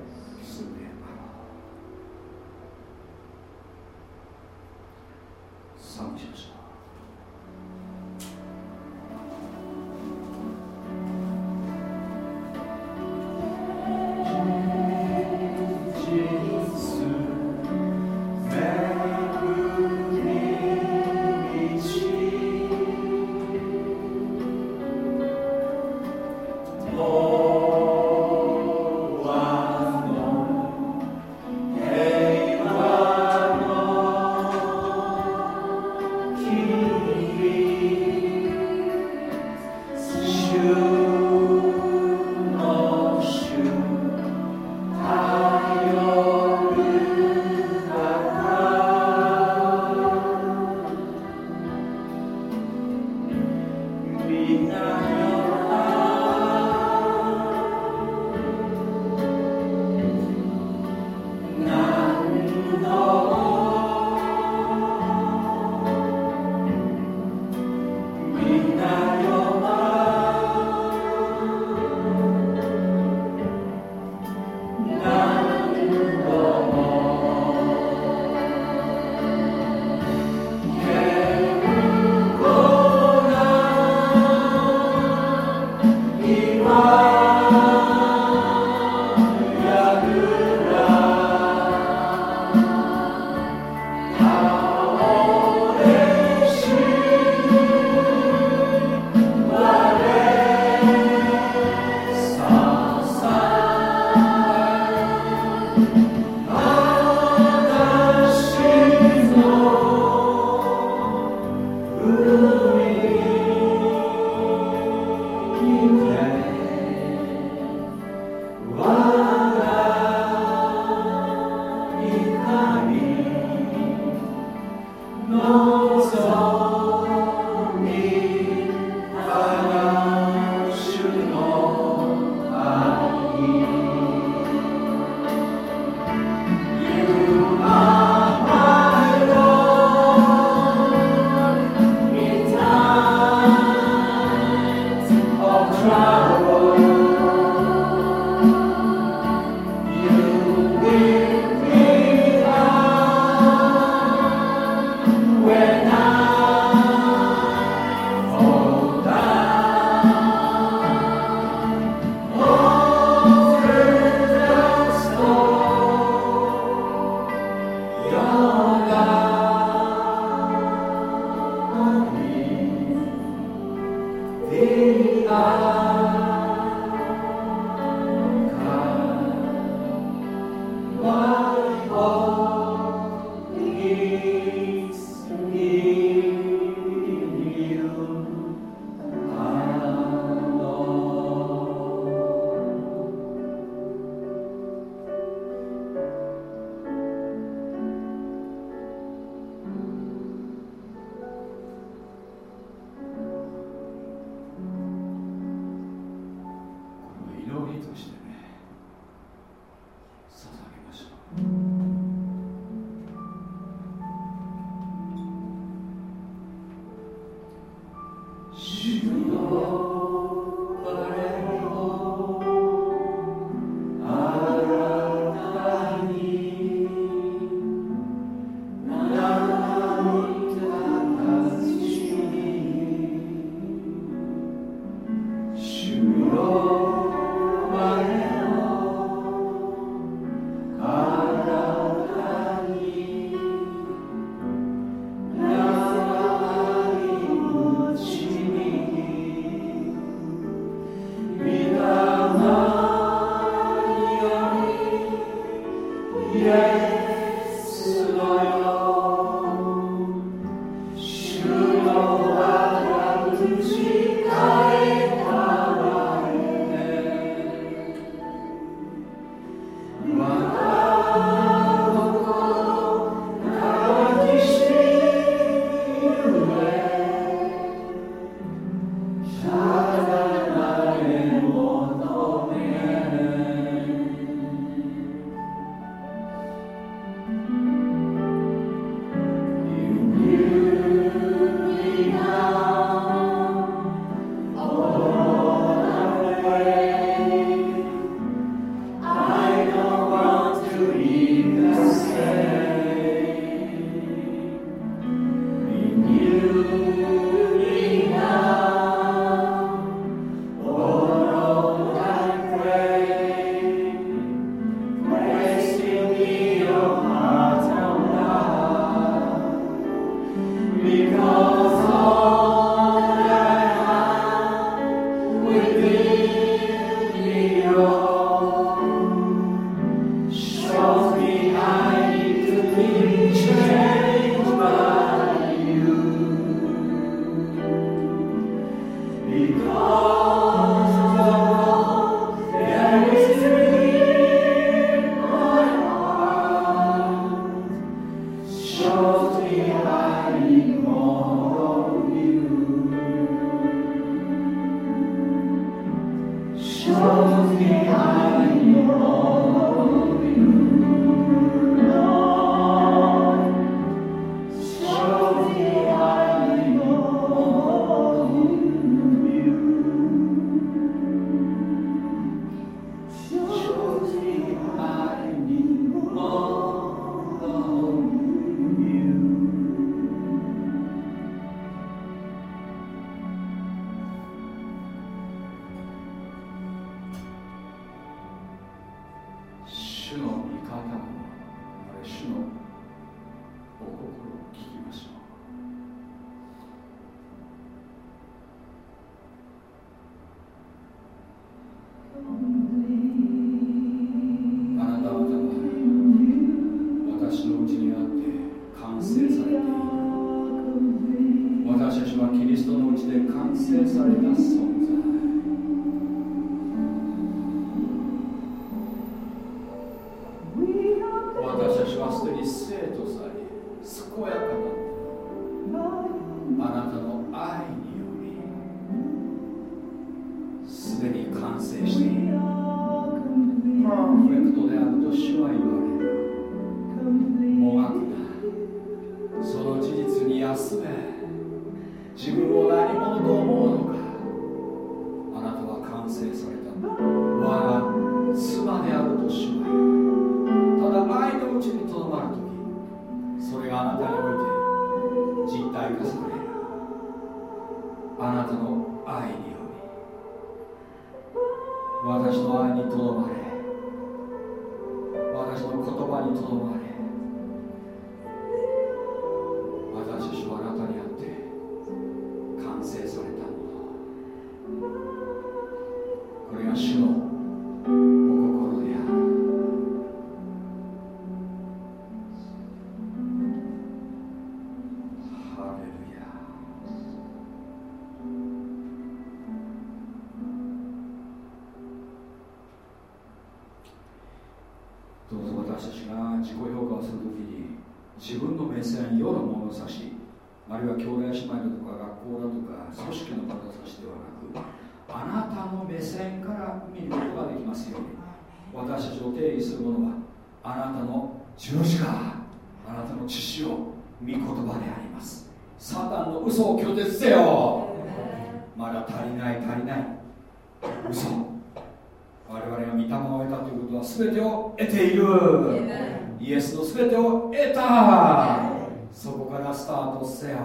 全てを得た。そこからスタートせよ。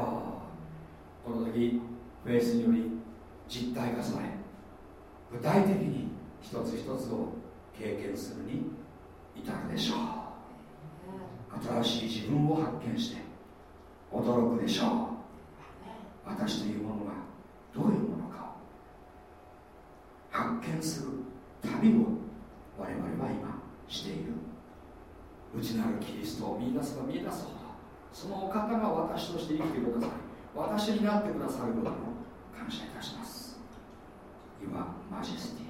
この時フェイスにより実体化され具体的に一つ一つを経験するに至るでしょう。新しい自分を発見して驚くでしょう。私というものがどういうものか発見する旅を我々は今している。内なるキリストを見出せば見出すほどそのお方が私として生きてください私になってくださることを感謝いたします Your Majesty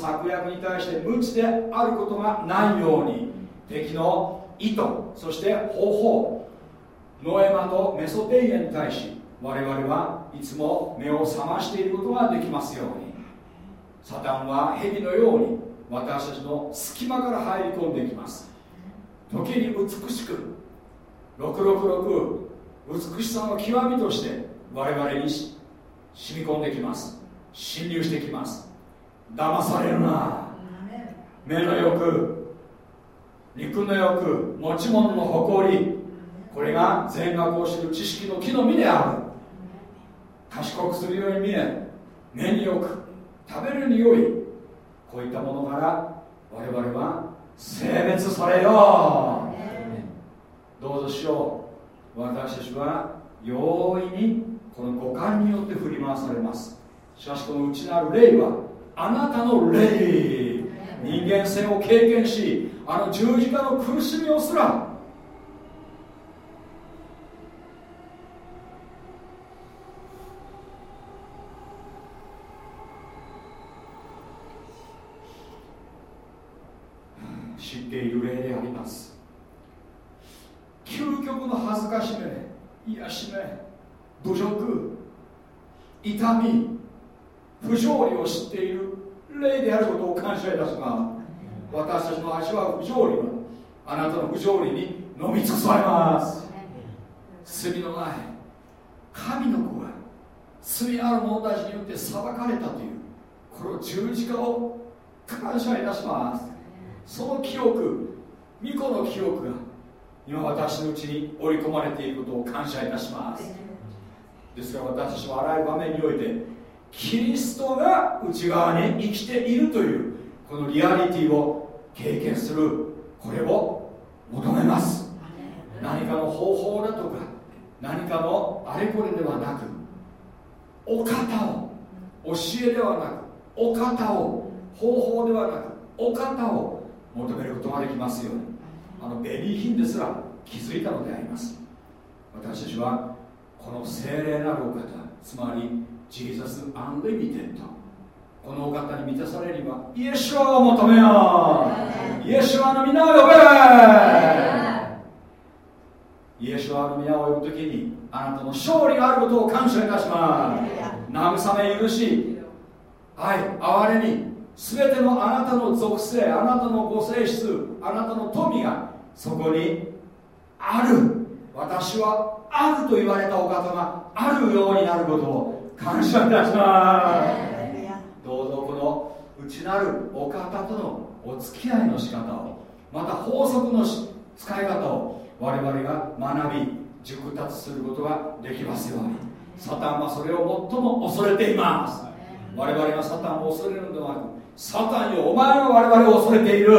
策略に対して無知であることがないように敵の意図そして方法ノエマとメソテイエに対し我々はいつも目を覚ましていることができますように。サタンは蛇のように私たちの隙間から入り込んできます。時に美しく666美しさの極みとして我々に染み込んできます。侵入してきます。騙されるな。目の欲肉の欲持ち物の誇りこれが全額を知る知識の木の実である。賢くするように見え目によく食べる匂い。こういったものから我々は性別されよう。どうぞしよう。私たちは容易にこの五感によって振り回されます。しかしこの内なる霊はあなたの霊。人間性を経験しあの十字架の苦しみをすら知っている例であります。究極の恥ずかしめ癒しめ侮辱痛み不条理を知っている霊であることを感謝いたします。私たちの足は不条理はあなたの不条理に飲み尽くされます。罪のない神の子が罪ある者たちによって裁かれたというこの十字架を感謝いたします。その記憶巫女の記憶が今私のうちに織り込まれていることを感謝いたします。ですから私たちはあらゆる場面においてキリストが内側に生きているというこのリアリティを経験するこれを求めます。何かの方法だとか何かのあれこれではなくお方を教えではなくお方を方法ではなくお方を求めることができますように。あのベニー・ヒンですら気づいたのであります。私たちはこの聖霊なるお方つまり Jesus Unlimited。このお方に満たされればイエシュアを求めよう。イエシュアの御名を呼べ。イエシュアの御名を呼ぶときにあなたの勝利があることを感謝いたします。慰め許し愛憐れみ全てのあなたの属性あなたのご性質あなたの富がそこにある。私はあると言われたお方があるようになることを感謝いたします。どうぞこの内なるお方とのお付き合いの仕方をまた法則の使い方を我々が学び熟達することができますように。サタンはそれを最も恐れています。我々がサタンを恐れるのではなくサタンよお前は我々を恐れている。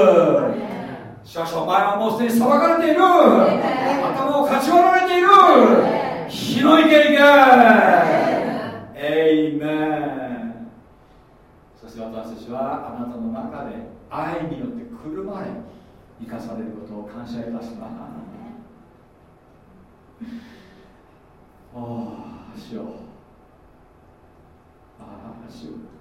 しかしお前はもうすでに裁かれている。頭をかち割られている。火の池行けエイメンそして私たちはあなたの中で愛によってくるまれ生かされることを感謝いたします。ああしよう。ああしよう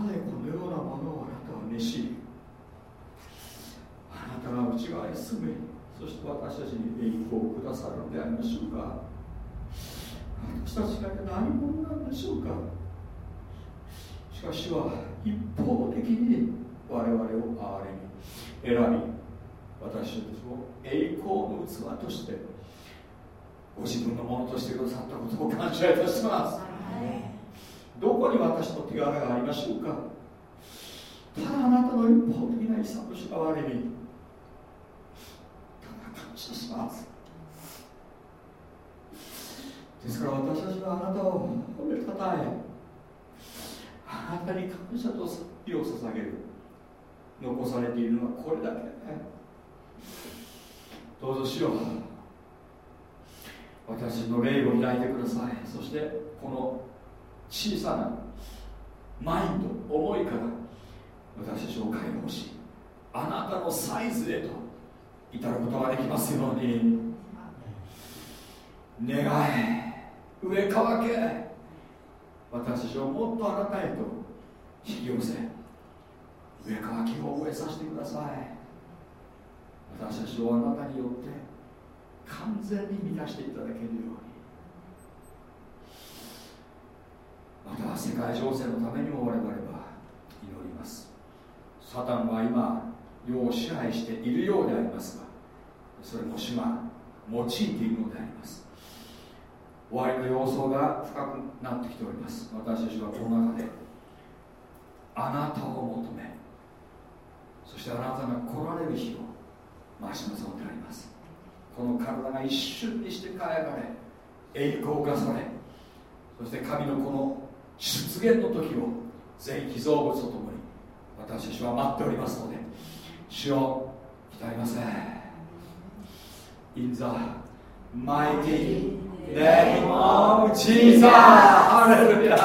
なぜこのようなものをあなたは召しあなたが内側に住めそして私たちに栄光をくださるのでありましょうか。私たちが何者なんでしょうか。しかしは一方的に我々を憐れみ選び私たちを栄光の器としてご自分のものとしてくださったことを感謝いたします。どこに私の手柄がありましょうか？ただあなたの一方的な勇むし代わりにただ感謝します。ですから私たちはあなたを褒めたたえあなたに感謝と意を捧げる。残されているのはこれだけね。どうぞしよ。う私の霊を開いてください。そしてこの小さなマインド思いから私たちを解放しあなたのサイズへと至ることができますように。願え上かけ。私たちをもっとあなたへと引き寄せ上かきを覚えさせてください。私たちをあなたによって完全に満たしていただけるように。また世界情勢のためにも我々は祈ります。サタンは今世を支配しているようでありますがそれも主が用いているのであります。終わりの様相が深くなってきております。私たちはこの中であなたを求めそしてあなたが来られる日を待ち望んであります。この体が一瞬にして変えられ栄光化されそして神のこの出現の時を全秘蔵物とともに私たちは待っておりますので主を鍛えません。イ the mighty name of ハレルヤ